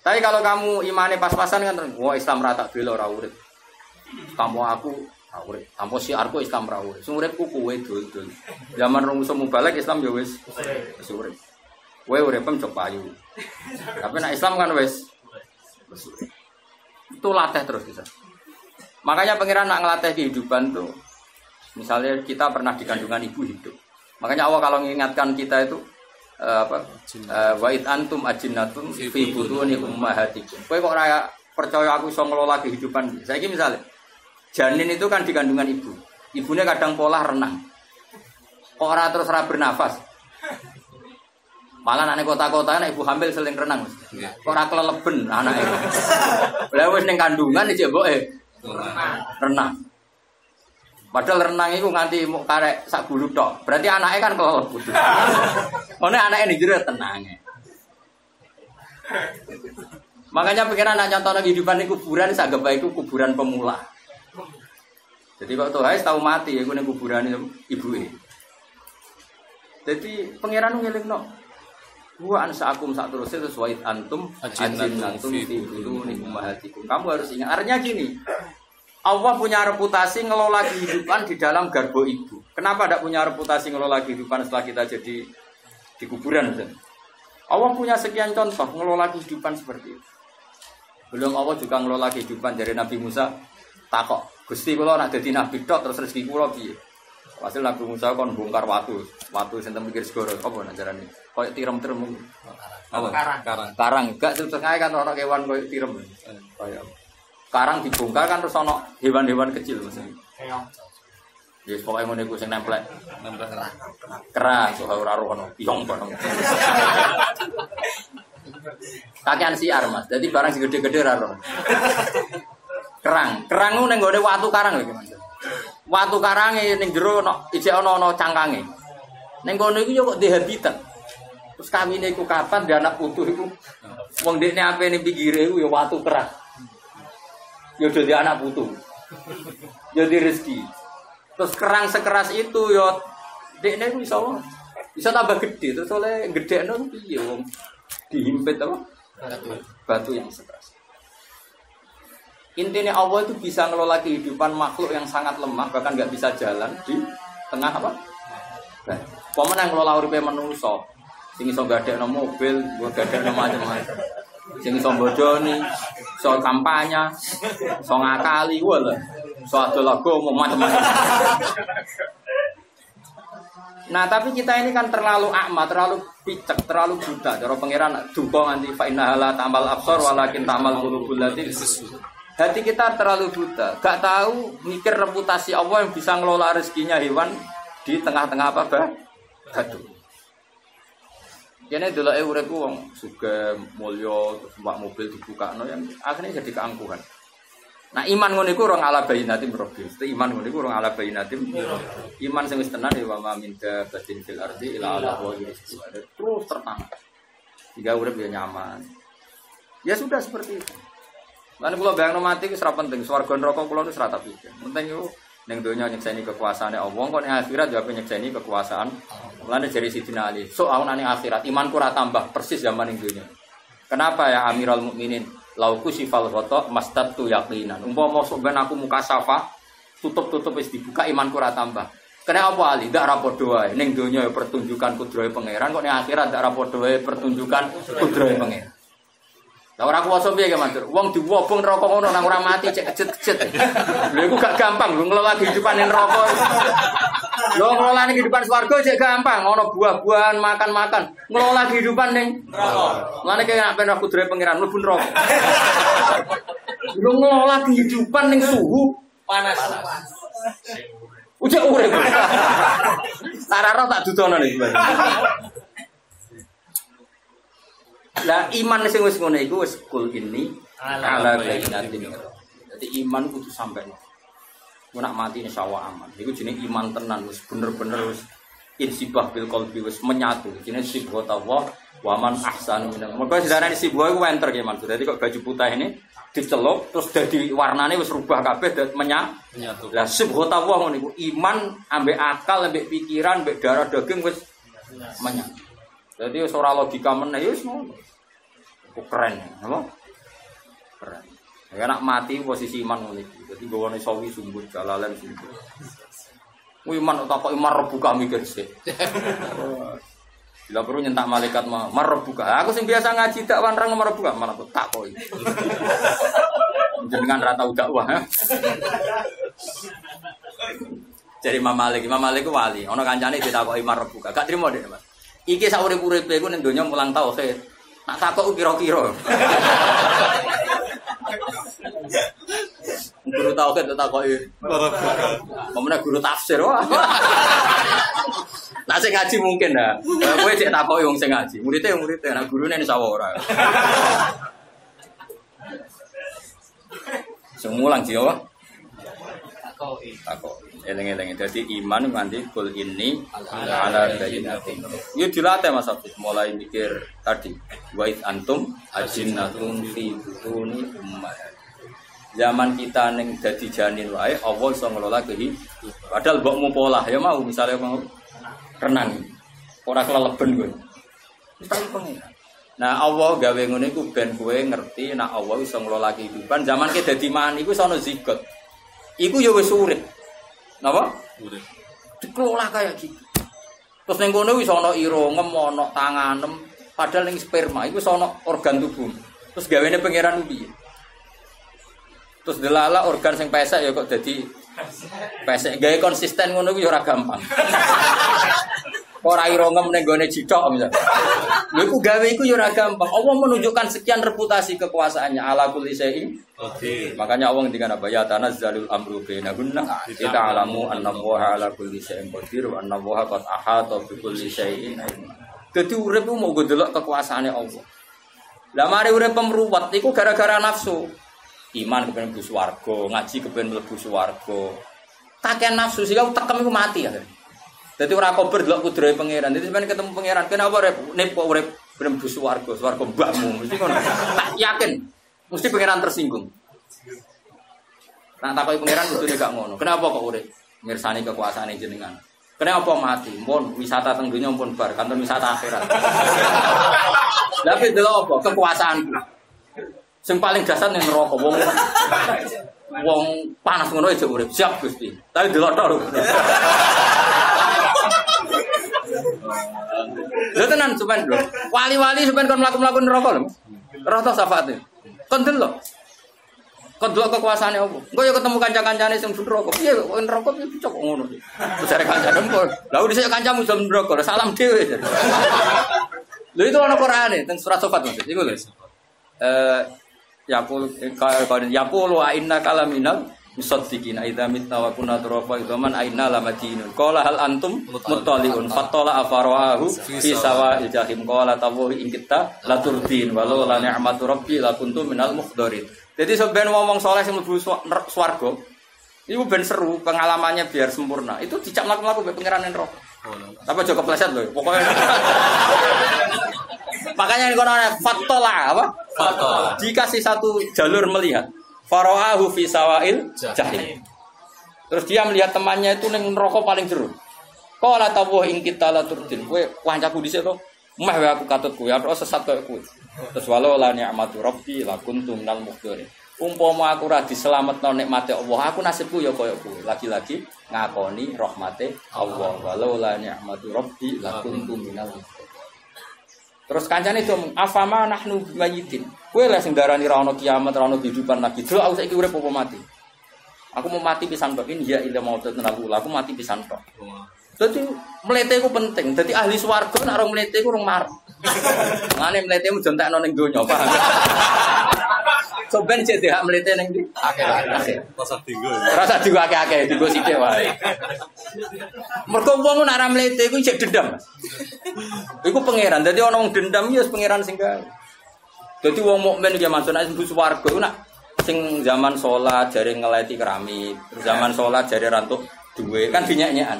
Tapi kalau kamu imane pas-pasan kan, wah Islam rata bela ora urip. Kamu aku urip. Tanpa siarku Islam ora urip. Sing uripku dul-dul. Zaman rong balik Islam ya wis wis urip. Kowe uripem cok payu. Tapi nak Islam kan wis urip. Itu latih terus bisa. Makanya pangeran nak ngelatih kehidupan tuh. Misalnya kita pernah di kandungan ibu hidup. Makanya Allah kalau mengingatkan kita itu eh, apa? Eh, Wa id antum ajinnatun fi butuni ummahatikum. Kowe kok ora percaya aku iso ngelola kehidupan. Saiki misalnya janin itu kan di kandungan ibu. Ibunya kadang pola renang. Kok ora terus ora bernafas. Malah anak kota-kota anak ibu hamil seling renang. Kok ora keleleben. Lah wis ning kandungan iki mboke renang. Padahal renang itu nganti mau karek sak bulu tok. Berarti anaknya kan butuh. Mana anaknya nih jero tenang. Makanya pikiran anak contoh kehidupan di kuburan baik itu kuburan pemula. Jadi kok tuh Hais tahu mati ya gue kuburan ibu ini. Jadi pangeran ngiling no. Gua ansa akum saat terus itu sesuai antum ajin antum fi dulu nih ummahatikum. Kamu harus ingat. Artinya gini, Allah punya reputasi ngelola kehidupan di dalam garbo ibu. Kenapa tidak punya reputasi ngelola kehidupan setelah kita jadi di kuburan? Misalnya? Allah punya sekian contoh ngelola kehidupan seperti itu. Belum Allah juga ngelola kehidupan dari Nabi Musa takok. Gusti kula nak jadi nabi tok terus rezeki kula piye? Hasil Nabi Musa kon bongkar watu, watu sing mikir segoro apa nak jarane? Kayak tirem-tirem. Apa? Karang. Karang. Karang gak terus kan orang kewan kayak tirem. Kayak karang dibongkar kan terus ono hewan-hewan kecil maksudnya. Ya pokoknya ngono iku sing nemplek. Nambah Kerang so ora ora ono piong bareng. Kakean siar Mas. Jadi barang sing gede-gede ora. Kerang, kerang ku ning gone watu karang lho Mas. Watu karange ning jero ono ijek ono ono cangkange. Ning kono iku yo kok di habitat. Terus kapan dia anak putu iku. Wong dekne ape ning pinggire iku yo watu kerang. Yo dadi anak putu. Jadi rezeki. Terus kerang sekeras itu yo dekne iku iso bisa tambah gede terus oleh gede no piye wong dihimpit apa batu yang sekeras. Intinya Allah itu bisa ngelola kehidupan makhluk yang sangat lemah bahkan nggak bisa jalan di tengah apa? Nah, Paman yang ngelola uripe manusa, sing iso gadekno mobil, gadekno macam-macam. Sing iso bodoni, iso kampanye, iso ngakali, wah lah. Iso adol agama macam-macam. Nah tapi kita ini kan terlalu akma, terlalu picek, terlalu buta. Cara pangeran duka nganti fa inna la tamal absor walakin tamal qulubul lati Hati kita terlalu buta, gak tahu mikir reputasi Allah yang bisa ngelola rezekinya hewan di tengah-tengah apa bah? Kene delok e uripku wong mulya terus mbak mobil dibuka no yang akhirnya jadi keangkuhan. Nah iman ngono iku orang ala bayinatim rabbi. Mesti iman ngono iku orang ala bayinatim. Iman sing wis tenan ya wa ma min dabatin fil ardi ila ala wa. Terus tertanam. Jika urip ya nyaman. Ya sudah seperti itu. Lan kula bayangno mati wis ora penting, swarga neraka kula wis ora tak pikir. Penting yo ning donya nyekseni kekuasaane Allah, kok ning akhirat yo nyekseni kekuasaan. Mulane jari Sidina Ali, so ana ning akhirat imanku ora tambah persis zaman ning donya. Kenapa ya Amirul Mukminin? Lauku sifal ghata mastatu yaqinan. Umpama sok ben aku muka safa, tutup-tutup wis dibuka imanku ora tambah. Kena apa Ali? Ndak ra padha wae. Ning donya ya pertunjukan kudrahe pangeran, kok ning akhirat ndak ra padha wae pertunjukan kudrahe pangeran. Lah ora kuwasa piye ge matur. Wong diwobong neraka ngono nang ora mati cek kejet-kejet. Lha iku gak gampang lho ngelola kehidupan neraka. Lho ngelola kehidupan swarga cek gampang, ono buah-buahan, makan-makan. Ngelola kehidupan ning neraka. Mane kaya nek ben aku dhewe pangeran mlebu neraka. Lho ngelola kehidupan ning suhu Panas. Ujek urip. Tararo tak dudono nih. Lah iman sing wis ngono iku wis kul ini ala bainatin. Jadi iman kudu sampai. Ku nak mati insyaallah aman. Iku jenenge iman tenan wis bener-bener wis insibah bil qalbi wis menyatu. Jenenge sibhat Allah wa man ahsanu minal. Mergo sedarane sibah iku wenter ki maksud. Dadi kok baju putih ini dicelup terus dadi warnane wis rubah kabeh dadi. Menyatu. Lah sibhat Allah ngono iku iman ambek akal ambek pikiran ambek darah daging wis menyatu. Jadi ora logika meneh ya ngono. Iku keren, apa? Keren. Ya nak mati posisi iman ngono iki. Dadi gawane sawi sumbut jalalan sumbut. Ku iman tak kok iman rebuka mikir sih. Bila perlu nyentak malaikat mah marebuka. Aku sing biasa ngaji tak wanrang marebuka malah aku tak koi. Jenengan rata dakwah. ha? Jadi Imam Malik, Imam Malik ku wali. Ono kancane ditakoki marebuka. Gak trimo deh, Mas. Iki sak urip-uripe ku ning donya mulang tauhid. Nak takok kira-kira. Guru tauhid tak takoki. Pemenang guru tafsir wah. Nah sing ngaji mungkin dah. Kowe cek takoki wong sing ngaji. Muridnya yang muridnya, nah gurune ini sawah ora. Semulang sih apa? Takoki. Takok. Eleng-eleng. Jadi iman nganti kul ini ala bayyinatin. Yo dilatih Mas Habib mulai mikir tadi. Wa id antum ajinnatun fi butuni ummahat. Zaman kita neng dadi janin wae Allah iso ngelola kehidupan. Padahal mbokmu pola ya mau misalnya mau renang. Ora keleleben kowe. Tapi pengen. Nah Allah gawe ngono iku ben kowe ngerti nek Allah iso ngelola kehidupan. Zaman kita dadi mani iku iso ana zigot. Iku ya wis urip. Napa? Urip. Dikelola kayak gitu. Terus ning kono wis ana irungem, ana tanganem, padahal ning sperma iku wis ana organ tubuh. Terus gawene pangeran piye? Terus delala organ sing pesek ya kok dadi pesek. Gawe konsisten ngono ku ya ora gampang. Ora irungem ning gone cicok misal. Lha iku gawe iku ya ora gampang. Allah menunjukkan sekian reputasi kekuasaannya ala kulli syai'in Oke. Makanya Allah ngendikan apa ya tanazzalul amru bainahunna kita alamu anna Allaha ala kulli syai'in qadir wa anna Allaha qad ahata bi kulli syai'in ilma. Dadi urip ku mau delok kekuasaane Allah. Lah mari urip pemruwat iku gara-gara nafsu. Iman kepengen mlebu swarga, ngaji kepengen mlebu swarga. Kakean nafsu sih kau tekem iku mati ya. Jadi ora kober delok kudrahe pangeran. Jadi sampeyan ketemu pangeran, kenapa rep nek kok urip ben mlebu swarga, swarga mbakmu. Mesti ngono. Tak yakin mesti pangeran tersinggung. Nah takoki pangeran kudu gak ngono. Kenapa kok urip? Mirsani kekuasaan jenengan. Kenapa mati? Pun wisata teng dunya pun bar, kantor wisata akhirat. Tapi delok apa? Kekuasaanku. Sing paling dasar ning neraka wong wong panas ngono aja urip. Siap Gusti. Tapi delok tok. Lho. Tenan sampean lho. Wali-wali sampean kon mlaku-mlaku neraka lho. Rata syafaate. Kon delok. Kon delok kekuasaane opo? Engko ya ketemu kanca-kancane sing neraka. Piye kok neraka piye cocok ngono. Terus jare kancane engko. Lah dhisik kancamu jam neraka, salam dhewe. Lho itu ana Qur'ane teng surat Sofat Mas. Iku lho. Eh Yaqul kalau yaqulu a inna musaddiqina idza mitna wa kunna turafa idzaman aina lamadinun qala hal antum muttaliun? Fattala afaraahu fi sawa'il jahim. Qala tawahi in kita la turdin walau la ni'matu rabbi la kuntum minal mukhdarin jadi sebenarnya ngomong soleh swa- ner- swarga itu ben seru pengalamannya biar sempurna. Itu dicap laku-laku be pangeran roh tapi aja kepleset loh pokoknya makanya ini kono fatola apa? Fatola. dikasih satu jalur melihat faroahu fi sawail jahim. terus dia melihat temannya itu neng rokok paling jeruk Kala tawuh ing kita la turdin. Kowe kancaku dhisik to. Meh wae aku katut kowe atau sesat koyo kowe. Terus walau la ni'matu rabbi la kuntum minal mukhdarin umpama aku ra diselametno nikmate Allah aku nasibku ya koyo kowe. Lagi-lagi ngakoni rahmate Allah. Walau la ni'matu rabbi la kuntum minal mukhdarin Terus kancane itu afama nahnu bimayitin. Kowe lah sing darani ra ono kiamat, ra ono kehidupan lagi. Delok aku saiki urip apa mati. Aku mau mati pisan tok ini ya ila mau tenaku. Aku mati pisan tok. Dadi mlete ku penting. Dadi ahli swarga nek ora mlete ku rung marep. Ngene mlete mu jontekno ning donya, paham? So ben cek deh mlete ning ndi? Akhir. Pasar tinggal. Rasa juga akeh-akeh digo sithik wae. Mergo wong nek ora mlete cek dendam. Iku pangeran. Dadi ana wong dendam ya wis pangeran sing. Dadi wong mukmin iki maksud nek mlebu swarga iku nak sing zaman salat jare ngeleti keramik, zaman salat jare rantuk duwe kan dinyek-nyekan.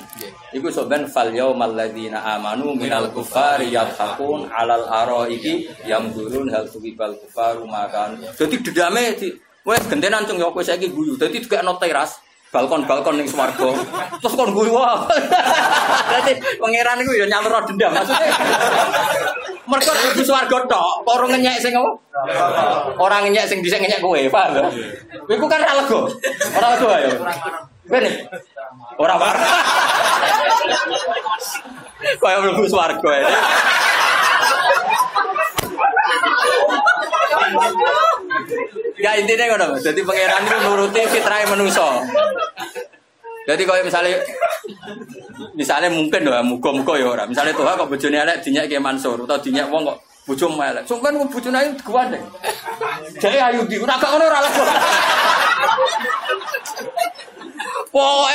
Iku sok ben fal yaumal ladzina amanu minal kufari yadhakun alal araiki yamdurun hal tuwibal kufaru makan. Dadi dedame wes gentenan cung yo kowe saiki guyu. Dadi juga no teras balkon-balkon ning swarga. Terus kon guyu wah. Dadi pangeran iku ya nyalur dendam maksudnya. Mergo di swarga tok, ora ngenyek sing apa? Ora ngenyek sing dhisik ngenyek kowe, paham? Iku kan ra lega. Ora lega ya. Ben. Ora marah. Kaya mlebu swarga ya. Ya intinya ngono. Jadi pangeran itu nuruti fitrah manusia. Jadi kalau misalnya misalnya mungkin loh, muga-muga ya ora. Misalnya tuh kok bojone elek dinyak ke Mansur atau dinyak wong kok bojomu elek. Sampeyan kok bojone ayu digandeng. Jadi ayu di ora gak ngono ora lah.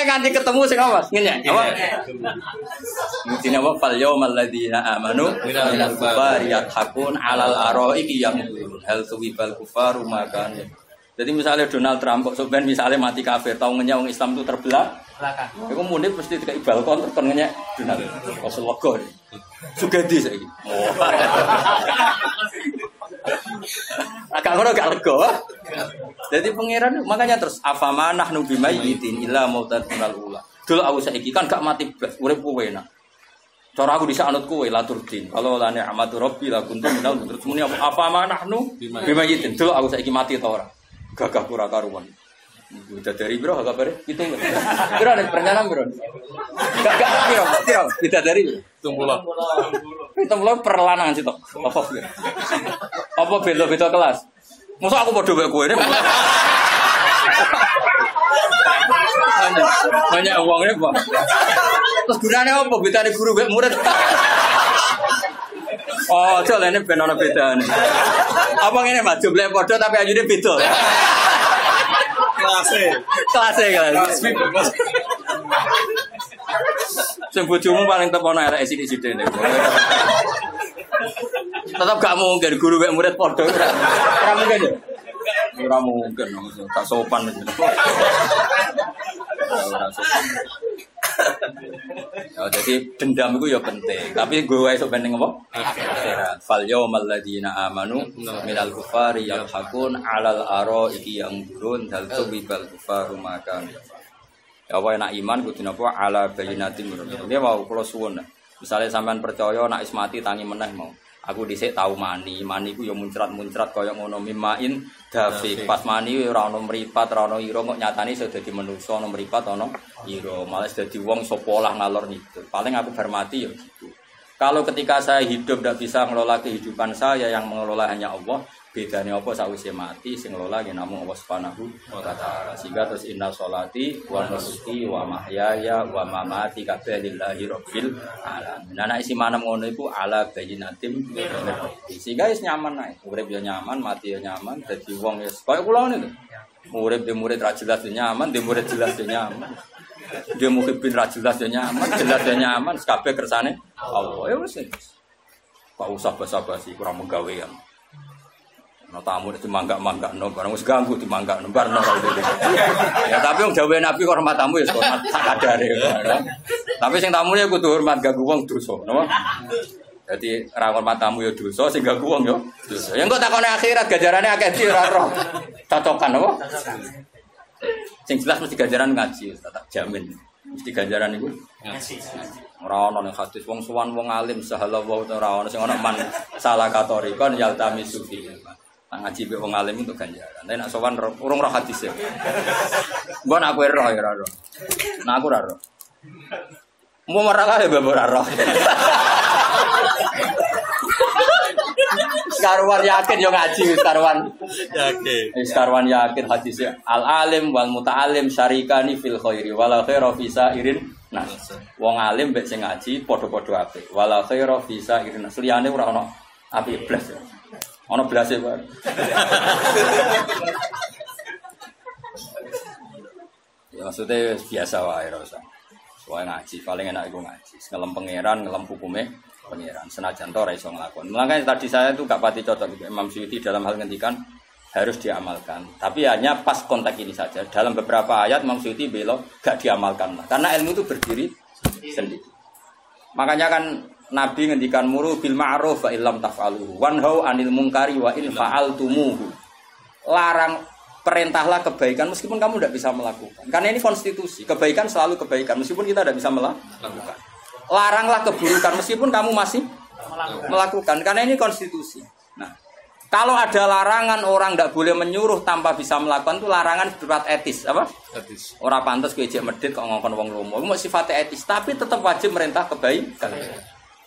Nganti ketemu sing apa? Ngenyek. Apa? Mungkin apa fal yaumal ladzina amanu minal kufari yathakun alal araiki yamdurun hal tuwibal kufaru makan. Jadi misalnya Donald Trump kok sebenarnya misalnya mati kafir, tahu ngenyek wong Islam itu terbelah, belakang. Iku munib mesti dikai balkon terus kon ngenyek Donald. Kok selega. Sugadi saiki. Oh. Agak ngono gak lega. Jadi pangeran makanya terus afama nahnu bimayyitin illa mautat minal ula. Dulu aku saiki kan gak mati blas, urip kowe enak. Cara aku bisa anut kowe laturdin. Kalau la ni'matu rabbi la kuntu minal terus muni apa afama nahnu bimayyitin. Dulu aku saiki mati ta ora? Gagah pura karuan. Udah dari bro, agak bare. Kita enggak. Bro, ada perencanaan bro. Gak bro, bro. Kita dari bro. Tunggu lah. Itu mulai perlanangan sih tok. Apa Apa beda-beda kelas? Masa aku bodoh kayak gue ini? banyak, uangnya pak. Terus gunanya apa? Nih guru kayak murid. Oh, coba ini benar beda nih. Apa ini mas? Jumlahnya bodoh tapi ajunya beda. Kelasnya. Kelasnya kelas. Sing bojomu paling tepono arek sithik-sithik. Tetap gak mungkin guru mek murid padha ora. Ora mungkin. ya? Ora mungkin, tak sopan. Ora sopan. Ya, jadi dendam itu ya penting, tapi gue esok penting apa? Akhirat. Fal yawmal ladzina amanu minal kufari yalhaqun alal araiki yang burun dal tubibal kufaru makan. Ya apa enak iman kudu napa ala bayyinatin min rabbikum. Dia mau kula suwun. Misalnya sampean percaya nak ismati tangi meneh mau. Aku dhisik tahu mani, mani ku ya muncrat-muncrat kaya ngono mimain dafik. Pas mani ora ono mripat, ora ono ira kok nyatane iso dadi manusa ono mripat ono ira. Malah dadi wong sapa lah ngalor ngidul. Paling aku bermati ya gitu. Kalau ketika saya hidup tidak bisa mengelola kehidupan saya yang mengelola hanya Allah, bedanya apa sausé mati sing ngelola ya namung Allah Subhanahu wa taala. Sehingga terus inna sholati wa nusuki wa mahyaya wa mamati kabeh lillahi rabbil alamin. Nah, isi manam ngono iku ala bayyinatim. Sehingga wis nyaman ae. Urip ya nyaman, mati ya nyaman, dadi wong wis kaya kula ngene lho. Murid di murid ra jelas ya nyaman, di murid jelas ya nyaman. Dia muhibin ra jelas ya nyaman, jelas ya nyaman, kabeh kersane Allah. Ya wis. Kok usah basa-basi kurang menggawean. No tamu itu mangga mangga no barang wis ganggu di mangga no barang no Ya tapi yang jawab nabi kok hormat tamu ya hormat tak ada ya. Tapi sing tamu ya kudu hormat ganggu wong dosa, no? Jadi ra hormat tamu ya dosa sing ganggu wong ya dosa. Ya engko takone akhirat gajarane akeh di ora roh. Cocokan apa? Sing jelas mesti gajaran ngaji, tak jamin. Mesti gajaran iku Ngaji. Ora ning hadis wong sowan wong alim sahala wa ora ono sing ono man salah katori kon yaltami sufi. Nah, ngaji be wong alim itu ganjaran. Tapi nak sowan urung roh hadis ya. Mbok nak kowe roh ya ora roh. Nah aku ora roh. Mau marah kali bapak ora roh. Karuan yakin yo ngaji wis karuan. Yakin. Wis karuan yakin hadisnya al alim wal muta'alim syarikani fil khairi wala khaira fi sa'irin nas. Wong alim mbek sing ngaji padha-padha apik. Wala khaira fi sa'irin. Liyane ora ono apik blas. ya. Ono blase wae. Ya maksudnya biasa wae usah. Soalnya ngaji, paling enak itu ngaji. Ngelem pangeran, ngelem hukumnya pangeran. Senajan to ora iso nglakoni. Makanya tadi saya itu gak pati cocok gitu. Imam Suyuti dalam hal ngendikan harus diamalkan. Tapi hanya pas konteks ini saja. Dalam beberapa ayat Imam Suyuti belok gak diamalkan. Karena ilmu itu berdiri sendiri. Makanya kan Nabi ngendikan muru bil ma'ruf wa illam taf'aluhu wanhau anil munkari wa in fa'altumuhu. Larang perintahlah kebaikan meskipun kamu tidak bisa melakukan. Karena ini konstitusi. Kebaikan selalu kebaikan meskipun kita tidak bisa mela- melakukan. Laranglah keburukan meskipun kamu masih melakukan. Karena ini konstitusi. Nah, kalau ada larangan orang tidak boleh menyuruh tanpa bisa melakukan itu larangan berat etis, apa? Hadis. Orang pantas gue medit kok ngongkon wong lomo. Mau sifatnya etis, tapi tetap wajib merintah kebaikan.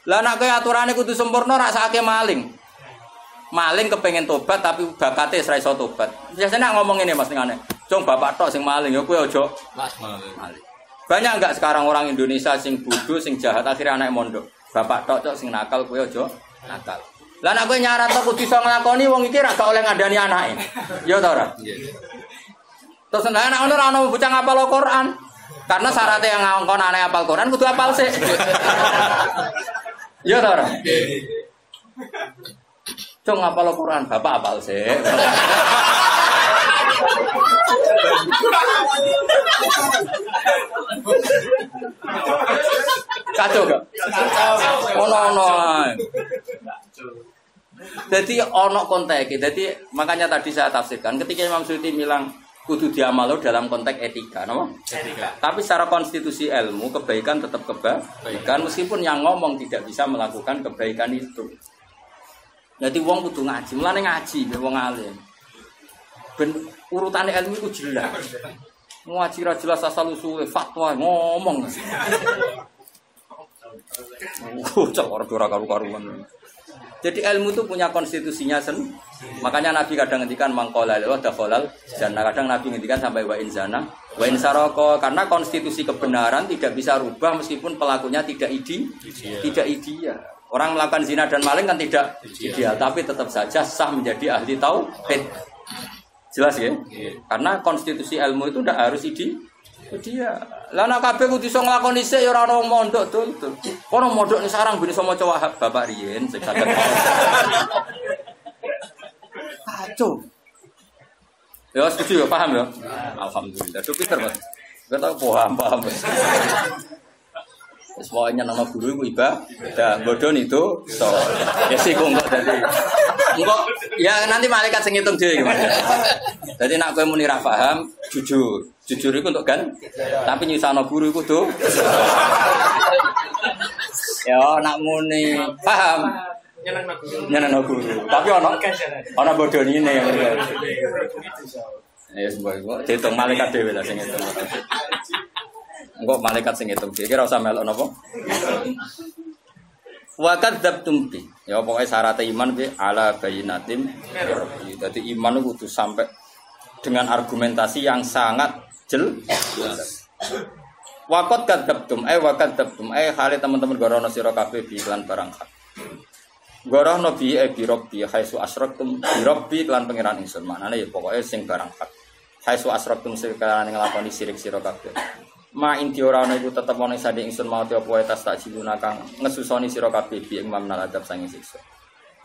Lah nak kaya aturannya kudu sempurna rasake maling. Maling kepengen tobat tapi bakatnya serai iso tobat. Biasanya nak ngomong ini Mas ngene. Cung bapak tok sing maling ya kowe aja maling. Banyak enggak sekarang orang Indonesia sing bodoh, sing jahat akhirnya anak mondok. Bapak tok tok sing nakal kowe aja nakal. Lah nak kowe nyarat tok kudu iso nglakoni wong iki ra oleh ngandani anake. Ya ta ora? Terus nek anak ngono ora ono bocah ngapal Al-Qur'an. Karena syaratnya yang ngongkon aneh apal Quran kudu apal sih. Iya ta ora? Cung apal Quran, bapak apal sih. Kacau gak? Ono ono. Jadi ono konteks. Jadi makanya tadi saya tafsirkan ketika Imam Suyuti bilang kudu diamalo dalam konteks etika, no? Etika. Tapi secara konstitusi ilmu kebaikan tetap kebaikan meskipun yang ngomong tidak bisa melakukan kebaikan itu. Jadi wong kudu ngaji, mulane ngaji be wong alim. Ben urutane ilmu itu jelas. Ngaji ra jelas asal usule fatwa ngomong. Oh, cok ora karu-karuan. Jadi ilmu itu punya konstitusinya sen. Makanya Nabi kadang ngendikan mangkola lewat dakhalal dan kadang Nabi ngendikan sampai wa inzana wa insaroko karena konstitusi kebenaran tidak bisa rubah meskipun pelakunya tidak idi tidak ideal. Orang melakukan zina dan maling kan tidak ideal, tapi tetap saja sah menjadi ahli tauhid. Jelas ya? Karena konstitusi ilmu itu tidak harus ide dia. Lah nek kabeh kudu iso nglakoni sik ya ora ono mondok dul. Kono mondok ni sarang ben iso maca wahab bapak riyen sing saged. Kacau. Ya setuju ya, paham ya? Alhamdulillah. Duh pinter, Mas. Gak tau paham, paham. Pokoknya nama guru ibu ibadah, bodon itu so. Ya sih kok enggak jadi. Enggak, ya nanti malaikat sing ngitung dhewe gimana. Jadi nak kowe muni ra paham, jujur. Jujur itu untuk kan, tapi nyisano guru itu tuh. Ya nak muni paham, nyenengno guru. Tapi ono ono bodon ini yang Ya semua itu, dihitung malaikat dhewe lah sing ngitung. Engkau malaikat sing dia kira usah melok napa? Wa kadzabtum bi. Ya pokoknya syarat iman bi ala bayinatim. Jadi iman itu kudu sampai dengan argumentasi yang sangat jelas. Wakot kadzabtum eh wa kadzabtum eh hale teman-teman gorono sira kabeh bi iklan barang hak. Gorono bi eh bi rabbi haitsu asyraktum bi rabbi iklan pangeran ingsun. Manane ya pokoknya sing barang hak. Haitsu asyraktum sing kalian nglakoni sirik sira kabeh ma inti ora ana iku tetep ana sandi ingsun mau apa tas tak ciluna kang ngesusoni sira kabeh bi ing mamnal adab sange siksa.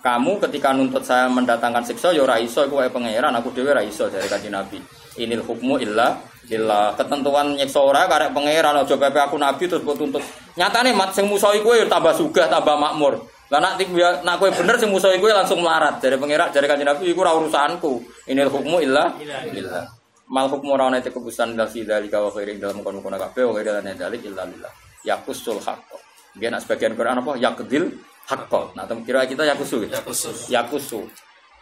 Kamu ketika nuntut saya mendatangkan siksa ya ora iso iku aku dhewe ora iso dari kanjeng Nabi. Inil hukmu illa illa ketentuan nyiksa ora karek pangeran aja pepe aku nabi terus mbok tuntut. Nyatane mat sing musuhi kowe ya tambah sugih tambah makmur. Lah nak nak kowe bener sing musuhi kowe langsung melarat dari pangeran dari kanjeng Nabi iku ora urusanku. Inil hukmu illa illa mal hukmu ora ana keputusan dal fi dzalika wa khairin dalam kono-kono kabeh wa khairin lan dzalik illa lillah yaqusul haqq nak sebagian Quran apa yaqdil haqq nah tem kira kita yaqusu yaqusu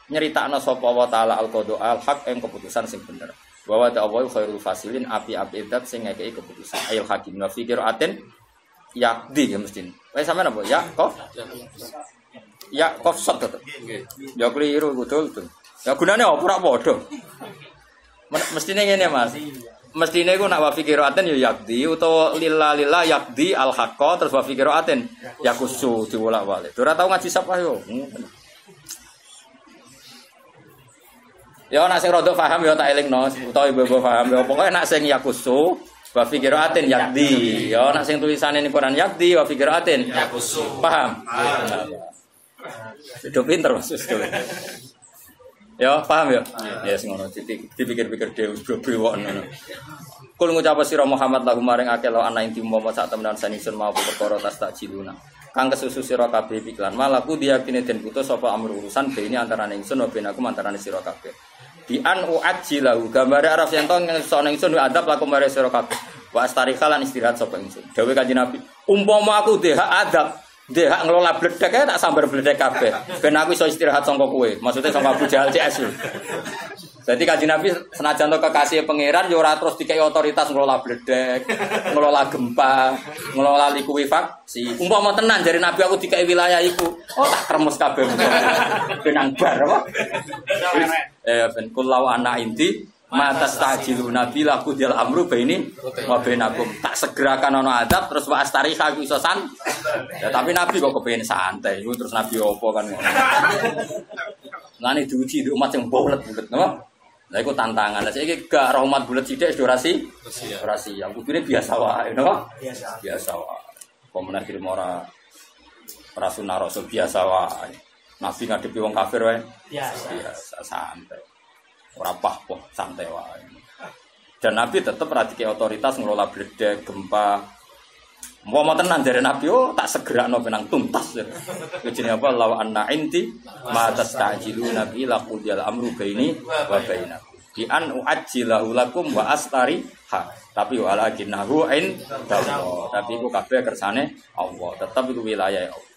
nyeritakno sapa wa taala al qada al haq yang keputusan sing bener. Bahwa ta Allah khairul fasilin api-api dat sing ngekeki keputusan. Ayil hakim. Wa fi qiraatin yakdi ya mesti. Wis sampean apa? Ya kof ya kof sot tetep ya betul tuh ya gunane apa? Ora padha. Mestinya ngene Mas. Mestinya iku nak wa fikiraten ya yakdi utawa lillah lillah yakdi al haqqa terus wa fikiraten yakusu diwolak-walik. Ora tau ngaji sapa yo. Ya nak sing rada paham ya tak elingno utawa ibu-ibu paham ya pokoke nak sing yakusu wa fikiraten yakdi. Ya nak sing tulisane ning Quran yakdi wa fikiraten yakusu. Paham? Itu pinter Mas. Ya, paham ya? Ya sing ngono dipikir-pikir dhewe bro-bro ngono. Kul ngucap sira Muhammad lahu maring akeh lo ana inti momo sak temenan sanisun mau perkara tas tak ciluna. Kang kesusu sira kabeh iklan malaku diyakine den putus sapa amur urusan be ini antara ingsun ben aku antara sira kabeh. Di an uaji lahu gambar araf yang tong ingsun ingsun adab laku mare sira kabeh. Wa astarikalan istirahat sapa ingsun. Dawe kanjeng Nabi, umpama aku deha adab dia hak ngelola bledek ya tak sambar bledek kabeh. Ben aku iso istirahat sangka kowe. Maksudnya sangka Abu Jahal CS. Jadi kaji Nabi senajan kekasih pangeran yo ora terus dikai otoritas ngelola bledek, ngelola gempa, ngelola likuifaksi. Umpama tenan jari Nabi aku dikai wilayah iku. Oh tak kremes kabeh. Benang bar apa? Eh ben kulau anak inti Mata stajilu nabi laku dial amru ini wa bainakum. Tak segerakan ono adab terus wa astari aku iso san. Ya tapi nabi kok kepengen santai. Iku terus nabi opo kan. Lani diuji di umat yang bulat-bulat napa? Lah iku tantangan. Lah saiki gak rahmat bulat sithik durasi. Durasi. Yang kudune biasa wae napa? Biasa. Biasa wae. Pemenang kirim ora rasul rasul biasa wae. Nabi ngadepi wong kafir wae. Biasa. Biasa santai. Ora pah santai wae. Dan Nabi tetap perhati otoritas ngelola bledek, gempa. Mau mau tenang dari Nabi, oh tak segera no benang tuntas. Ya. Jadi apa? Law anna inti ma tastajilu nabi laku dial amru baini wa bainakum. Di an uajjilahu lakum wa astari ha. Tapi walakinahu in Tapi itu kabeh kersane Allah. Tetap itu wilayah Allah.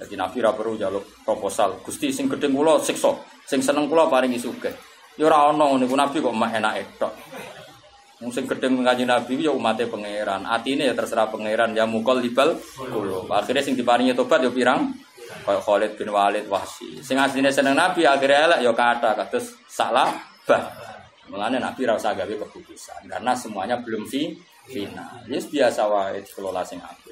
Jadi Nabi ra perlu jaluk proposal. Gusti sing gedhe kula siksa, sing seneng kula paringi sugih. Ya ora ana ngono Nabi kok mak enak tok. Wong sing gedeng ngaji Nabi ya umate pangeran. Atine ya terserah pangeran ya mukol libal kulo. Akhirnya sing diparingi tobat ya pirang? Kayak Khalid bin Walid Wahsi. Sing asline seneng Nabi akhirnya elek ya kata kados salah bah. Mulane Nabi ra usah gawe keputusan karena semuanya belum fi final. Yes biasa wae dikelola sing apik.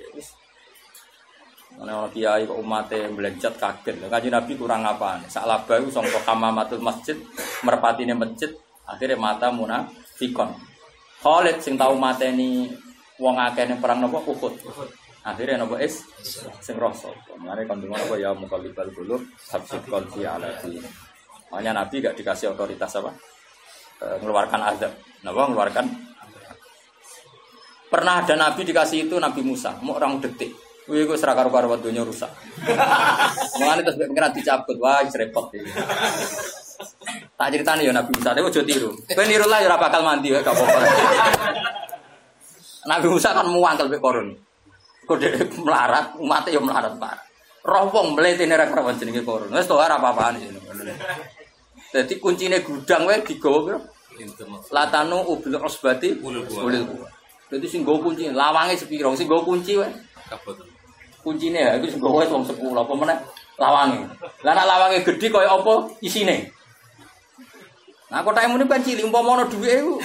Wis Ana kiai kok umate melencet kaget. Kanjeng Nabi kurang apa? Sak laba iku sangka kamamatul masjid, merpatine masjid, akhirnya mata munafikon. Khalid sing tau mateni wong akeh ning perang napa Uhud. Akhirnya napa is sing rasa. Mulane kandung napa ya mukallibal qulub habsut qalbi ala. Makanya Nabi gak dikasih otoritas apa? mengeluarkan azab. Napa mengeluarkan Pernah ada nabi dikasih itu Nabi Musa, mau orang detik. Wih, gue serakar karo dunia rusak. Mengenai terus pengiran dicabut, wah repot. Tak ceritanya ya Nabi Musa, dia ojo tiru. Kowe niru lah ya bakal mandi ya gak apa-apa. Nabi Musa kan muangkel mek korun. Kode melarat, umatnya ya melarat parah. Roh wong mletene ra kerawan jenenge korun. Wis to ora apa-apaan sih. Dadi kuncine gudang wae digawa piro? Latanu ubil usbati Ulul quwwah. ulil quwwah. Dadi sing nggo kunci, lawange sepiro? Sing nggo kunci wae. Kabut. Kuncine ya iku sing wae wong 10 apa meneh lawange. Lah nek lawange gedhe kaya apa isine? Nah kotak muni kan cilik umpama ono dhuwit iku.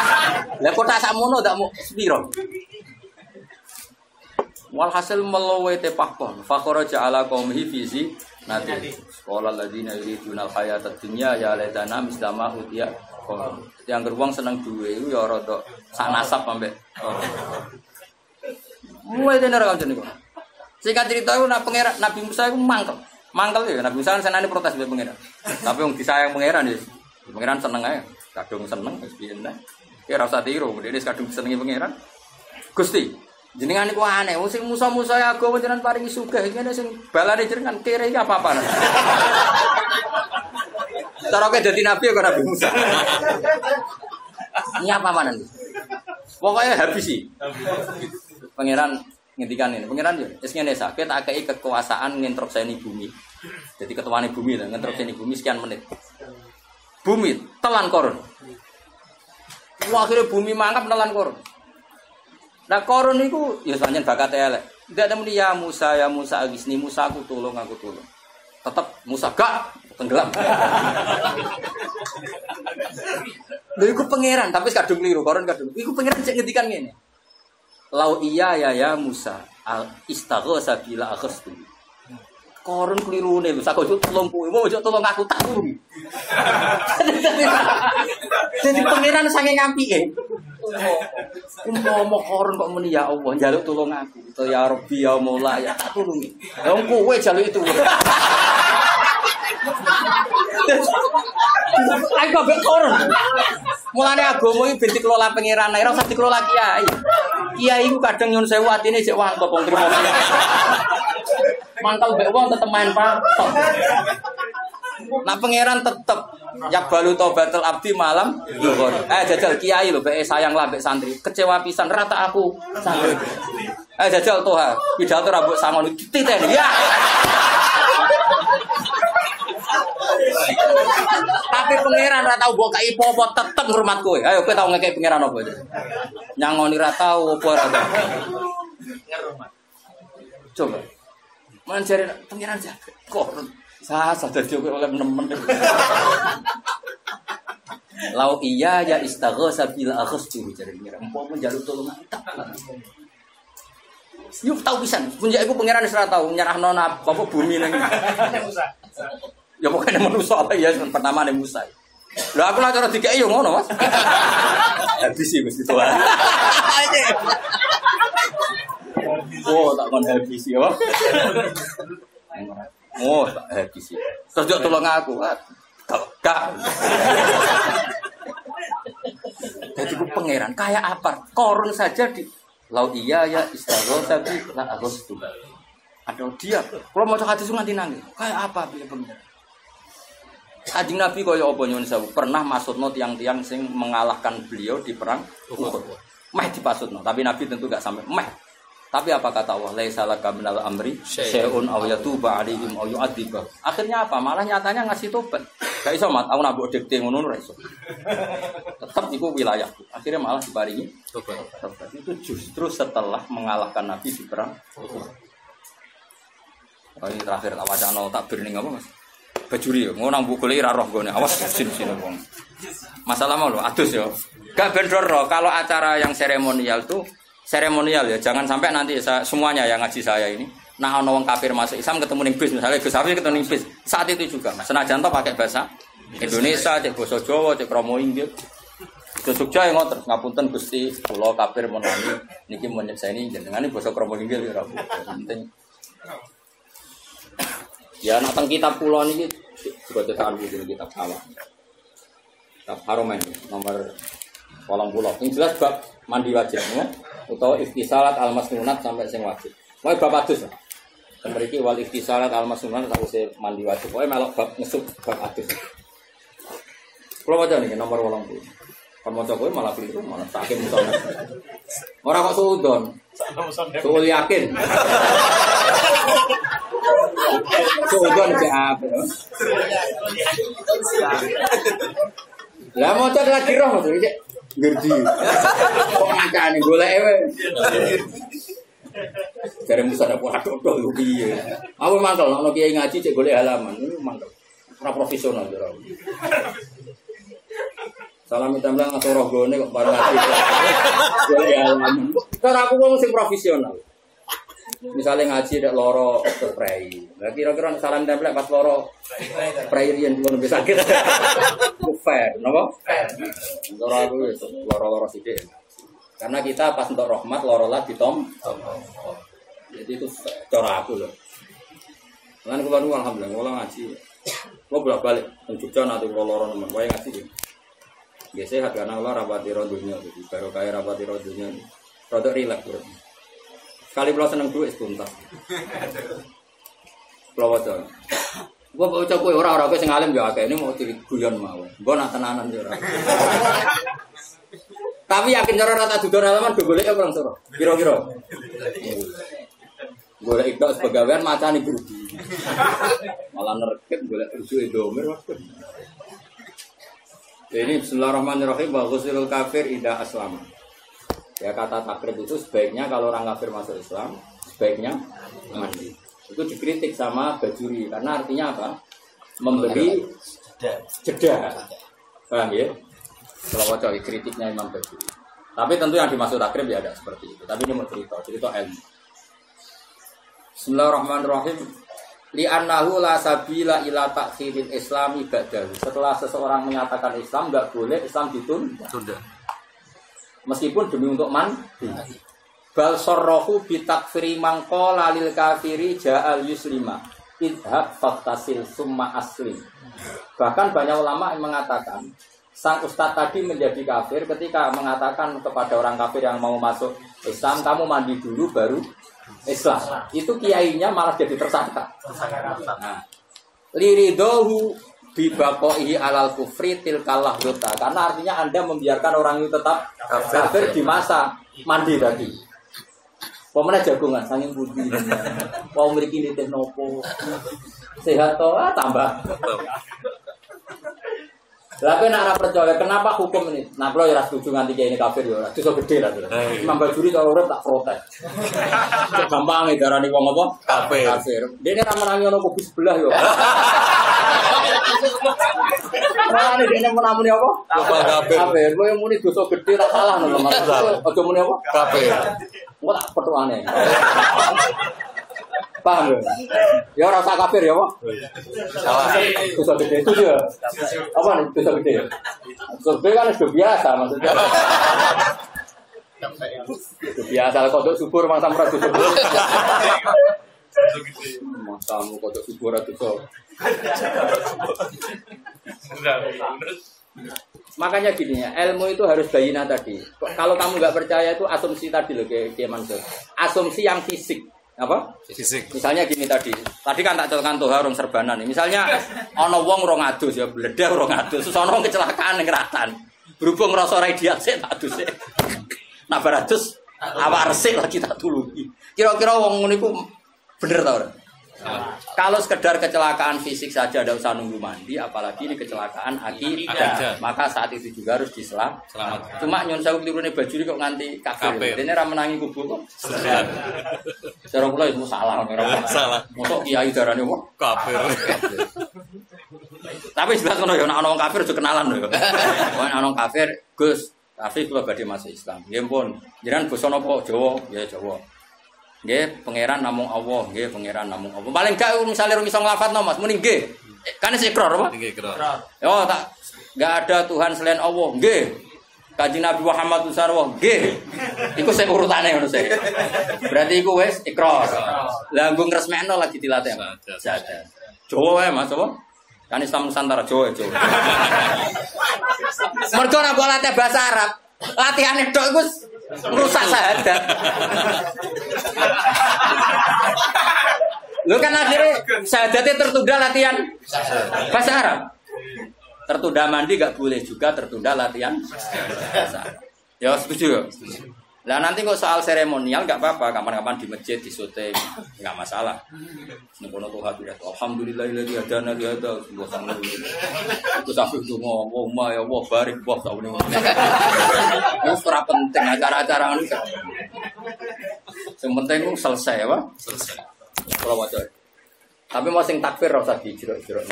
Lah kotak sakmono ndak mau sepiro? Walhasil melowe te pakon. Fakora ja'ala qaumihi fizi nanti. Sekolah ladina yuriduna al-hayata dunya ya laitana mislama qaum. Yang geruang seneng duwe iku ya rada sak nasab ambek. Mulai tenar kan jenenge. Singkat cerita itu nak pangeran Nabi Musa itu mangkel. Mangkel ya Nabi Musa senane protes mbek pangeran. Tapi wong disayang pangeran ya. Pangeran seneng ae. Kadung seneng wis. Ya rasa tiru, dia kadung senengi pangeran. Gusti, jenengan niku aneh. Wong Musa-Musa ya agama jenengan paringi sugih. Ngene sing balane jenengan kere iki apa-apa. Cara kowe dadi nabi ya kok Nabi Musa. Ini apa mana nih? Pokoknya habis sih. Pangeran ngendikan ini. Pangeran ya, wis ngene sa, kita akei kekuasaan ngintrokseni bumi. Jadi ketuane bumi lah, ngintrokseni bumi sekian menit. Bumi telan korun. Wah, akhirnya bumi mangkap telan korun. Nah korun itu ya sepanjang bakat elek. Tidak ada ya Musa ya Musa agisni Musa aku tolong aku tolong. Tetap Musa gak tenggelam. Lho iku pangeran, tapi kadung keliru, koron kadung. Iku pangeran cek ngedikan ngene. Lau iya ya ya Musa istaghosa bila akhastu. Koron keliru nih, Musa kau tolong kowe, mau ojo tolong aku tulung. Jadi pangeran sange ngampike. Umpama koron kok muni ya Allah, njaluk tolong aku. Atau ya Rabbi ya Mola ya tak tulungi. Ya wong kowe jaluk itu. Aku ambek koron. Mulane agama iki ben dikelola pangeran, ora usah dikelola kiai. Kiai iku kadang nyun sewu atine cek wangkop wong trimo. Mangkal mbek wong tetep main patok. Nah pangeran tetep yak balu tobatul abdi malam zuhur. Eh jajal kiai lho mbek sayang lah mbek santri. Kecewa pisan rata aku santri. Eh jajal toha, pidato rambut sangon titen ya. Tapi pangeran ra tau mbok kai apa tetep ngurmat kowe. Ayo kowe tau ngekek pangeran apa. Nyangoni ra tau apa ra tau. Coba. Man jare pangeran jaga. Kok sa sa dadi kowe oleh nemen. Lau iya ya istaghosa bil akhstu jare pangeran. Empok njaluk tolong tak. Yuk tahu pisan, punya iku pangeran wis ra tau nyerahno napa apa bumi nang. Ya pokoknya manusia apa ya pertama nih Musa. Lah aku lah cara tiga yo ngono mas. Habis sih mesti tua. Oh tak kon habis ya. Oh tak habis ya. Terus dia tolong aku. ah, Gak. Jadi aku pangeran kayak apa? Korun saja di Lau iya ya istagho tapi lah agos tuh. Ada dia. Kalau mau cakap itu nganti nangis. Kayak apa pilih pangeran? Kanjeng Nabi kaya apa nyuwun sewu pernah maksudno tiang-tiang sing mengalahkan beliau di perang Uhud. Meh dipasutno, tapi Nabi tentu gak sampai meh. Tapi apa kata Allah? Laisa laka minal amri syai'un aw yatuba alaihim aw yu'adziba. Akhirnya apa? Malah nyatanya ngasih tobat. Gak iso mat, aku nabok dikte ngono ora iso. Tetap iku wilayahku. Akhirnya malah diparingi tobat. Itu justru setelah mengalahkan Nabi di perang Uhud. Oh, ini terakhir tak wacana tak ning apa Mas? Bajuri yo, ngono nang bukule ora roh gone. Awas sini sini wong. Masalah mau lo, adus yo. Gak bendor kalau acara yang seremonial tuh seremonial ya. Jangan sampai nanti saya, semuanya yang ngaji saya ini nah ono wong kafir masuk Islam ketemu ning bis. Misalnya Gus Hafiz ketemu ning saat itu juga senajan toh pakai bahasa Indonesia cek bahasa Jawa cek Romo Inggil ke Jogja yang ngotot ngapunten Gusti kula kafir menawi. Niki menyekseni jenengan ini basa Romo Inggil ya penting. Ya nak teng kitab kula niki juga cetakan buku kitab awak. Kitab Haromen nomor kolom pulau. Yang jelas bab mandi wajib, ya? Atau ikhtisalat al masnunat sampai sing wajib. Mau bab adus lah. Dan mereka wal ikhtisalat al masnunat tak usah mandi wajib. Pokoknya melok bab ngesuk bab adus. Kalau aja nih nomor kolom pulau. Kamu coba malah keliru, malah sakit. Orang kok suudon, suul yakin. Suudon si apa? Lah mau cek lagi roh maksudnya ngerti. Kok ngakani golek ewe. Dari Musa ada pola dodo lu piye. Aku mangkel nek kiai ngaji cek golek halaman, ini mangkel. Ora profesional jare. Salam tempel atau rogone kok bareng ngaji. Golek halaman. Cara aku wong sing profesional. Misalnya ngaji ada loro spray. Nah kira-kira salam tempel pas loro spray riyen kulo lebih sakit. Fair, napa? Loro aku loro-loro sithik. Karena kita pas untuk rahmat loro lah ditom. Jadi itu cara aku loh. Lan kula nu alhamdulillah kula ngaji. Kula bolak-balik teng Jogja nanti kula loro nemen wae ngaji. Sehat karena kula rapati ro jadi baru kaya rapati ro dunya. Rodok rileks Sekali kula seneng duit tuntas. Kula waca. Gua mau ucap kowe ora ora kowe sing alim ya ini mau guyon mawon. Gua nak tenanan ya ora. Tapi yakin cara rata duduk halaman do golek apa soro? Kira-kira. Golek itu sepegawaian macane berudi. Malah nerket golek rusuh domir waktu. Ini Bismillahirrahmanirrahim ghusilul kafir ida aslama. Ya kata takrib itu sebaiknya kalau orang kafir masuk Islam, sebaiknya mandi. Itu dikritik sama Bajuri karena artinya apa? Memberi jeda. Paham ya? Kalau wajah kritiknya Imam Bajuri. Tapi tentu yang dimaksud takrib ya ada seperti itu. Tapi ini mau cerita, cerita ilmu. Bismillahirrahmanirrahim. Li annahu la sabila ila takhiril islami ba'dahu. Setelah seseorang menyatakan Islam nggak boleh Islam ditunda. Tunda. Meskipun demi untuk mandi. Bal sorrohu bitakfiri mangkola lil kafiri ja'al yuslima. Idhab faktasil summa aslim. Bahkan banyak ulama yang mengatakan sang ustadz tadi menjadi kafir ketika mengatakan kepada orang kafir yang mau masuk Islam kamu mandi dulu baru Islam. Itu kiainya malah jadi tersangka. Nah, liridohu bibakoihi alal kufri tilkalah dota karena artinya anda membiarkan orang itu tetap kafir di masa mandi tadi. Pemenang jagungan, sanging budi. Mau memiliki nitih nopo. Sehat toh, ah, tambah. Tapi nak ora percaya, kenapa hukum ini? Nah, kalau ya setuju nganti kayak ini kafir ya, itu so gede lah. Imam Bajuri kalau urip tak protes. Gampang ya darani wong apa? Kafir. Kafir. Dia ini ramen ono kubu sebelah yo. Nah, ini dia menamuni apa? Kafir. Kafir. Yang muni dosa gede tak salah nono. Ojo muni apa? Kafir. Gua tak petuane. Paham ya? Ya rasa kafir ya, Pak. Salah. Dosa gede itu dia. Apa nih dosa gede? Dosa gede kan sudah biasa maksudnya. Itu biasa kodok subur masa merah dosa gede. Masamu kodok subur atau dosa. Makanya gini ya, ilmu itu harus bayina tadi. Kalau kamu nggak percaya itu asumsi tadi loh, kayak kayak Mansur. Asumsi yang fisik. Apa? Fisik. Misalnya gini tadi, tadi kan tak celkan tuh harung serbanan nih. Misalnya ono wong rong adus ya, bledah rong adus, terus ono wong kecelakaan yang ratan. Berhubung rai dia sih tak adus ya. Nah beratus awak resik lagi tak tulungi. Kira-kira wong ngono iku bener tau ora? Kalau sekedar kecelakaan fisik saja ada usah nunggu mandi, apalagi ini kecelakaan akidah. Akidah. Maka saat itu juga harus diselam. Selamat. Cuma nyon sewu klirune baju ini kok nganti kafir. Kafir. Dene ra menangi kubu kok. Cara kula itu salah. Salah. Mosok kiai darane wong Kafir. Tapi jelas ngono ya ana wong kafir aja kenalan lho. Nek ana wong kafir, Gus, tapi kula badhe masuk Islam. Nggih pun. Jenengan basa napa? Jawa, ya Jawa. Nggih, pangeran namung Allah, nggih pangeran namung Allah. Paling gak misalnya rung iso nglafadzno Mas, muni nggih. Eh, Kan sik ikrar apa? Tinggi kira. Oh, tak nggak ada Tuhan selain Allah. Nggih. Kanjeng Nabi Muhammad sallallahu nggih. Iku sing urutane ngono sih. Berarti iku wis ikrar. Lah nggo ngresmekno lagi dilatih. Saja. Jawa wae Mas apa? Kan Islam Nusantara Jawa Jawa. Mergo ora latih bahasa Arab. Latihane tok iku rusak sahadat. Lu kan akhirnya sahadatnya tertunda latihan bahasa Arab. Tertunda mandi gak boleh juga tertunda latihan. Ya setuju ya? Lah nanti kok soal seremonial nggak apa-apa, kapan-kapan di masjid di syuting nggak masalah. Semoga tuh hati Alhamdulillah lagi ada nanti ada sebuah sama Itu sampai itu ngomong, ma ya wah barik wah tahu nih. Itu serap penting acara-acara ini. Yang penting itu selesai apa? Selesai. Kalau mau Tapi mau sing takbir rasa di jeruk-jeruk.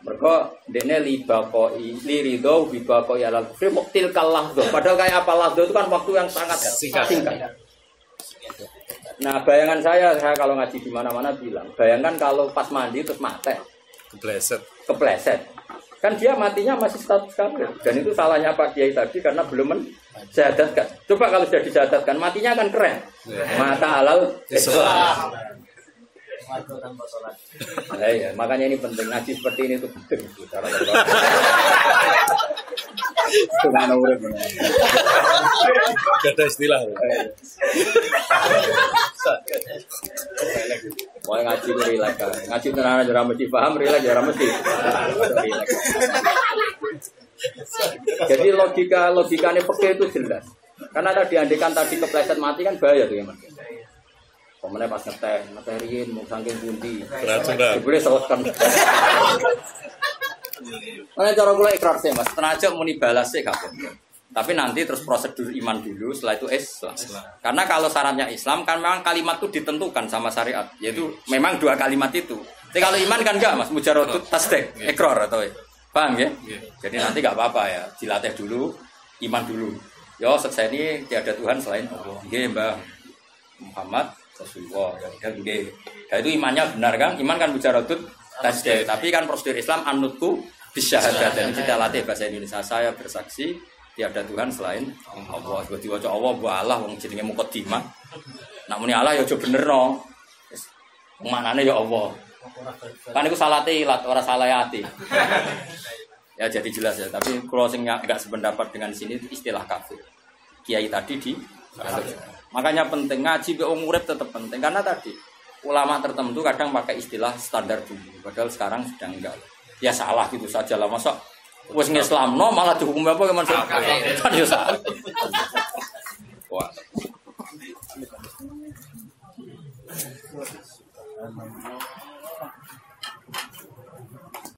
Mereka dene li bakoi li ridho bi bakoi alal kufri muktil kalah Padahal kayak apa lahdo itu kan waktu yang sangat Singkat. singkat. Nah bayangan saya, saya kalau ngaji di mana-mana bilang, bayangkan kalau pas mandi terus mati, Kepleset. kepleset. Kan dia matinya masih status kafir. Dan itu salahnya Pak Kiai tadi karena belum menjadatkan. Coba kalau sudah dijadatkan, matinya akan keren. Mata halal Islam. Warga tanpa sholat. Nah, iya, makanya ini penting ngaji seperti ini itu penting. Cara Sunah urip. Gak ada istilah. Mau ngaji itu kan. Ngaji tenan aja mesti paham, relax ya ora mesti. Jadi logika logikanya peke itu jelas. Karena tadi andekan tadi kepleset mati kan bahaya tuh ya mas. Pemenang pas ngeteh, ngetehin, mau saking bunti. Berat-berat. Boleh selesai. Mana cara mulai ikrar sih mas, tenaga muni balas sih kabeh. Tapi nanti terus prosedur iman dulu, setelah itu Islam. Karena kalau syaratnya Islam kan memang kalimat itu ditentukan sama syariat, yaitu memang dua kalimat itu. Tapi kalau iman kan enggak mas, mujarodut tasdek, ikrar atau paham ya? Jadi nanti nggak apa-apa ya, dilatih dulu, iman dulu. Yo, selesai ini tiada Tuhan selain Allah. Iya mbak Muhammad Rasulullah. Ya, nggih. Nah, itu imannya benar kan? Iman kan mujarodut tasdek. Tapi kan prosedur Islam anutku bisyahadat. Dan kita latih bahasa Indonesia. Saya bersaksi tiada Tuhan selain Allah. Seperti wajah Allah, bu Allah, wong jenenge mukaddimah. Namun Allah ya coba bener no. Manane ya Allah. Kan itu salah tilat, orang salah hati. ya jadi jelas ya. Tapi kalau nggak sependapat dengan sini istilah kafir. Kiai tadi di Makanya penting ngaji ke umur tetap penting karena tadi ulama tertentu kadang pakai istilah standar dulu padahal sekarang sudah enggak. Ya salah gitu saja lah masa wes ngeslamno malah dihukum apa gimana? Ah, kan ya gitu. salah.